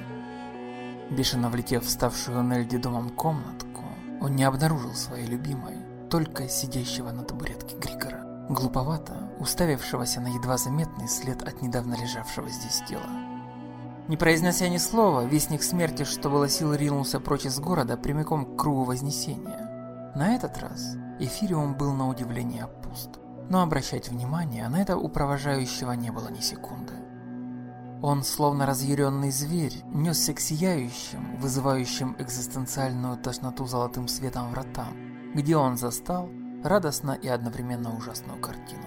Бешено влетев в ставшую Нельди домом комнатку, он не обнаружил своей любимой, только сидящего на табуретке Григора, глуповато уставившегося на едва заметный след от недавно лежавшего здесь тела. Не произнося ни слова, Вестник Смерти, что было сил, ринулся прочь из города прямиком к кругу Вознесения. На этот раз Эфириум был на удивление пуст но обращать внимание на это у провожающего не было ни секунды. Он, словно разъяренный зверь, несся к сияющим, вызывающим экзистенциальную тошноту золотым светом вратам, где он застал радостно и одновременно ужасную картину.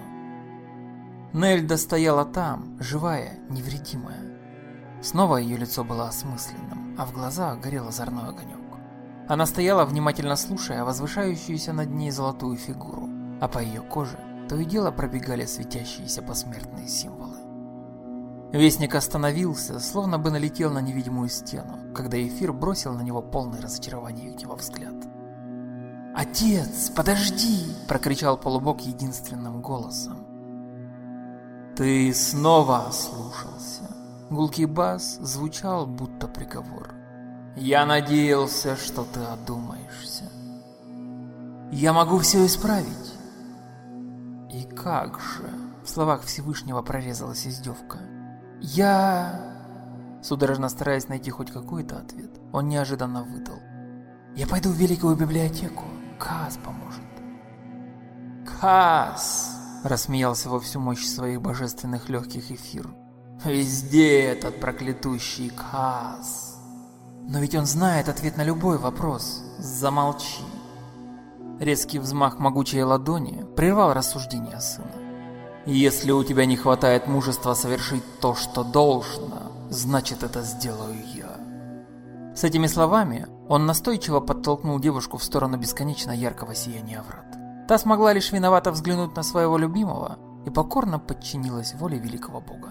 Нельда стояла там, живая, невредимая. Снова ее лицо было осмысленным, а в глазах горел озорной огонек. Она стояла, внимательно слушая возвышающуюся над ней золотую фигуру, а по ее коже то и дело пробегали светящиеся посмертные символы. Вестник остановился, словно бы налетел на невидимую стену, когда эфир бросил на него полный разочарования его взгляд. «Отец, подожди!» – прокричал полубог единственным голосом. «Ты снова ослушался!» Гулкий бас звучал, будто приговор. «Я надеялся, что ты одумаешься. Я могу все исправить!» «И как же?» В словах Всевышнего прорезалась издевка. «Я...» Судорожно стараясь найти хоть какой-то ответ, он неожиданно выдал. «Я пойду в Великую библиотеку. Каас поможет». «Каас!» Рассмеялся во всю мощь своих божественных легких эфир. «Везде этот проклятущий Каас!» «Но ведь он знает ответ на любой вопрос. Замолчи!» Резкий взмах могучей ладони прервал рассуждения сына. «Если у тебя не хватает мужества совершить то, что должно, значит это сделаю я». С этими словами он настойчиво подтолкнул девушку в сторону бесконечно яркого сияния врат. Та смогла лишь виновато взглянуть на своего любимого и покорно подчинилась воле великого бога.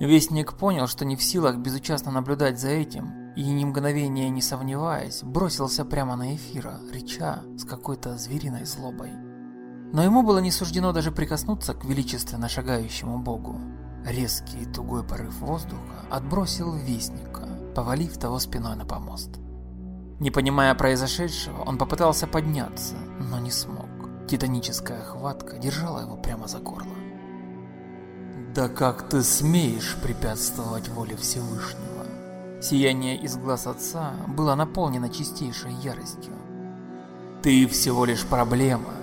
Вестник понял, что не в силах безучастно наблюдать за этим, и ни мгновения не сомневаясь, бросился прямо на эфира, реча с какой-то звериной злобой. Но ему было не суждено даже прикоснуться к величественно шагающему богу. Резкий и тугой порыв воздуха отбросил вестника, повалив того спиной на помост. Не понимая произошедшего, он попытался подняться, но не смог. Титаническая хватка держала его прямо за горло. «Да как ты смеешь препятствовать воле Всевышнего?» Сияние из глаз отца было наполнено чистейшей яростью. Ты всего лишь проблема.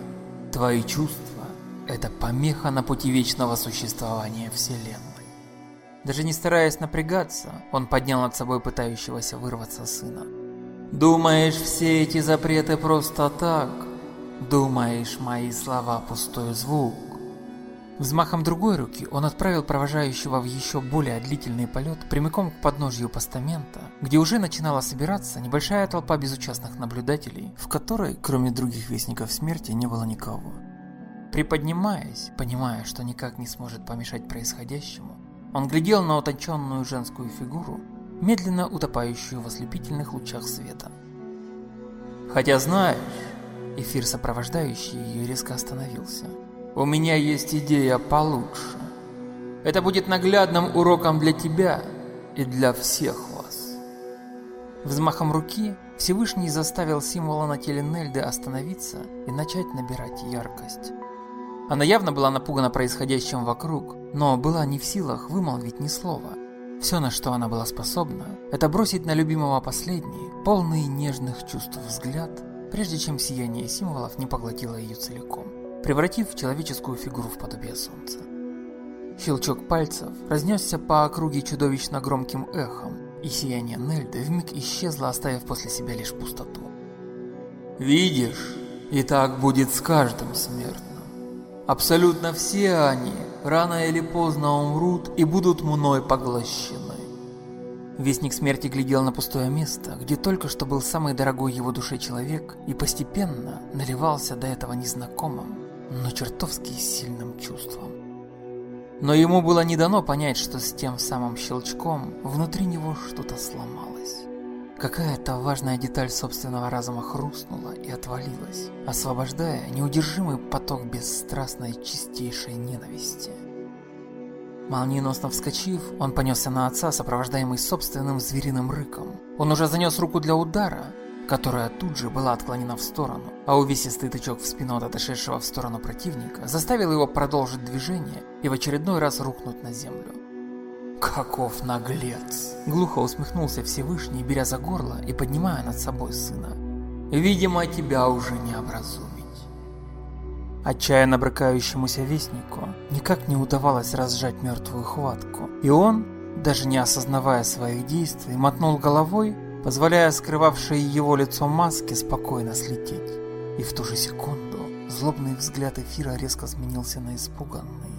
Твои чувства – это помеха на пути вечного существования Вселенной. Даже не стараясь напрягаться, он поднял над собой пытающегося вырваться сына. «Думаешь, все эти запреты просто так? Думаешь, мои слова пустой звук?» Взмахом другой руки он отправил провожающего в еще более длительный полет прямиком к подножью постамента, где уже начинала собираться небольшая толпа безучастных наблюдателей, в которой, кроме других вестников смерти, не было никого. Приподнимаясь, понимая, что никак не сможет помешать происходящему, он глядел на утонченную женскую фигуру, медленно утопающую в ослепительных лучах света. Хотя знаешь, эфир сопровождающий ее резко остановился – у меня есть идея получше. Это будет наглядным уроком для тебя и для всех вас. Взмахом руки Всевышний заставил символа на теле Нельды остановиться и начать набирать яркость. Она явно была напугана происходящим вокруг, но была не в силах вымолвить ни слова. Все, на что она была способна, это бросить на любимого последний, полный нежных чувств взгляд, прежде чем сияние символов не поглотило ее целиком превратив человеческую фигуру в подобие солнца. Щелчок пальцев разнесся по округе чудовищно громким эхом, и сияние Нельды вмиг исчезло, оставив после себя лишь пустоту. «Видишь, и так будет с каждым смертным. Абсолютно все они рано или поздно умрут и будут мной поглощены». Вестник смерти глядел на пустое место, где только что был самый дорогой его душе человек, и постепенно наливался до этого незнакомым, но чертовски сильным чувством. Но ему было не дано понять, что с тем самым щелчком внутри него что-то сломалось. Какая-то важная деталь собственного разума хрустнула и отвалилась, освобождая неудержимый поток бесстрастной чистейшей ненависти. Молниеносно вскочив, он понесся на отца, сопровождаемый собственным звериным рыком. Он уже занес руку для удара, которая тут же была отклонена в сторону, а увесистый тычок в спину от отошедшего в сторону противника заставил его продолжить движение и в очередной раз рухнуть на землю. «Каков наглец!» Глухо усмехнулся Всевышний, беря за горло и поднимая над собой сына. «Видимо, тебя уже не образумить». Отчаянно брыкающемуся вестнику никак не удавалось разжать мертвую хватку, и он, даже не осознавая своих действий, мотнул головой позволяя скрывавшей его лицо маске спокойно слететь. И в ту же секунду злобный взгляд эфира резко сменился на испуганный.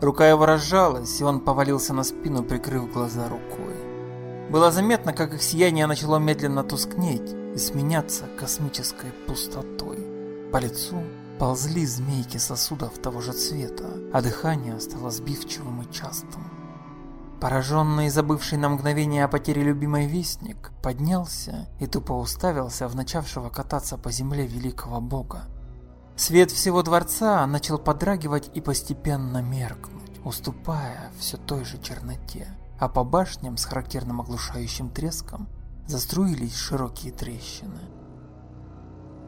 Рука его разжалась, и он повалился на спину, прикрыв глаза рукой. Было заметно, как их сияние начало медленно тускнеть и сменяться космической пустотой. По лицу ползли змейки сосудов того же цвета, а дыхание стало сбивчивым и частым. Пораженный и забывший на мгновение о потере любимой вестник, поднялся и тупо уставился в начавшего кататься по земле великого бога. Свет всего дворца начал подрагивать и постепенно меркнуть, уступая все той же черноте, а по башням с характерным оглушающим треском заструились широкие трещины.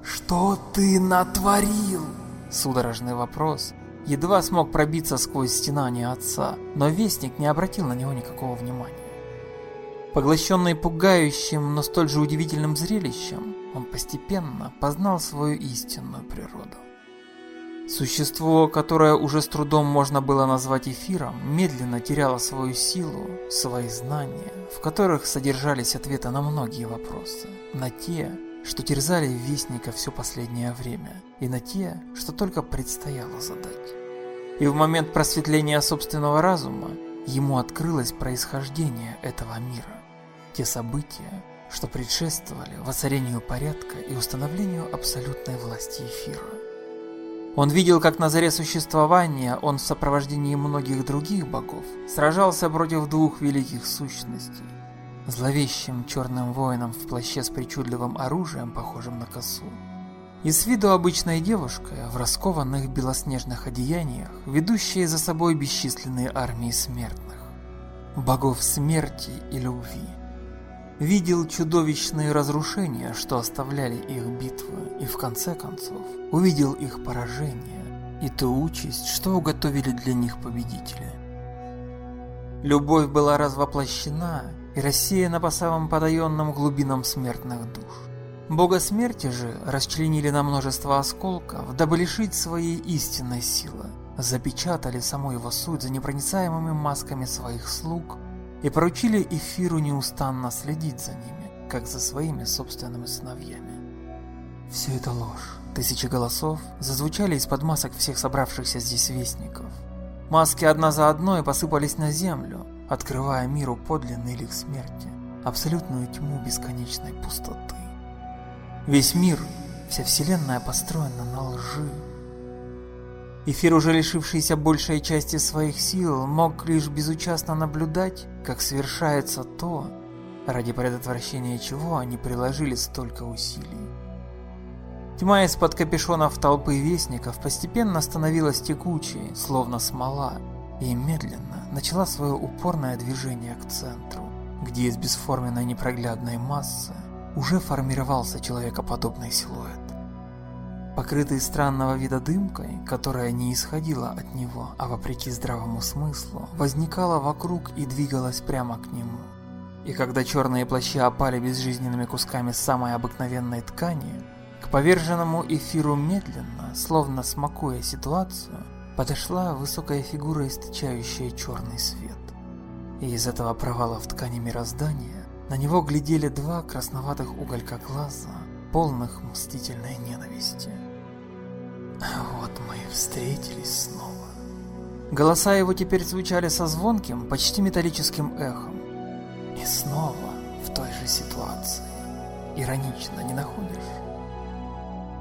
«Что ты натворил?» Судорожный вопрос едва смог пробиться сквозь стенания отца, но Вестник не обратил на него никакого внимания. Поглощенный пугающим, но столь же удивительным зрелищем, он постепенно познал свою истинную природу. Существо, которое уже с трудом можно было назвать эфиром, медленно теряло свою силу, свои знания, в которых содержались ответы на многие вопросы, на те, что терзали Вестника все последнее время, и на те, что только предстояло задать. И в момент просветления собственного разума ему открылось происхождение этого мира, те события, что предшествовали воцарению порядка и установлению абсолютной власти эфира. Он видел, как на заре существования он в сопровождении многих других богов сражался против двух великих сущностей, зловещим черным воином в плаще с причудливым оружием, похожим на косу, и с виду обычной девушкой в раскованных белоснежных одеяниях, ведущей за собой бесчисленные армии смертных, богов смерти и любви. Видел чудовищные разрушения, что оставляли их битвы, и в конце концов увидел их поражение и ту участь, что уготовили для них победители. Любовь была развоплощена и рассеяна по самым подаенным глубинам смертных душ. Бога смерти же расчленили на множество осколков, дабы лишить своей истинной силы, запечатали саму его суть за непроницаемыми масками своих слуг и поручили Эфиру неустанно следить за ними, как за своими собственными сыновьями. Все это ложь. Тысячи голосов зазвучали из-под масок всех собравшихся здесь вестников. Маски одна за одной посыпались на землю, открывая миру подлинный лик смерти, абсолютную тьму бесконечной пустоты. Весь мир, вся вселенная построена на лжи. Эфир, уже лишившийся большей части своих сил, мог лишь безучастно наблюдать, как совершается то, ради предотвращения чего они приложили столько усилий. Тьма из-под капюшонов толпы вестников постепенно становилась текучей, словно смола, и медленно начала свое упорное движение к центру, где из бесформенной непроглядной массы уже формировался человекоподобный силуэт. Покрытый странного вида дымкой, которая не исходила от него, а вопреки здравому смыслу, возникала вокруг и двигалась прямо к нему. И когда черные плащи опали безжизненными кусками самой обыкновенной ткани, к поверженному эфиру медленно, словно смакуя ситуацию, подошла высокая фигура, источающая черный свет. И из этого провала в ткани мироздания на него глядели два красноватых уголька глаза, полных мстительной ненависти. Вот мы и встретились снова. Голоса его теперь звучали со звонким, почти металлическим эхом. И снова в той же ситуации. Иронично, не находишь?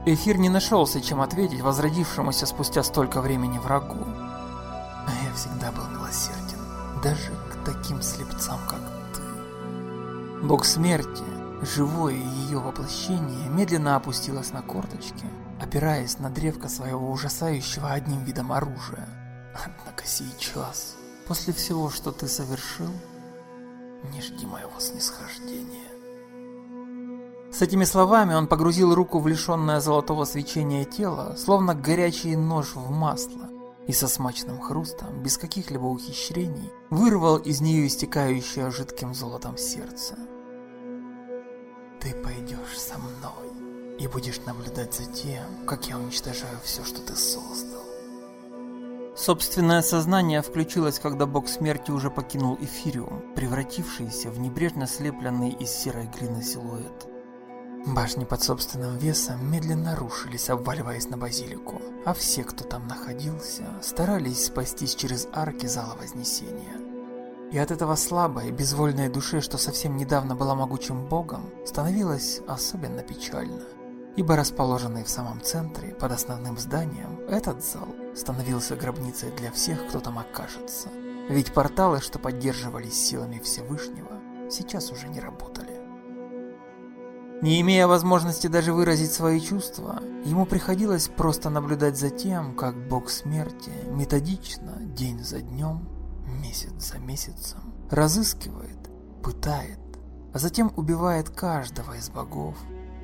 Эфир не нашелся, чем ответить возродившемуся спустя столько времени врагу. А я всегда был милосерден, даже к таким слепцам, как ты. Бог смерти, живое ее воплощение, медленно опустилось на корточки, опираясь на древко своего ужасающего одним видом оружия. Однако сейчас, после всего, что ты совершил, не жди моего снисхождения. С этими словами он погрузил руку в лишенное золотого свечения тело, словно горячий нож в масло, и со смачным хрустом, без каких-либо ухищрений, вырвал из нее истекающее жидким золотом сердце. «Ты пойдешь со мной и будешь наблюдать за тем, как я уничтожаю все, что ты создал». Собственное сознание включилось, когда бог смерти уже покинул эфириум, превратившийся в небрежно слепленный из серой глины силуэт. Башни под собственным весом медленно рушились, обваливаясь на базилику, а все, кто там находился, старались спастись через арки зала Вознесения. И от этого слабой, безвольной души, что совсем недавно была могучим богом, становилось особенно печально. Ибо расположенный в самом центре, под основным зданием, этот зал становился гробницей для всех, кто там окажется. Ведь порталы, что поддерживались силами Всевышнего, сейчас уже не работали. Не имея возможности даже выразить свои чувства, ему приходилось просто наблюдать за тем, как бог смерти методично, день за днем, месяц за месяцем, разыскивает, пытает, а затем убивает каждого из богов,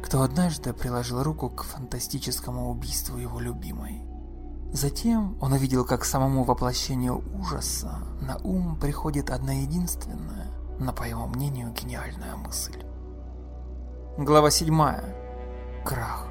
кто однажды приложил руку к фантастическому убийству его любимой. Затем он увидел, как самому воплощению ужаса на ум приходит одна единственная, но по его мнению гениальная мысль. Глава 7. Крах.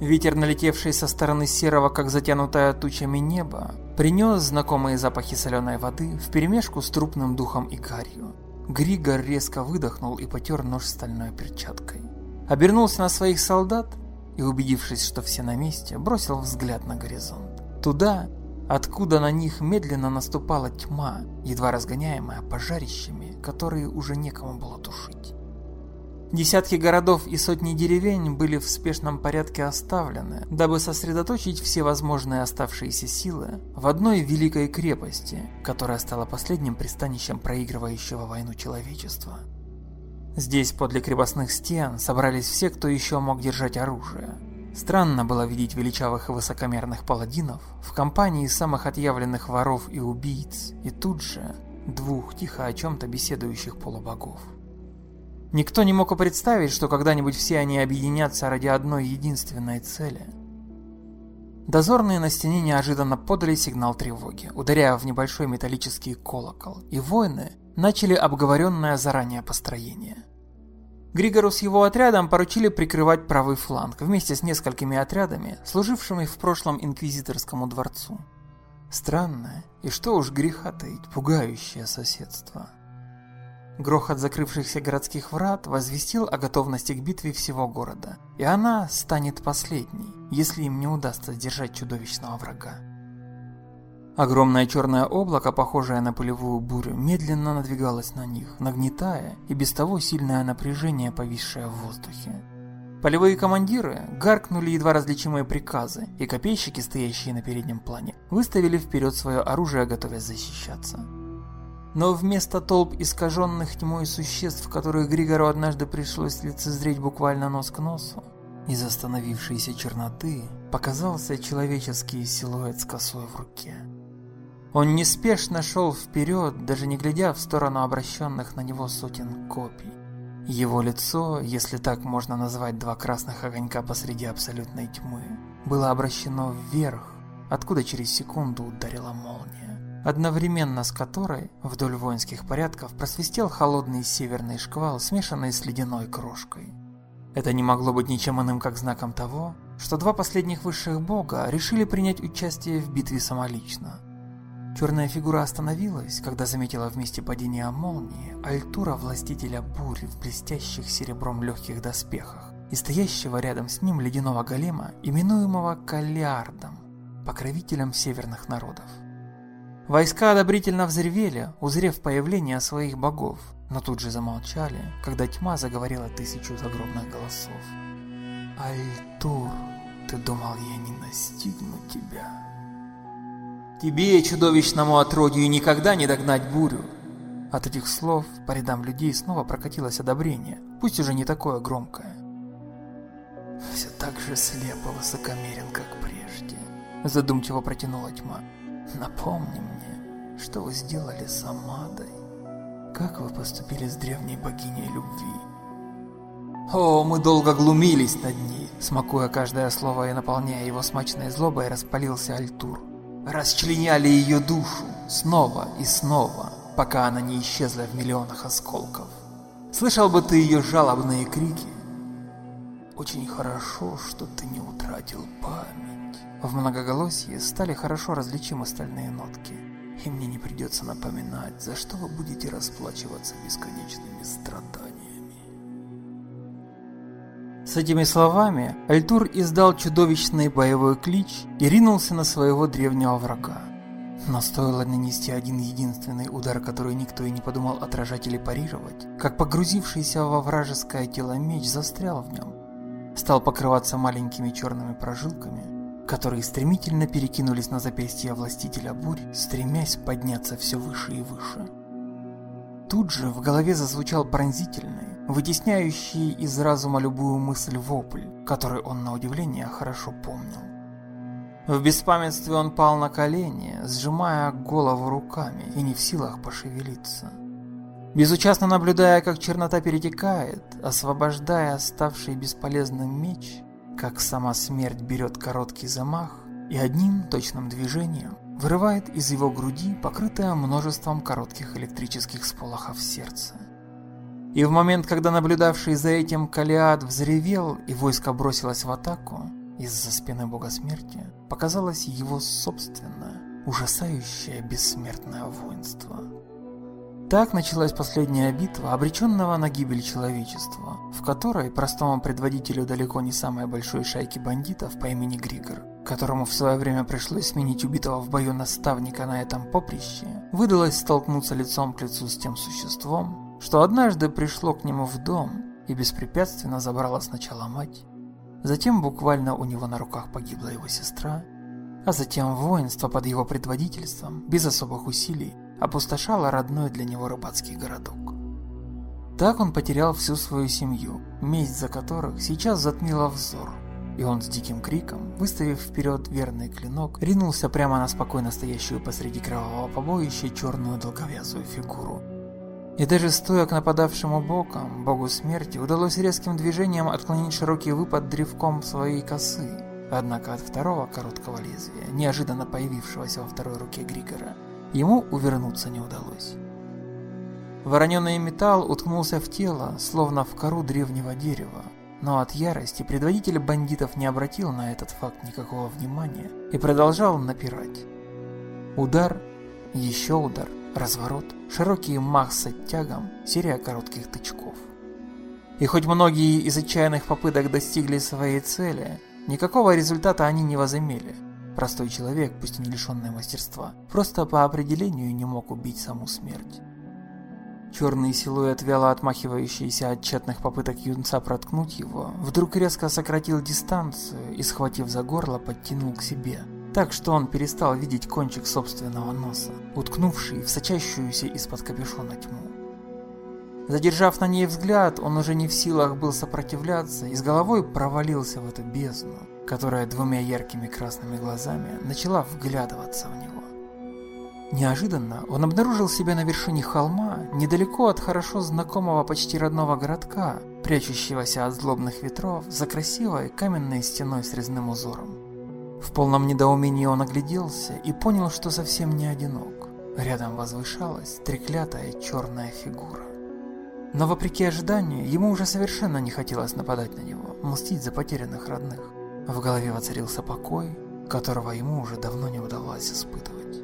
Ветер, налетевший со стороны серого, как затянутая тучами неба, принес знакомые запахи соленой воды вперемешку с трупным духом и гарью. Григор резко выдохнул и потер нож стальной перчаткой. Обернулся на своих солдат и, убедившись, что все на месте, бросил взгляд на горизонт. Туда, откуда на них медленно наступала тьма, едва разгоняемая пожарищами, которые уже некому было тушить. Десятки городов и сотни деревень были в спешном порядке оставлены, дабы сосредоточить все возможные оставшиеся силы в одной великой крепости, которая стала последним пристанищем проигрывающего войну человечества. Здесь, подле крепостных стен, собрались все, кто еще мог держать оружие, Странно было видеть величавых и высокомерных паладинов в компании самых отъявленных воров и убийц, и тут же двух тихо о чем-то беседующих полубогов. Никто не мог и представить, что когда-нибудь все они объединятся ради одной единственной цели. Дозорные на стене неожиданно подали сигнал тревоги, ударяя в небольшой металлический колокол, и воины начали обговоренное заранее построение. Григору с его отрядом поручили прикрывать правый фланг вместе с несколькими отрядами, служившими в прошлом инквизиторскому дворцу. Странное, и что уж греха таить, пугающее соседство. Грохот закрывшихся городских врат возвестил о готовности к битве всего города, и она станет последней, если им не удастся сдержать чудовищного врага. Огромное черное облако, похожее на пылевую бурю, медленно надвигалось на них, нагнетая и без того сильное напряжение, повисшее в воздухе. Полевые командиры гаркнули едва различимые приказы, и копейщики, стоящие на переднем плане, выставили вперед свое оружие, готовясь защищаться. Но вместо толп искаженных тьмой существ, которых Григору однажды пришлось лицезреть буквально нос к носу, из остановившейся черноты показался человеческий силуэт с косой в руке. Он неспешно шел вперед, даже не глядя в сторону обращенных на него сотен копий. Его лицо, если так можно назвать два красных огонька посреди абсолютной тьмы, было обращено вверх, откуда через секунду ударила молния, одновременно с которой вдоль воинских порядков просвистел холодный северный шквал, смешанный с ледяной крошкой. Это не могло быть ничем иным, как знаком того, что два последних высших бога решили принять участие в битве самолично – Черная фигура остановилась, когда заметила вместе падения молнии Альтура Властителя Бури в блестящих серебром легких доспехах и стоящего рядом с ним ледяного голема, именуемого Калиардом, покровителем северных народов. Войска одобрительно взревели, узрев появление своих богов, но тут же замолчали, когда тьма заговорила тысячу загробных голосов. «Альтур, ты думал, я не настигну тебя?» Тебе, чудовищному отродью, никогда не догнать бурю. От этих слов по рядам людей снова прокатилось одобрение, пусть уже не такое громкое. Все так же слепо высокомерен, как прежде. Задумчиво протянула тьма. Напомни мне, что вы сделали с Амадой. Как вы поступили с древней богиней любви? О, мы долго глумились над ней, смакуя каждое слово и наполняя его смачной злобой, распалился Альтур расчленяли ее душу снова и снова, пока она не исчезла в миллионах осколков. Слышал бы ты ее жалобные крики. Очень хорошо, что ты не утратил память. В многоголосии стали хорошо различимы остальные нотки, и мне не придется напоминать, за что вы будете расплачиваться бесконечными страданиями. С этими словами Альтур издал чудовищный боевой клич и ринулся на своего древнего врага. Но стоило нанести один единственный удар, который никто и не подумал отражать или парировать, как погрузившийся во вражеское тело меч застрял в нем. Стал покрываться маленькими черными прожилками, которые стремительно перекинулись на запястье властителя бурь, стремясь подняться все выше и выше. Тут же в голове зазвучал пронзительный, вытесняющий из разума любую мысль вопль, который он на удивление хорошо помнил. В беспамятстве он пал на колени, сжимая голову руками и не в силах пошевелиться. Безучастно наблюдая, как чернота перетекает, освобождая ставший бесполезным меч, как сама смерть берет короткий замах и одним точным движением вырывает из его груди покрытое множеством коротких электрических сполохов сердце. И в момент, когда наблюдавший за этим Калиад взревел и войско бросилось в атаку, из-за спины бога смерти показалось его собственное, ужасающее бессмертное воинство. Так началась последняя битва, обреченного на гибель человечества, в которой простому предводителю далеко не самой большой шайки бандитов по имени Григор, которому в свое время пришлось сменить убитого в бою наставника на этом поприще, выдалось столкнуться лицом к лицу с тем существом, что однажды пришло к нему в дом и беспрепятственно забрало сначала мать, затем буквально у него на руках погибла его сестра, а затем воинство под его предводительством, без особых усилий, опустошало родной для него рыбацкий городок. Так он потерял всю свою семью, месть за которых сейчас затмила взор, и он с диким криком, выставив вперед верный клинок, ринулся прямо на спокойно стоящую посреди кровавого побоища черную долговязую фигуру, и даже стоя к нападавшему боком, богу смерти, удалось резким движением отклонить широкий выпад древком своей косы. Однако от второго короткого лезвия, неожиданно появившегося во второй руке Григора, ему увернуться не удалось. Вороненый металл уткнулся в тело, словно в кору древнего дерева. Но от ярости предводитель бандитов не обратил на этот факт никакого внимания и продолжал напирать. Удар, еще удар, разворот, широкий мах с оттягом, серия коротких тычков. И хоть многие из отчаянных попыток достигли своей цели, никакого результата они не возымели. Простой человек, пусть и не лишенный мастерства, просто по определению не мог убить саму смерть. Черный силуэт, вяло отмахивающийся от тщетных попыток юнца проткнуть его, вдруг резко сократил дистанцию и, схватив за горло, подтянул к себе, так что он перестал видеть кончик собственного носа, уткнувший в сочащуюся из-под капюшона тьму. Задержав на ней взгляд, он уже не в силах был сопротивляться и с головой провалился в эту бездну, которая двумя яркими красными глазами начала вглядываться в него. Неожиданно он обнаружил себя на вершине холма, недалеко от хорошо знакомого почти родного городка, прячущегося от злобных ветров за красивой каменной стеной с резным узором. В полном недоумении он огляделся и понял, что совсем не одинок. Рядом возвышалась треклятая черная фигура. Но вопреки ожиданию, ему уже совершенно не хотелось нападать на него, мстить за потерянных родных. В голове воцарился покой, которого ему уже давно не удавалось испытывать.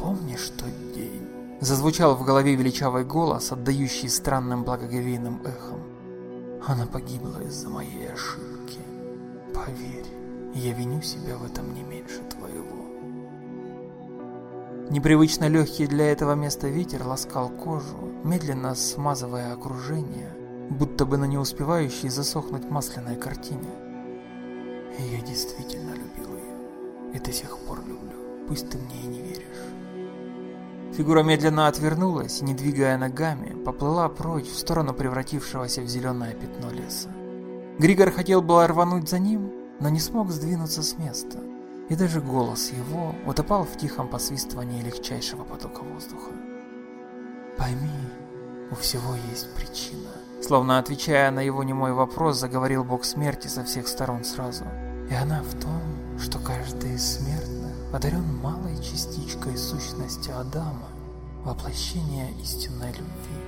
«Помнишь тот день?» Зазвучал в голове величавый голос, отдающий странным благоговейным эхом. «Она погибла из-за моей ошибки. Поверь, я виню себя в этом не меньше твоего». Непривычно легкий для этого места ветер ласкал кожу, медленно смазывая окружение, будто бы на не успевающей засохнуть масляной картине. И я действительно любил ее, и до сих пор люблю, пусть ты мне и не веришь. Фигура медленно отвернулась, не двигая ногами, поплыла прочь в сторону превратившегося в зеленое пятно леса. Григор хотел было рвануть за ним, но не смог сдвинуться с места и даже голос его утопал в тихом посвистывании легчайшего потока воздуха. «Пойми, у всего есть причина». Словно отвечая на его немой вопрос, заговорил бог смерти со всех сторон сразу. И она в том, что каждый из смертных одарен малой частичкой сущности Адама, воплощения истинной любви.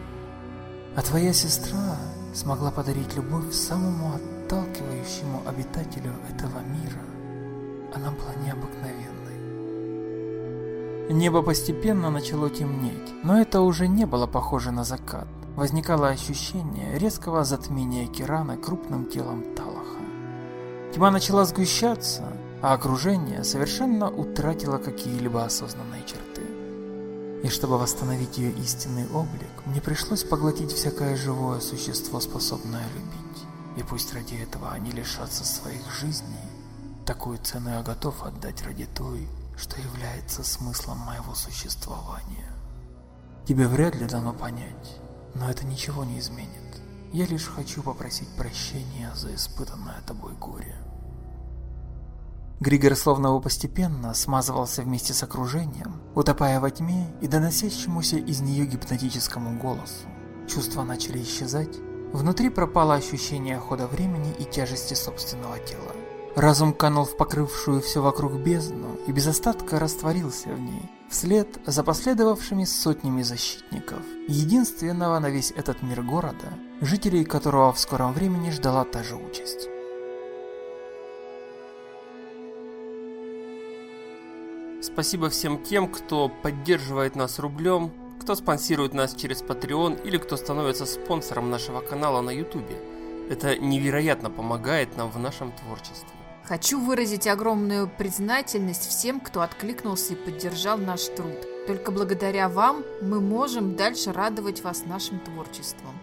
А твоя сестра смогла подарить любовь самому отталкивающему обитателю этого мира – она была необыкновенной. Небо постепенно начало темнеть, но это уже не было похоже на закат. Возникало ощущение резкого затмения Кирана крупным телом Талаха. Тьма начала сгущаться, а окружение совершенно утратило какие-либо осознанные черты. И чтобы восстановить ее истинный облик, мне пришлось поглотить всякое живое существо, способное любить. И пусть ради этого они лишатся своих жизней, Такую цену я готов отдать ради той, что является смыслом моего существования. Тебе вряд ли дано понять, но это ничего не изменит. Я лишь хочу попросить прощения за испытанное тобой горе. Григор словно бы постепенно смазывался вместе с окружением, утопая во тьме и доносящемуся из нее гипнотическому голосу. Чувства начали исчезать, внутри пропало ощущение хода времени и тяжести собственного тела. Разум канул в покрывшую все вокруг бездну и без остатка растворился в ней, вслед за последовавшими сотнями защитников, единственного на весь этот мир города, жителей которого в скором времени ждала та же участь. Спасибо всем тем, кто поддерживает нас рублем, кто спонсирует нас через Patreon или кто становится спонсором нашего канала на YouTube. Это невероятно помогает нам в нашем творчестве. Хочу выразить огромную признательность всем, кто откликнулся и поддержал наш труд. Только благодаря вам мы можем дальше радовать вас нашим творчеством.